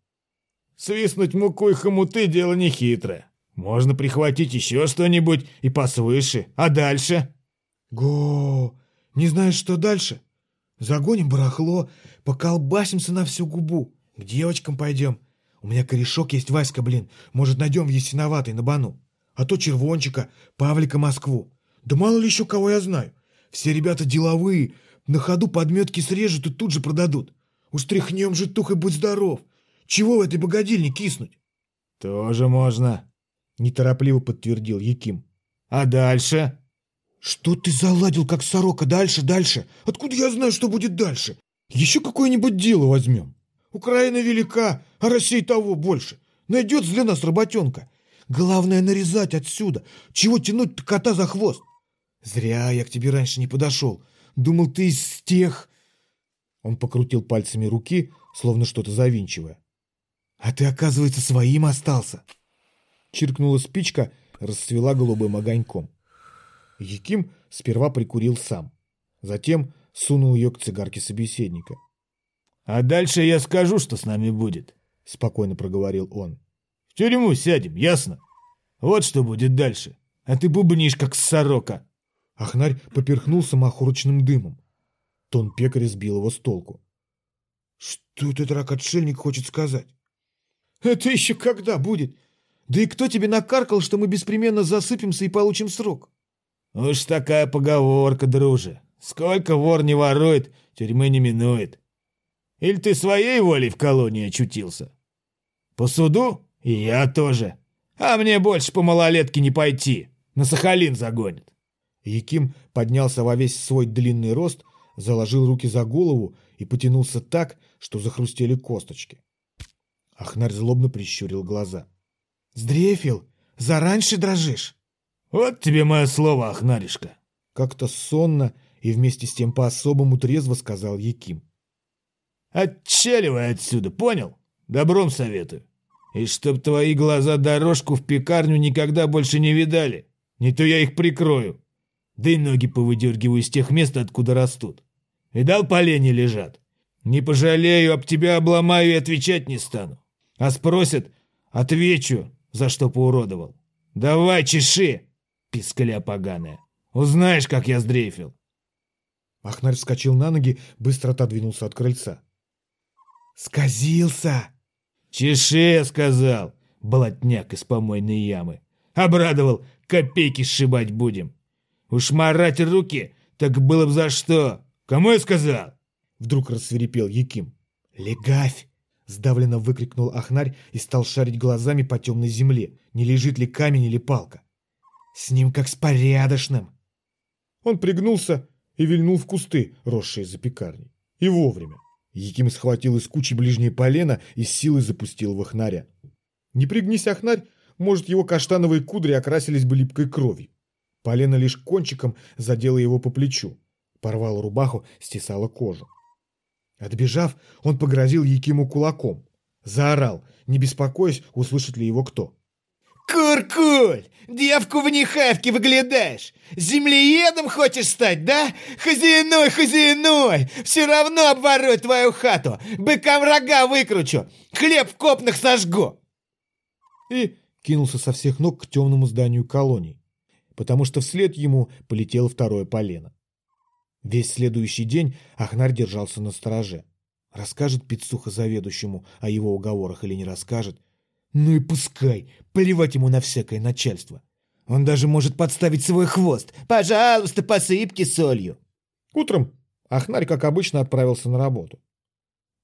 «Свистнуть муку и хомуты — дело нехитрое. Можно прихватить еще что-нибудь и посвыше. А дальше?» «Го! Не знаешь, что дальше? Загоним барахло, поколбасимся на всю губу. К девочкам пойдем. У меня корешок есть, Васька, блин. Может, найдем в Ясиноватой на Бану. А то Червончика, Павлика Москву. Да мало ли еще кого я знаю. Все ребята деловые, на ходу подметки срежут и тут же продадут. Уж тряхнем же тух и будь здоров. Чего в этой богадельне киснуть? Тоже можно, неторопливо подтвердил Яким. А дальше? Что ты заладил, как сорока? Дальше, дальше. Откуда я знаю, что будет дальше? Еще какое-нибудь дело возьмем. Украина велика, а Россия того больше. Найдется для нас работенка. Главное нарезать отсюда. Чего тянуть кота за хвост? Зря я к тебе раньше не подошел. Думал, ты из тех...» Он покрутил пальцами руки, словно что-то завинчивая. «А ты, оказывается, своим остался!» Чиркнула спичка, расцвела голубым огоньком. Яким сперва прикурил сам. Затем сунул ее к цигарке собеседника. «А дальше я скажу, что с нами будет», — спокойно проговорил он. «В тюрьму сядем, ясно? Вот что будет дальше. А ты бубнишь, как сорока». Ахнарь поперхнулся махорочным дымом. Тон пекаря сбил его с толку. «Что этот рак-отшельник хочет сказать?» «Это еще когда будет? Да и кто тебе накаркал, что мы беспременно засыпемся и получим срок?» «Уж такая поговорка, друже. Сколько вор не ворует, тюрьмы не минует. Или ты своей волей в колонии очутился? По суду? И я тоже. А мне больше по малолетке не пойти. На Сахалин загонят». Яким поднялся во весь свой длинный рост, заложил руки за голову и потянулся так, что захрустели косточки. Ахнарь злобно прищурил глаза. «Сдрефил, зараньше дрожишь!» «Вот тебе мое слово, Ахнаришка!» Как-то сонно и вместе с тем по-особому трезво сказал Яким. «Отчаливай отсюда, понял? Добром советую. И чтоб твои глаза дорожку в пекарню никогда больше не видали. Не то я их прикрою. Да и ноги повыдергиваю из тех мест, откуда растут. Видал, полени лежат. Не пожалею, об тебя обломаю и отвечать не стану. А спросят, отвечу, за что поуродовал. Давай, чеши, пискля поганая. Узнаешь, как я сдрейфил. Ахнарь вскочил на ноги, быстро отодвинулся от крыльца. «Сказился!» «Чеши!» — сказал, болотняк из помойной ямы. Обрадовал, копейки сшибать будем. Уж марать руки, так было бы за что. Кому я сказал? Вдруг рассверепел Яким. Легавь! Сдавленно выкрикнул Ахнарь и стал шарить глазами по темной земле, не лежит ли камень или палка. С ним как с порядочным. Он пригнулся и вильнул в кусты, росшие за пекарней. И вовремя. Яким схватил из кучи ближнее полено и с силой запустил в Ахнаря. Не пригнись Ахнарь, может, его каштановые кудри окрасились бы липкой кровью. Полена лишь кончиком задела его по плечу. Порвала рубаху, стесала кожу. Отбежав, он погрозил Якиму кулаком. Заорал, не беспокоясь, услышит ли его кто. Куркуль, девку в нехавке выглядаешь. Землеедом хочешь стать, да? Хозяиной, хозяиной, все равно обворую твою хату. Быкам рога выкручу, хлеб в копнах сожгу. И кинулся со всех ног к темному зданию колоний, потому что вслед ему полетело второе полено. Весь следующий день Ахнар держался на стороже. Расскажет Пицуха заведующему о его уговорах или не расскажет, ну и пускай, плевать ему на всякое начальство. Он даже может подставить свой хвост. Пожалуйста, посыпки солью. Утром Ахнарь, как обычно, отправился на работу.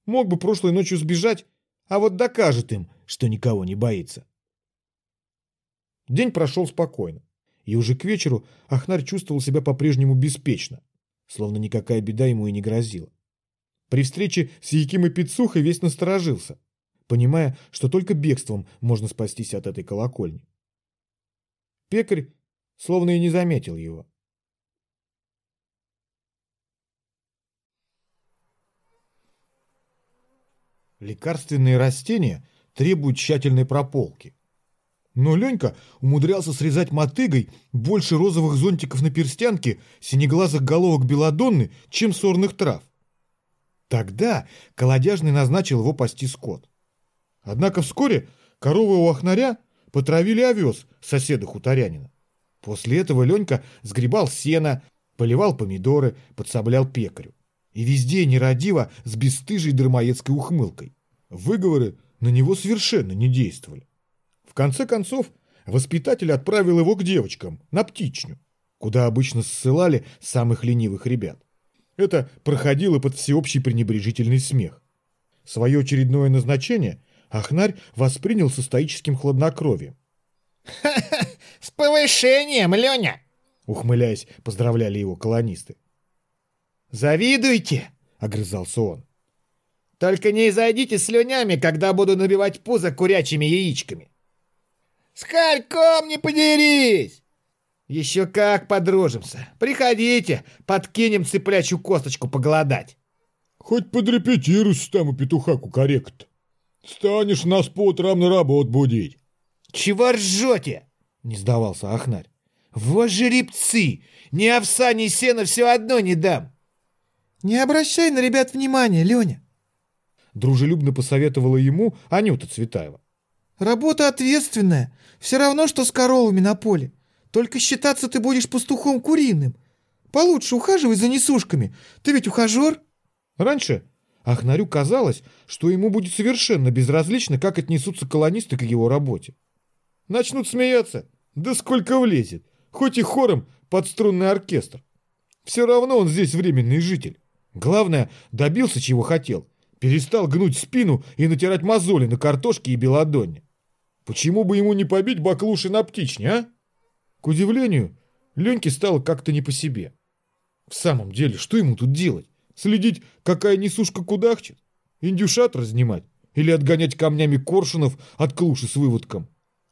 Мог бы прошлой ночью сбежать, а вот докажет им, что никого не боится. День прошел спокойно, и уже к вечеру Ахнарь чувствовал себя по-прежнему беспечно, словно никакая беда ему и не грозила. При встрече с Якимой Пицухой весь насторожился понимая, что только бегством можно спастись от этой колокольни. Пекарь словно и не заметил его. Лекарственные растения требуют тщательной прополки. Но Ленька умудрялся срезать мотыгой больше розовых зонтиков на перстянке, синеглазых головок белодонны, чем сорных трав. Тогда колодяжный назначил его пасти скот. Однако вскоре коровы у охнаря потравили овес соседа хуторянина. После этого Ленька сгребал сено, поливал помидоры, подсоблял пекарю. И везде нерадиво с бесстыжей дармоедской ухмылкой. Выговоры на него совершенно не действовали. В конце концов, воспитатель отправил его к девочкам, на птичню, куда обычно ссылали самых ленивых ребят. Это проходило под всеобщий пренебрежительный смех. Свое очередное назначение Ахнарь воспринял со стоическим хладнокровием. «Ха-ха! С повышением, Леня!» Ухмыляясь, поздравляли его колонисты. «Завидуйте!» — огрызался он. «Только не изойдите слюнями, когда буду набивать пузо курячими яичками!» «С хорьком не подерись!» «Еще как подружимся! Приходите, подкинем цыплячью косточку поголодать!» «Хоть подрепетируйся там у петуха кукарекот!» Станешь нас по утрам на работу будить. Чего ржете? Не сдавался Ахнарь. Вот жеребцы! Ни овса, ни сена все одно не дам. Не обращай на ребят внимания, Леня. Дружелюбно посоветовала ему Анюта Цветаева. Работа ответственная. Все равно, что с коровами на поле. Только считаться ты будешь пастухом куриным. Получше ухаживай за несушками. Ты ведь ухажер? Раньше Ахнарю казалось, что ему будет совершенно безразлично, как отнесутся колонисты к его работе. Начнут смеяться, да сколько влезет, хоть и хором под струнный оркестр. Все равно он здесь временный житель. Главное, добился, чего хотел. Перестал гнуть спину и натирать мозоли на картошке и белодонне. Почему бы ему не побить баклуши на птичне, а? К удивлению, Леньке стало как-то не по себе. В самом деле, что ему тут делать? Следить, какая несушка кудахчет? Индюшат разнимать? Или отгонять камнями коршунов от клуши с выводком?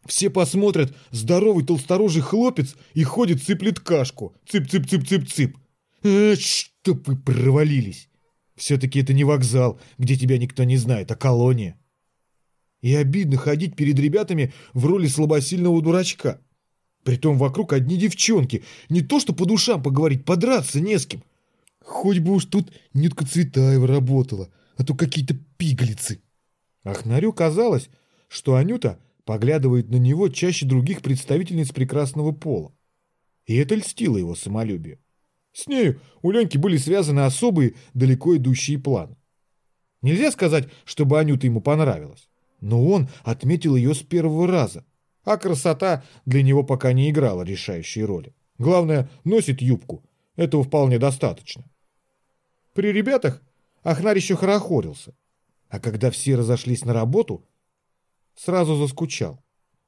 Все посмотрят, здоровый толсторожий хлопец и ходит сыплет кашку. Цып-цып-цып-цып-цып. А, чтоб вы провалились. Все-таки это не вокзал, где тебя никто не знает, а колония. И обидно ходить перед ребятами в роли слабосильного дурачка. Притом вокруг одни девчонки. Не то что по душам поговорить, подраться не с кем. Хоть бы уж тут Нютка Цветаева работала, а то какие-то пиглицы. Ахнарю казалось, что Анюта поглядывает на него чаще других представительниц прекрасного пола. И это льстило его самолюбию. С нею у Леньки были связаны особые, далеко идущие планы. Нельзя сказать, чтобы Анюта ему понравилась, но он отметил ее с первого раза, а красота для него пока не играла решающей роли. Главное, носит юбку, этого вполне достаточно. При ребятах Ахнар еще хорохорился, а когда все разошлись на работу, сразу заскучал.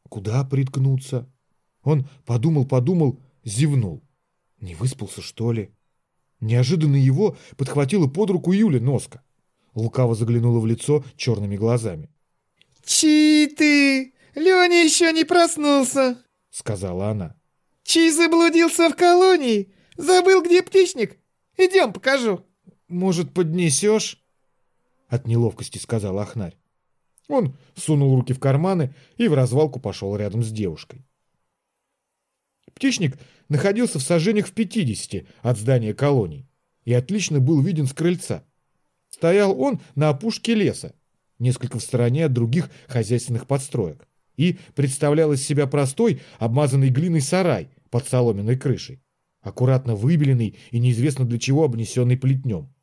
Куда приткнуться? Он подумал-подумал, зевнул. Не выспался, что ли? Неожиданно его подхватила под руку Юля Носка. Лукаво заглянула в лицо черными глазами. «Чи ты? Леня еще не проснулся!» — сказала она. «Чи заблудился в колонии? Забыл, где птичник? Идем, покажу!» «Может, поднесешь?» — от неловкости сказал Ахнарь. Он сунул руки в карманы и в развалку пошел рядом с девушкой. Птичник находился в сожжениях в 50 от здания колоний и отлично был виден с крыльца. Стоял он на опушке леса, несколько в стороне от других хозяйственных подстроек, и представлял из себя простой, обмазанный глиной сарай под соломенной крышей, аккуратно выбеленный и неизвестно для чего обнесенный плетнем.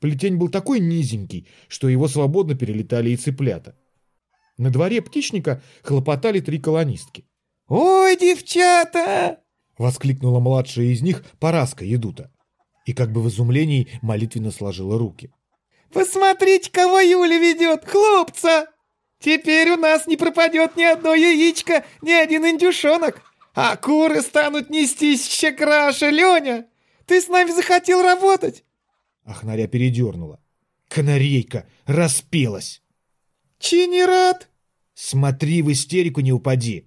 Плетень был такой низенький, что его свободно перелетали и цыплята. На дворе птичника хлопотали три колонистки. «Ой, девчата!» — воскликнула младшая из них Параска Едута. И как бы в изумлении молитвенно сложила руки. «Посмотрите, кого Юля ведет, хлопца! Теперь у нас не пропадет ни одно яичко, ни один индюшонок, а куры станут нестись еще краше, Леня! Ты с нами захотел работать?» Ахнаря передернула. Канарейка распелась. «Чи не рад?» «Смотри, в истерику не упади!»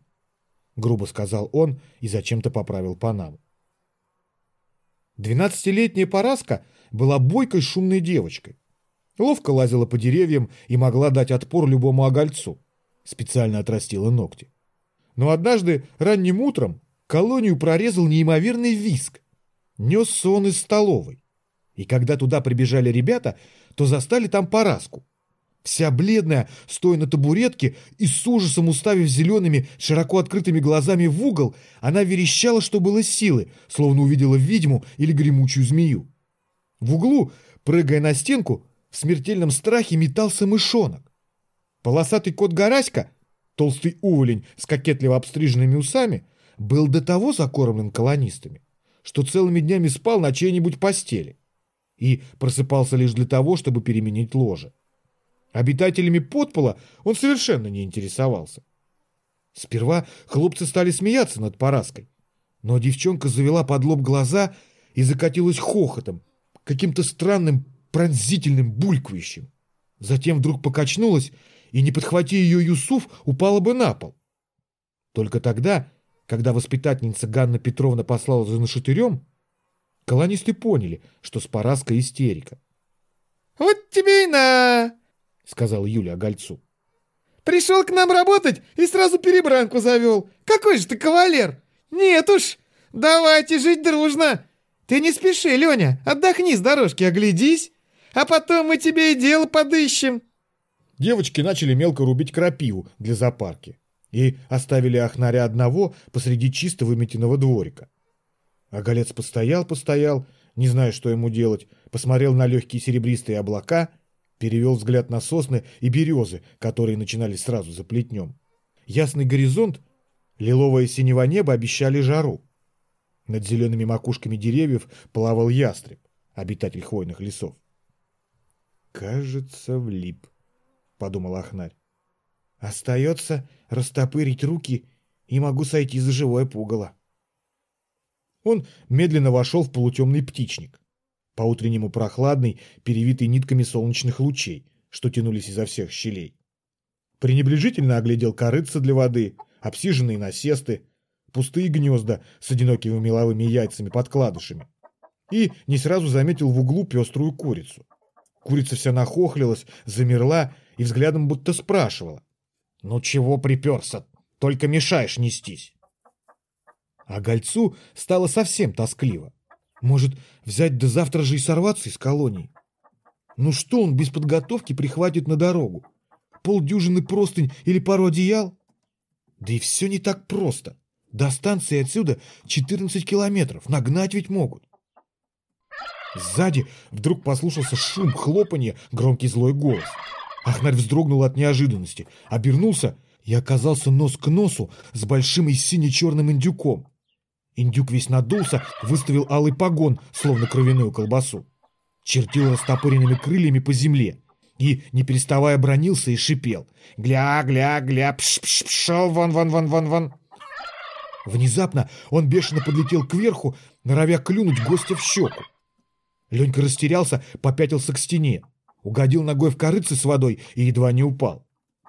Грубо сказал он и зачем-то поправил Панаму. Двенадцатилетняя Параска была бойкой шумной девочкой. Ловко лазила по деревьям и могла дать отпор любому огольцу. Специально отрастила ногти. Но однажды ранним утром колонию прорезал неимоверный виск. Несся он из столовой. И когда туда прибежали ребята, то застали там Параску. Вся бледная, стоя на табуретке и с ужасом уставив зелеными, широко открытыми глазами в угол, она верещала, что было силы, словно увидела ведьму или гремучую змею. В углу, прыгая на стенку, в смертельном страхе метался мышонок. Полосатый кот Гараська, толстый уволень с кокетливо обстриженными усами, был до того закормлен колонистами, что целыми днями спал на чьей-нибудь постели и просыпался лишь для того, чтобы переменить ложе. Обитателями подпола он совершенно не интересовался. Сперва хлопцы стали смеяться над Параской, но девчонка завела под лоб глаза и закатилась хохотом, каким-то странным пронзительным булькающим. Затем вдруг покачнулась, и, не подхвати ее Юсуф, упала бы на пол. Только тогда, когда воспитательница Ганна Петровна послала за нашатырем, колонисты поняли, что с истерика. «Вот тебе и на!» — сказал Юля Огольцу. «Пришел к нам работать и сразу перебранку завел. Какой же ты кавалер! Нет уж, давайте жить дружно. Ты не спеши, Леня, отдохни с дорожки, оглядись, а потом мы тебе и дело подыщем». Девочки начали мелко рубить крапиву для запарки и оставили Ахнаря одного посреди чисто выметенного дворика. Оголец постоял-постоял, не зная, что ему делать, посмотрел на легкие серебристые облака — перевел взгляд на сосны и березы, которые начинались сразу за плетнем. Ясный горизонт, лиловое синего небо обещали жару. Над зелеными макушками деревьев плавал ястреб, обитатель хвойных лесов. «Кажется, влип», — подумал Ахнарь. «Остается растопырить руки, и могу сойти за живое пугало». Он медленно вошел в полутемный птичник по-утреннему прохладный, перевитый нитками солнечных лучей, что тянулись изо всех щелей. Пренебрежительно оглядел корыца для воды, обсиженные насесты, пустые гнезда с одинокими меловыми яйцами-подкладышами. И не сразу заметил в углу пеструю курицу. Курица вся нахохлилась, замерла и взглядом будто спрашивала. «Ну чего приперся? Только мешаешь нестись!» А гольцу стало совсем тоскливо. Может, взять до завтра же и сорваться из колонии? Ну что он без подготовки прихватит на дорогу? Полдюжины простынь или пару одеял? Да и все не так просто. До станции отсюда 14 километров, нагнать ведь могут. Сзади вдруг послушался шум, хлопанье, громкий злой голос. Ахнарь вздрогнул от неожиданности, обернулся и оказался нос к носу с большим и сине-черным индюком. Индюк весь надулся, выставил алый погон, словно кровяную колбасу. Чертил растопыренными крыльями по земле и, не переставая, бронился и шипел. «Гля, гля, гля, пш-пш, пшел вон, вон, вон, вон, вон!» Внезапно он бешено подлетел кверху, норовя клюнуть гостя в щеку. Ленька растерялся, попятился к стене, угодил ногой в корыце с водой и едва не упал.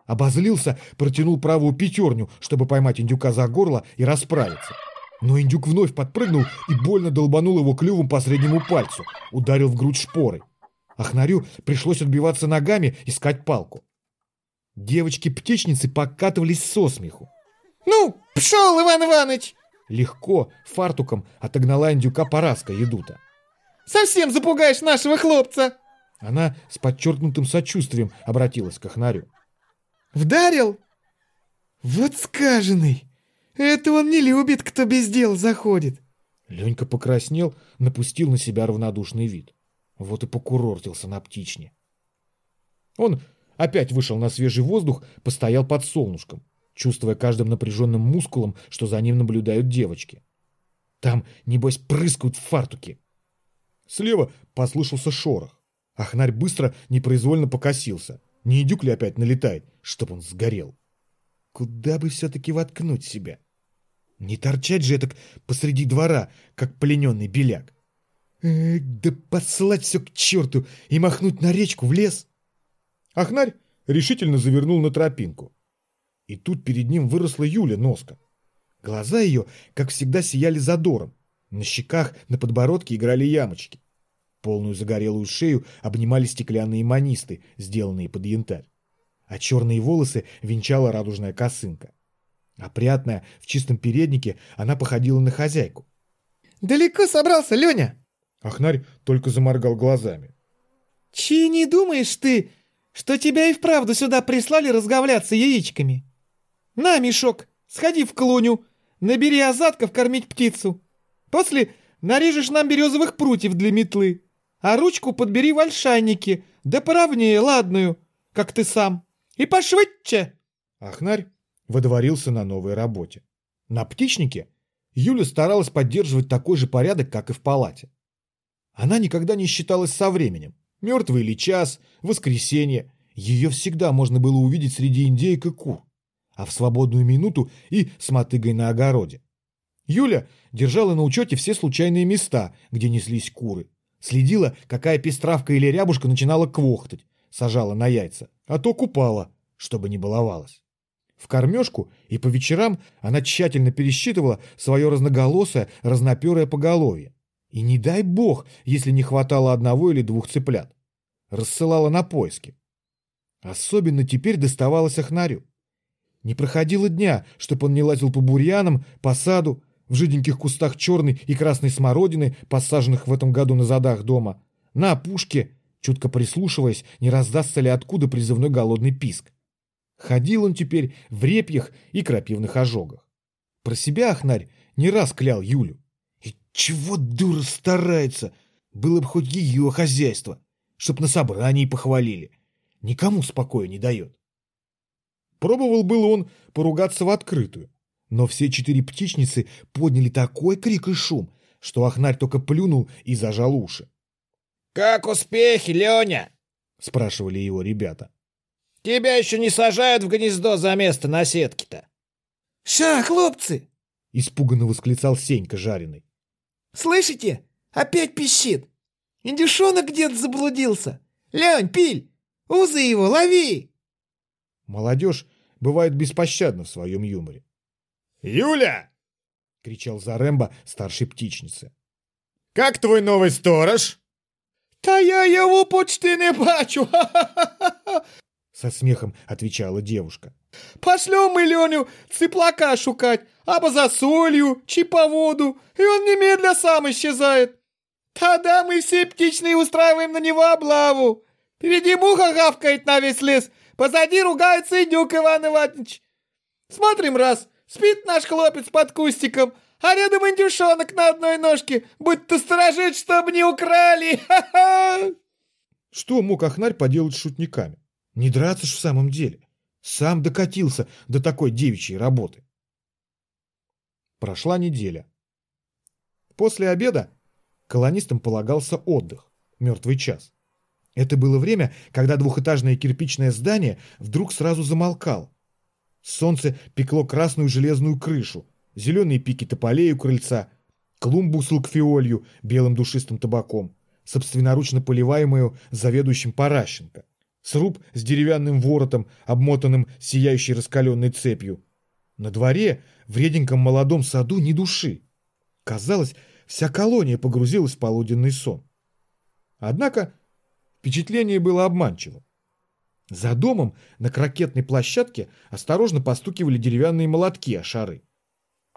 Обозлился, протянул правую пятерню, чтобы поймать индюка за горло и расправиться. Но индюк вновь подпрыгнул и больно долбанул его клювом по среднему пальцу, ударил в грудь шпорой. Ахнарю пришлось отбиваться ногами, искать палку. Девочки-птичницы покатывались со смеху. Ну, пшел, Иван Иванович! Легко, фартуком отогнала индюка Параска Едута. Совсем запугаешь нашего хлопца! Она с подчеркнутым сочувствием обратилась к Ахнарю. Вдарил? Вот скаженный! Это он не любит, кто без дел заходит. Ленька покраснел, напустил на себя равнодушный вид. Вот и покурортился на птичне. Он опять вышел на свежий воздух, постоял под солнышком, чувствуя каждым напряженным мускулом, что за ним наблюдают девочки. Там, небось, прыскают в фартуке. Слева послышался шорох. Ахнарь быстро, непроизвольно покосился. Не идюк ли опять налетает, чтоб он сгорел? Куда бы все-таки воткнуть себя? Не торчать же так посреди двора, как плененный беляк. Эх, да послать все к черту и махнуть на речку в лес. Ахнарь решительно завернул на тропинку. И тут перед ним выросла Юля Носка. Глаза ее, как всегда, сияли задором. На щеках, на подбородке играли ямочки. Полную загорелую шею обнимали стеклянные манисты, сделанные под янтарь. А черные волосы венчала радужная косынка. Опрятная, в чистом переднике, она походила на хозяйку. «Далеко собрался, Леня?» Ахнарь только заморгал глазами. «Чи не думаешь ты, что тебя и вправду сюда прислали разговляться яичками? На, мешок, сходи в клуню, набери озатков кормить птицу. После нарежешь нам березовых прутьев для метлы, а ручку подбери в ольшайнике, да поровнее, ладную, как ты сам, и пошвыдче!» Ахнарь водворился на новой работе. На птичнике Юля старалась поддерживать такой же порядок, как и в палате. Она никогда не считалась со временем. Мертвый или час, воскресенье. Ее всегда можно было увидеть среди индейок и кур. А в свободную минуту и с мотыгой на огороде. Юля держала на учете все случайные места, где неслись куры. Следила, какая пестравка или рябушка начинала квохтать, сажала на яйца, а то купала, чтобы не баловалась. В кормежку и по вечерам она тщательно пересчитывала свое разноголосое, разноперое поголовье. И не дай бог, если не хватало одного или двух цыплят. Рассылала на поиски. Особенно теперь доставалось охнарю. Не проходило дня, чтоб он не лазил по бурьянам, по саду, в жиденьких кустах черной и красной смородины, посаженных в этом году на задах дома, на опушке, чутко прислушиваясь, не раздастся ли откуда призывной голодный писк. Ходил он теперь в репьях и крапивных ожогах. Про себя Ахнарь не раз клял Юлю. И чего дура старается? Было бы хоть ее хозяйство, чтоб на собрании похвалили. Никому спокоя не дает. Пробовал был он поругаться в открытую, но все четыре птичницы подняли такой крик и шум, что Ахнарь только плюнул и зажал уши. «Как успехи, Леня?» — спрашивали его ребята. Тебя еще не сажают в гнездо за место на сетке-то. Ша, хлопцы! Испуганно восклицал Сенька жареный. Слышите? Опять пищит. Индюшонок где-то заблудился. Лень, пиль! Узы его, лови! Молодежь бывает беспощадна в своем юморе. «Юля!» — кричал Заремба старшей птичницы. «Как твой новый сторож?» «Та я его почти не бачу! Со смехом отвечала девушка. «Пошлем мы Леню цыплака шукать, або за солью, чи по воду, и он немедля сам исчезает. Тогда мы все птичные устраиваем на него облаву. Впереди муха гавкает на весь лес, позади ругается и дюк Иван Иванович. Смотрим раз, спит наш хлопец под кустиком, а рядом индюшонок на одной ножке, будто сторожит, чтобы не украли. Ха-ха!» Что мог Ахнарь поделать с шутниками? Не драться ж в самом деле. Сам докатился до такой девичьей работы. Прошла неделя. После обеда колонистам полагался отдых, мертвый час. Это было время, когда двухэтажное кирпичное здание вдруг сразу замолкало. Солнце пекло красную железную крышу, зеленые пики тополей у крыльца, клумбу с лакфиолью, белым душистым табаком, собственноручно поливаемую заведующим Паращенко сруб с деревянным воротом, обмотанным сияющей раскаленной цепью. На дворе, в реденьком молодом саду, ни души. Казалось, вся колония погрузилась в полуденный сон. Однако впечатление было обманчивым. За домом на крокетной площадке осторожно постукивали деревянные молотки о шары.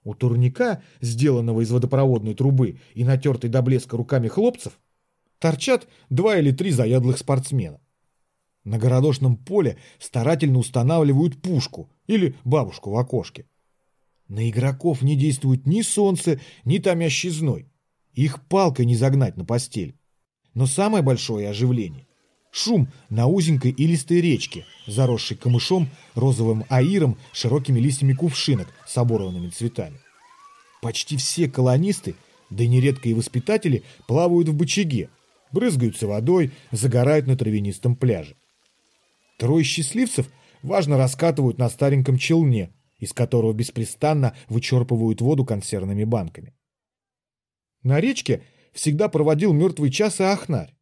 У турника, сделанного из водопроводной трубы и натертой до блеска руками хлопцев, торчат два или три заядлых спортсмена. На городошном поле старательно устанавливают пушку или бабушку в окошке. На игроков не действует ни солнце, ни томящий зной. Их палкой не загнать на постель. Но самое большое оживление – шум на узенькой илистой речке, заросшей камышом, розовым аиром, широкими листьями кувшинок с оборванными цветами. Почти все колонисты, да и нередко и воспитатели, плавают в бочаге, брызгаются водой, загорают на травянистом пляже. Трое счастливцев важно раскатывают на стареньком челне, из которого беспрестанно вычерпывают воду консервными банками. На речке всегда проводил мертвый час и Ахнарь.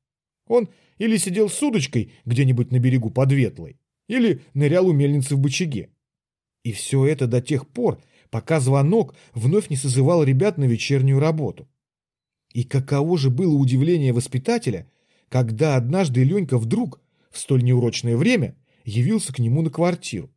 Он или сидел с удочкой где-нибудь на берегу под Ветлой, или нырял у мельницы в бочаге. И все это до тех пор, пока звонок вновь не созывал ребят на вечернюю работу. И каково же было удивление воспитателя, когда однажды Ленька вдруг, в столь неурочное время, явился к нему на квартиру.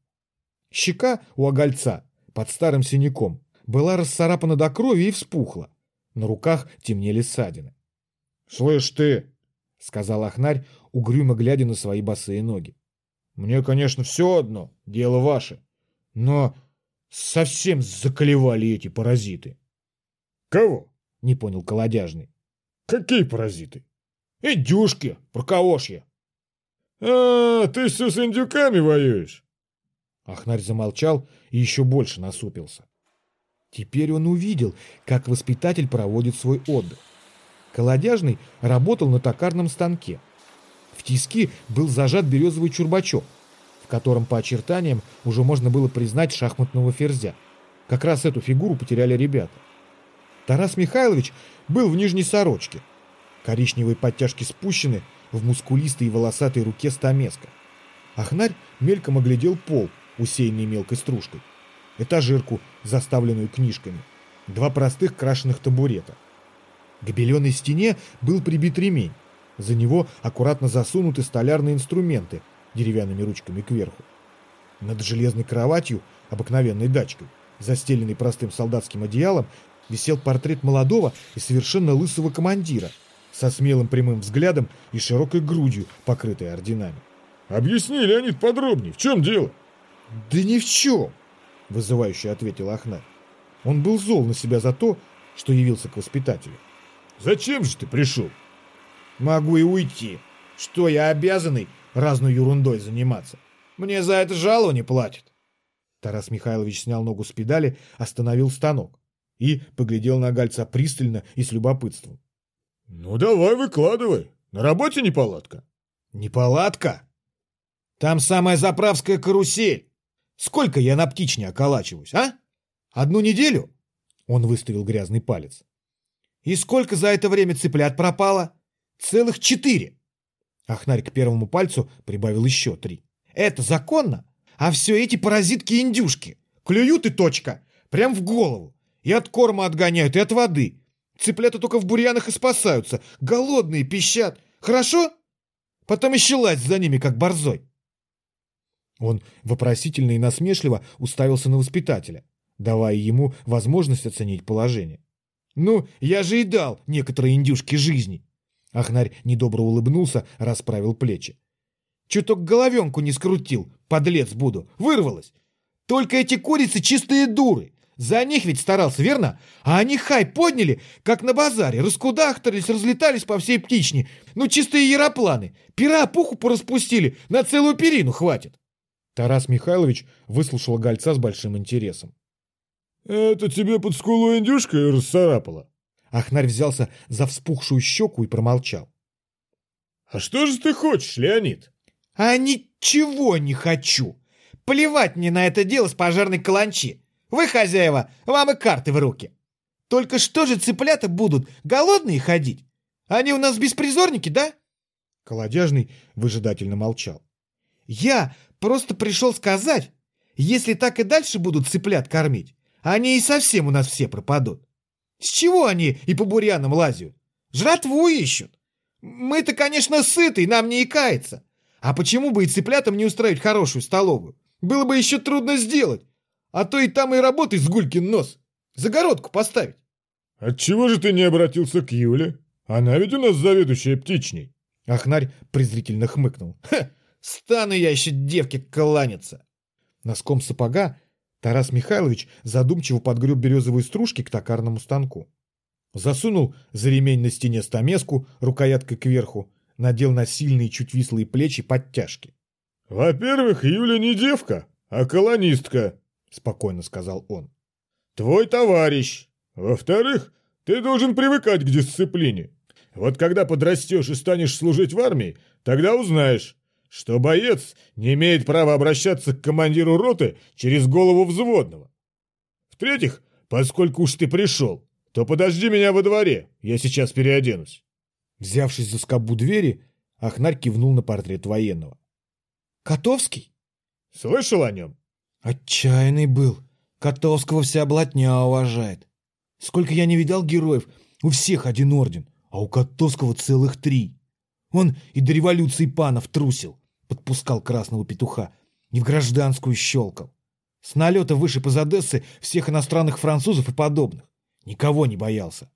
Щека у огольца, под старым синяком, была расцарапана до крови и вспухла. На руках темнели ссадины. — Слышь ты, — сказал Ахнарь, угрюмо глядя на свои босые ноги. — Мне, конечно, все одно, дело ваше. Но совсем заколевали эти паразиты. — Кого? — не понял колодяжный. — Какие паразиты? — Индюшки, про кого ж А, ты все с индюками воюешь? Ахнарь замолчал и еще больше насупился. Теперь он увидел, как воспитатель проводит свой отдых. Колодяжный работал на токарном станке. В тиски был зажат березовый чурбачок, в котором по очертаниям уже можно было признать шахматного ферзя. Как раз эту фигуру потеряли ребята. Тарас Михайлович был в нижней сорочке. Коричневые подтяжки спущены, в мускулистой и волосатой руке стамеска. Ахнарь мельком оглядел пол, усеянный мелкой стружкой этажерку, заставленную книжками, два простых крашеных табурета. К беленой стене был прибит ремень. За него аккуратно засунуты столярные инструменты деревянными ручками кверху. Над железной кроватью, обыкновенной дачкой, застеленной простым солдатским одеялом, висел портрет молодого и совершенно лысого командира со смелым прямым взглядом и широкой грудью, покрытой орденами. «Объясни, Леонид, подробнее, в чем дело?» «Да ни в чем!» вызывающе ответил Ахнарь. Он был зол на себя за то, что явился к воспитателю. «Зачем же ты пришел?» «Могу и уйти. Что, я обязанный разной ерундой заниматься? Мне за это жалование платят». Тарас Михайлович снял ногу с педали, остановил станок и поглядел на Гальца пристально и с любопытством. «Ну давай выкладывай. На работе неполадка». «Неполадка? Там самая заправская карусель. Сколько я на птичне околачиваюсь, а? Одну неделю?» Он выставил грязный палец. «И сколько за это время цыплят пропало? Целых четыре!» Ахнарь к первому пальцу прибавил еще три. «Это законно? А все эти паразитки-индюшки! Клюют и точка! Прям в голову! И от корма отгоняют, и от воды! Цыплята только в бурьянах и спасаются! Голодные пищат! Хорошо? Потом еще лазь за ними, как борзой!» Он вопросительно и насмешливо уставился на воспитателя, давая ему возможность оценить положение. «Ну, я же и дал некоторые индюшки жизни!» Ахнарь недобро улыбнулся, расправил плечи. «Чуток головенку не скрутил, подлец буду, вырвалось! Только эти курицы чистые дуры! За них ведь старался, верно? А они хай подняли, как на базаре, раскудахтались, разлетались по всей птичне. Ну, чистые яропланы. Пера пуху пораспустили, на целую перину хватит. Тарас Михайлович выслушал гольца с большим интересом. «Это тебе под скулу индюшка расцарапала?» Ахнарь взялся за вспухшую щеку и промолчал. «А что же ты хочешь, Леонид?» «А ничего не хочу. Плевать мне на это дело с пожарной каланчи. Вы, хозяева, вам и карты в руки. Только что же цыплята будут голодные ходить? Они у нас беспризорники, да?» Колодяжный выжидательно молчал. «Я Просто пришел сказать, если так и дальше будут цыплят кормить, они и совсем у нас все пропадут. С чего они и по бурьянам лазят? Жратву ищут. Мы-то, конечно, сыты, нам не икается. А почему бы и цыплятам не устроить хорошую столовую? Было бы еще трудно сделать. А то и там и работай с гулькин нос. Загородку поставить. Отчего же ты не обратился к Юле? Она ведь у нас заведующая птичней. Ахнарь презрительно хмыкнул. Ха, стану я еще девке кланяться. Носком сапога Тарас Михайлович задумчиво подгреб березовые стружки к токарному станку. Засунул за ремень на стене стамеску рукояткой кверху, надел на сильные чуть вислые плечи подтяжки. «Во-первых, Юля не девка, а колонистка», — спокойно сказал он. «Твой товарищ. Во-вторых, ты должен привыкать к дисциплине. Вот когда подрастешь и станешь служить в армии, тогда узнаешь, что боец не имеет права обращаться к командиру роты через голову взводного. В-третьих, поскольку уж ты пришел, то подожди меня во дворе, я сейчас переоденусь. Взявшись за скобу двери, Ахнарь кивнул на портрет военного. «Котовский?» «Слышал о нем?» «Отчаянный был. Котовского вся блатня уважает. Сколько я не видал героев, у всех один орден, а у Котовского целых три. Он и до революции панов трусил, подпускал красного петуха, и в гражданскую щелкал. С налета вышиб из Одессы всех иностранных французов и подобных. Никого не боялся.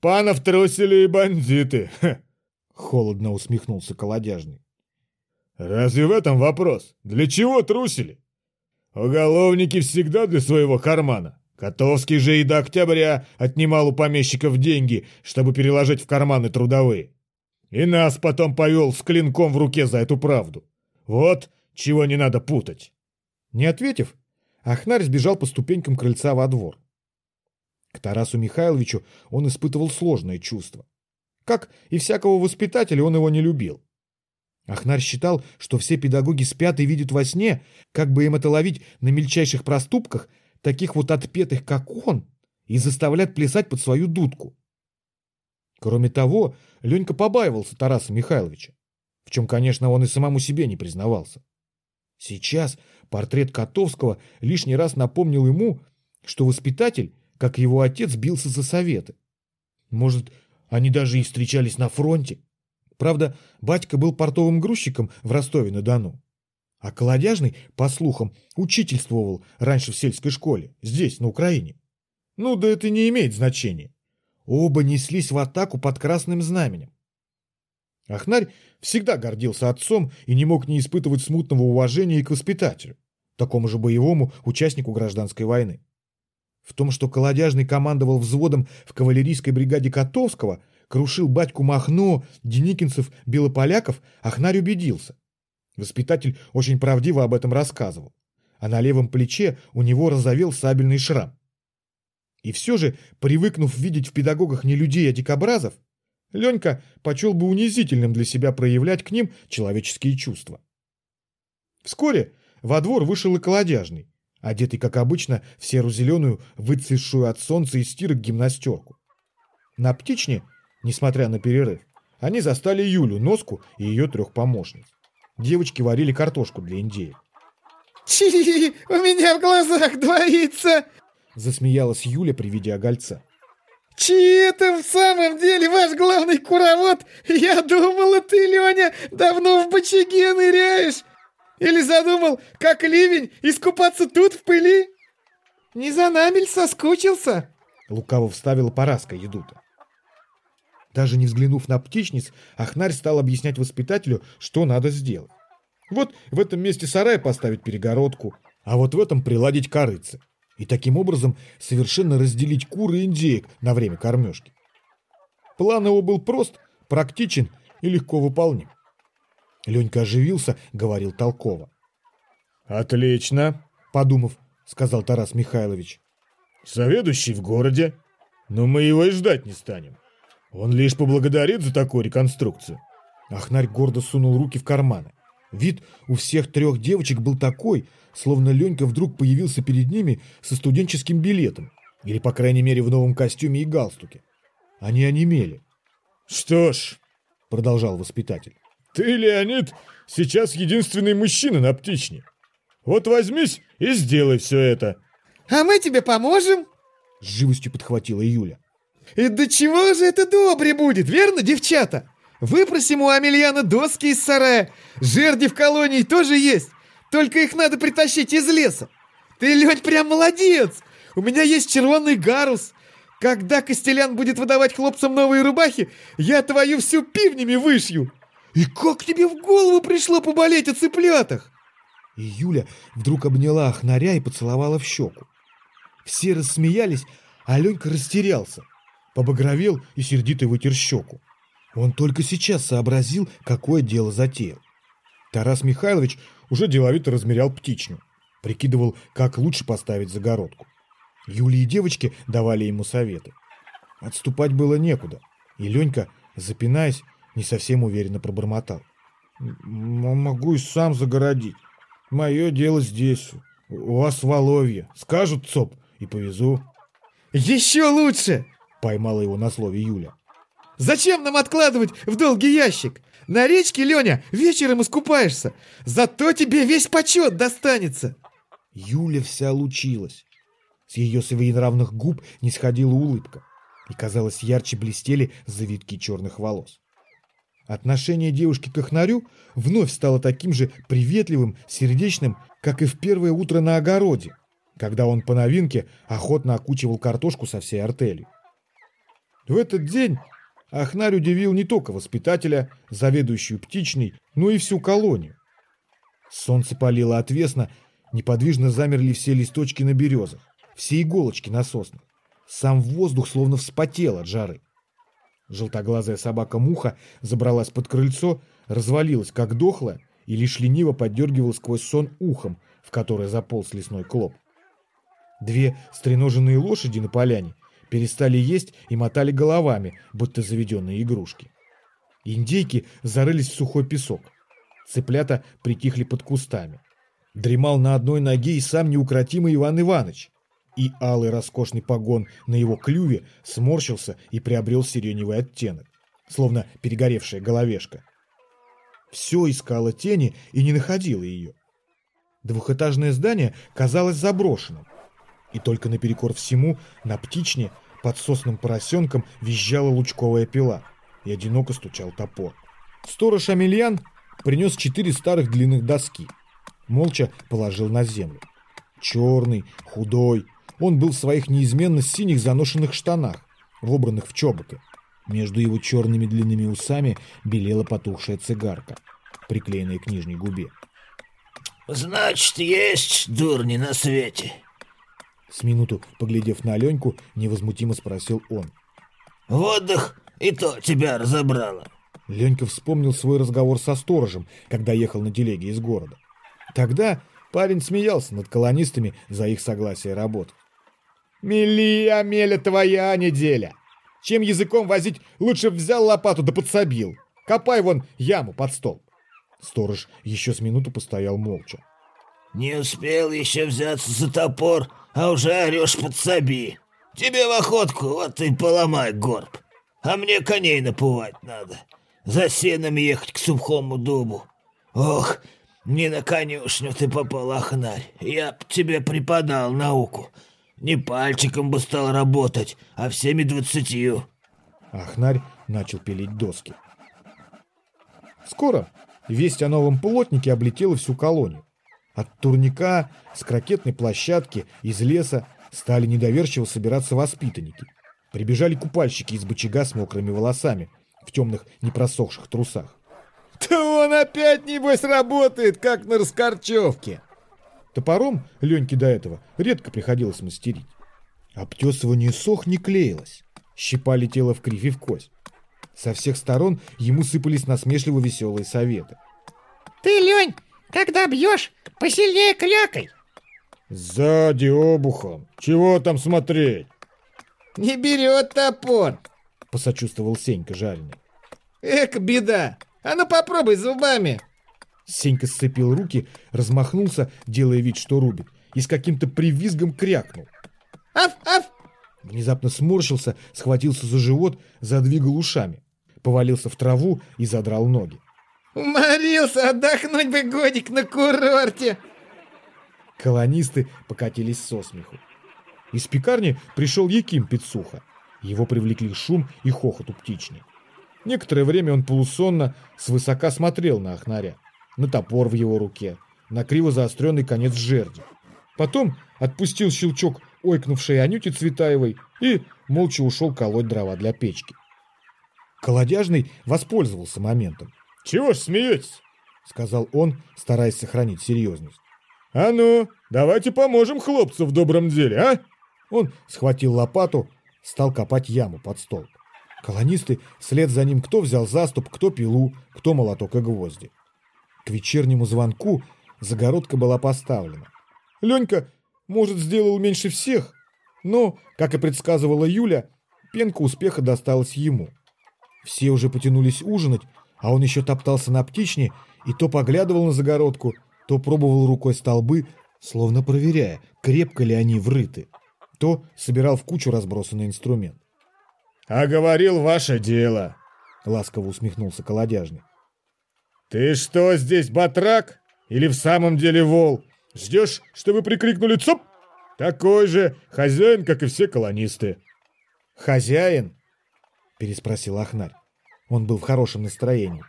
«Панов трусили и бандиты!» — холодно усмехнулся колодяжный. «Разве в этом вопрос? Для чего трусили? Уголовники всегда для своего кармана. Котовский же и до октября отнимал у помещиков деньги, чтобы переложить в карманы трудовые. И нас потом повел с клинком в руке за эту правду. Вот чего не надо путать». Не ответив, Ахнарь сбежал по ступенькам крыльца во двор. К Тарасу Михайловичу он испытывал сложное чувство. Как и всякого воспитателя, он его не любил. Ахнарь считал, что все педагоги спят и видят во сне, как бы им это ловить на мельчайших проступках, таких вот отпетых, как он, и заставлять плясать под свою дудку. Кроме того, Ленька побаивался Тараса Михайловича, в чем, конечно, он и самому себе не признавался. Сейчас портрет Котовского лишний раз напомнил ему, что воспитатель как его отец бился за советы. Может, они даже и встречались на фронте. Правда, батька был портовым грузчиком в Ростове-на-Дону. А Колодяжный, по слухам, учительствовал раньше в сельской школе, здесь, на Украине. Ну, да это не имеет значения. Оба неслись в атаку под красным знаменем. Ахнарь всегда гордился отцом и не мог не испытывать смутного уважения к воспитателю, такому же боевому участнику гражданской войны. В том, что Колодяжный командовал взводом в кавалерийской бригаде Котовского, крушил батьку Махно, Деникинцев, Белополяков, Ахнарь убедился. Воспитатель очень правдиво об этом рассказывал. А на левом плече у него разовел сабельный шрам. И все же, привыкнув видеть в педагогах не людей, а дикобразов, Ленька почел бы унизительным для себя проявлять к ним человеческие чувства. Вскоре во двор вышел и колодяжный, одетый, как обычно, в серо-зеленую, выцветшую от солнца и стирок гимнастерку. На птичне, несмотря на перерыв, они застали Юлю, Носку и ее трех помощниц. Девочки варили картошку для индеек. «Чи, у меня в глазах двоится!» Засмеялась Юля при виде огольца. «Чи это в самом деле ваш главный куровод? Я думала, ты, Леня, давно в бочаге ныряешь!» Или задумал, как ливень, искупаться тут в пыли? Не за нами ли соскучился? Лукаво вставила Параска Едута. Даже не взглянув на птичниц, Ахнарь стал объяснять воспитателю, что надо сделать. Вот в этом месте сарай поставить перегородку, а вот в этом приладить корыцы. И таким образом совершенно разделить куры и индеек на время кормежки. План его был прост, практичен и легко выполним. Ленька оживился, говорил толково. «Отлично», — подумав, сказал Тарас Михайлович. «Заведующий в городе, но мы его и ждать не станем. Он лишь поблагодарит за такую реконструкцию». Ахнарь гордо сунул руки в карманы. Вид у всех трех девочек был такой, словно Ленька вдруг появился перед ними со студенческим билетом, или, по крайней мере, в новом костюме и галстуке. Они онемели. «Что ж», — продолжал воспитатель, ты, Леонид, сейчас единственный мужчина на птичне. Вот возьмись и сделай все это. А мы тебе поможем? С живостью подхватила Юля. И до чего же это добре будет, верно, девчата? Выпросим у Амельяна доски из сарая. Жерди в колонии тоже есть. Только их надо притащить из леса. Ты, Лень, прям молодец. У меня есть червонный гарус. Когда Костелян будет выдавать хлопцам новые рубахи, я твою всю пивнями вышью. И как тебе в голову пришло поболеть о цыплятах? И Юля вдруг обняла Ахнаря и поцеловала в щеку. Все рассмеялись, а Ленька растерялся. Побагровел и сердито вытер щеку. Он только сейчас сообразил, какое дело затеял. Тарас Михайлович уже деловито размерял птичню. Прикидывал, как лучше поставить загородку. Юля и девочки давали ему советы. Отступать было некуда, и Ленька, запинаясь, не совсем уверенно пробормотал. «Могу и сам загородить. Мое дело здесь, у вас Воловье. Скажут ЦОП, и повезу». «Еще лучше!» — поймала его на слове Юля. Зачем нам откладывать в долгий ящик? На речке, Леня, вечером искупаешься. Зато тебе весь почет достанется. Юля вся лучилась. С ее своенравных губ не сходила улыбка. И, казалось, ярче блестели завитки черных волос. Отношение девушки к Ахнарю вновь стало таким же приветливым, сердечным, как и в первое утро на огороде, когда он по новинке охотно окучивал картошку со всей артелью. В этот день Ахнарь удивил не только воспитателя, заведующую птичной, но и всю колонию. Солнце палило отвесно, неподвижно замерли все листочки на березах, все иголочки на соснах. Сам воздух словно вспотел от жары. Желтоглазая собака-муха забралась под крыльцо, развалилась, как дохлая, и лишь лениво поддергивала сквозь сон ухом, в которое заполз лесной клоп. Две стреноженные лошади на поляне перестали есть и мотали головами, будто заведенные игрушки. Индейки зарылись в сухой песок. Цыплята притихли под кустами. Дремал на одной ноге и сам неукротимый Иван Иванович. И алый роскошный погон на его клюве сморщился и приобрел сиреневый оттенок, словно перегоревшая головешка. Все искало тени и не находило ее. Двухэтажное здание казалось заброшенным. И только наперекор всему на птичне под сосным поросенком визжала лучковая пила, и одиноко стучал топор. Сторож Амельян принес четыре старых длинных доски. Молча положил на землю. Черный, худой, он был в своих неизменно синих заношенных штанах, вобранных в чоботы. Между его черными длинными усами белела потухшая цигарка, приклеенная к нижней губе. «Значит, есть дурни на свете», с минуту, поглядев на Аленьку, невозмутимо спросил он. «В отдых и то тебя разобрало». Ленька вспомнил свой разговор со сторожем, когда ехал на телеге из города. Тогда парень смеялся над колонистами за их согласие работать. «Мели, Амеля, твоя неделя! Чем языком возить, лучше взял лопату да подсобил. Копай вон яму под стол». Сторож еще с минуту постоял молча. «Не успел еще взяться за топор, а уже орешь подсоби. Тебе в охотку, вот и поломай горб. А мне коней напувать надо. За сеном ехать к сухому дубу. Ох, не на конюшню ты попал, Ахнарь. Я б тебе преподал науку. Не пальчиком бы стал работать, а всеми двадцатью. Ахнарь начал пилить доски. Скоро весть о новом плотнике облетела всю колонию. От турника с крокетной площадки из леса стали недоверчиво собираться воспитанники. Прибежали купальщики из бочага с мокрыми волосами в темных непросохших трусах. «Да он опять, небось, работает, как на раскорчевке!» Топором Леньке до этого редко приходилось мастерить. Обтесывание сох не клеилось. Щепа летела в кривь и в кость. Со всех сторон ему сыпались насмешливо веселые советы. «Ты, Лень, когда бьешь, посильнее клякой. Сзади обухом. Чего там смотреть? Не берет топор, посочувствовал Сенька жареный. Эк, беда. А ну попробуй зубами. Сенька сцепил руки, размахнулся, делая вид, что рубит, и с каким-то привизгом крякнул. Аф, аф! Внезапно сморщился, схватился за живот, задвигал ушами, повалился в траву и задрал ноги. Уморился, отдохнуть бы годик на курорте. Колонисты покатились со смеху. Из пекарни пришел Яким Пицуха. Его привлекли шум и хохот у птични. Некоторое время он полусонно свысока смотрел на Ахнаря, на топор в его руке, на криво заостренный конец жерди. Потом отпустил щелчок ойкнувшей Анюте Цветаевой и молча ушел колоть дрова для печки. Колодяжный воспользовался моментом. «Чего ж смеетесь?» — сказал он, стараясь сохранить серьезность. «А ну, давайте поможем хлопцу в добром деле, а?» Он схватил лопату, стал копать яму под стол. Колонисты вслед за ним кто взял заступ, кто пилу, кто молоток и гвозди. К вечернему звонку загородка была поставлена. Ленька, может, сделал меньше всех, но, как и предсказывала Юля, пенка успеха досталась ему. Все уже потянулись ужинать, а он еще топтался на птичне и то поглядывал на загородку, то пробовал рукой столбы, словно проверяя, крепко ли они врыты, то собирал в кучу разбросанный инструмент. «А говорил, ваше дело!» — ласково усмехнулся колодяжный. «Ты что здесь, батрак? Или в самом деле вол? Ждешь, чтобы прикрикнули «Цоп!» Такой же хозяин, как и все колонисты». «Хозяин?» — переспросил Ахнарь. Он был в хорошем настроении.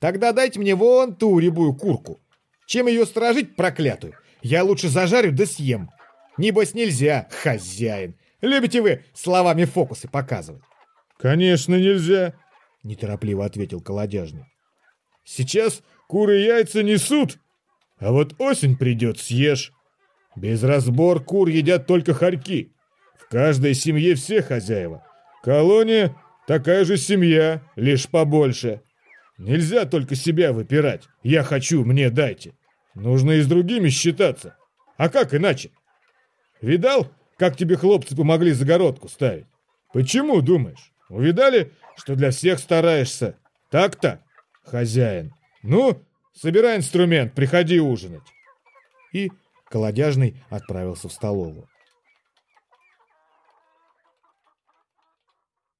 «Тогда дайте мне вон ту рябую курку. Чем ее сторожить, проклятую? Я лучше зажарю да съем. Небось нельзя, хозяин. Любите вы словами фокусы показывать?» «Конечно нельзя», — неторопливо ответил колодяжный. «Сейчас куры яйца несут, а вот осень придет, съешь. Без разбор кур едят только хорьки. В каждой семье все хозяева. Колония Такая же семья, лишь побольше. Нельзя только себя выпирать. Я хочу, мне дайте. Нужно и с другими считаться. А как иначе? Видал, как тебе хлопцы помогли загородку ставить? Почему, думаешь? Увидали, что для всех стараешься? Так-то, хозяин. Ну, собирай инструмент, приходи ужинать. И колодяжный отправился в столовую.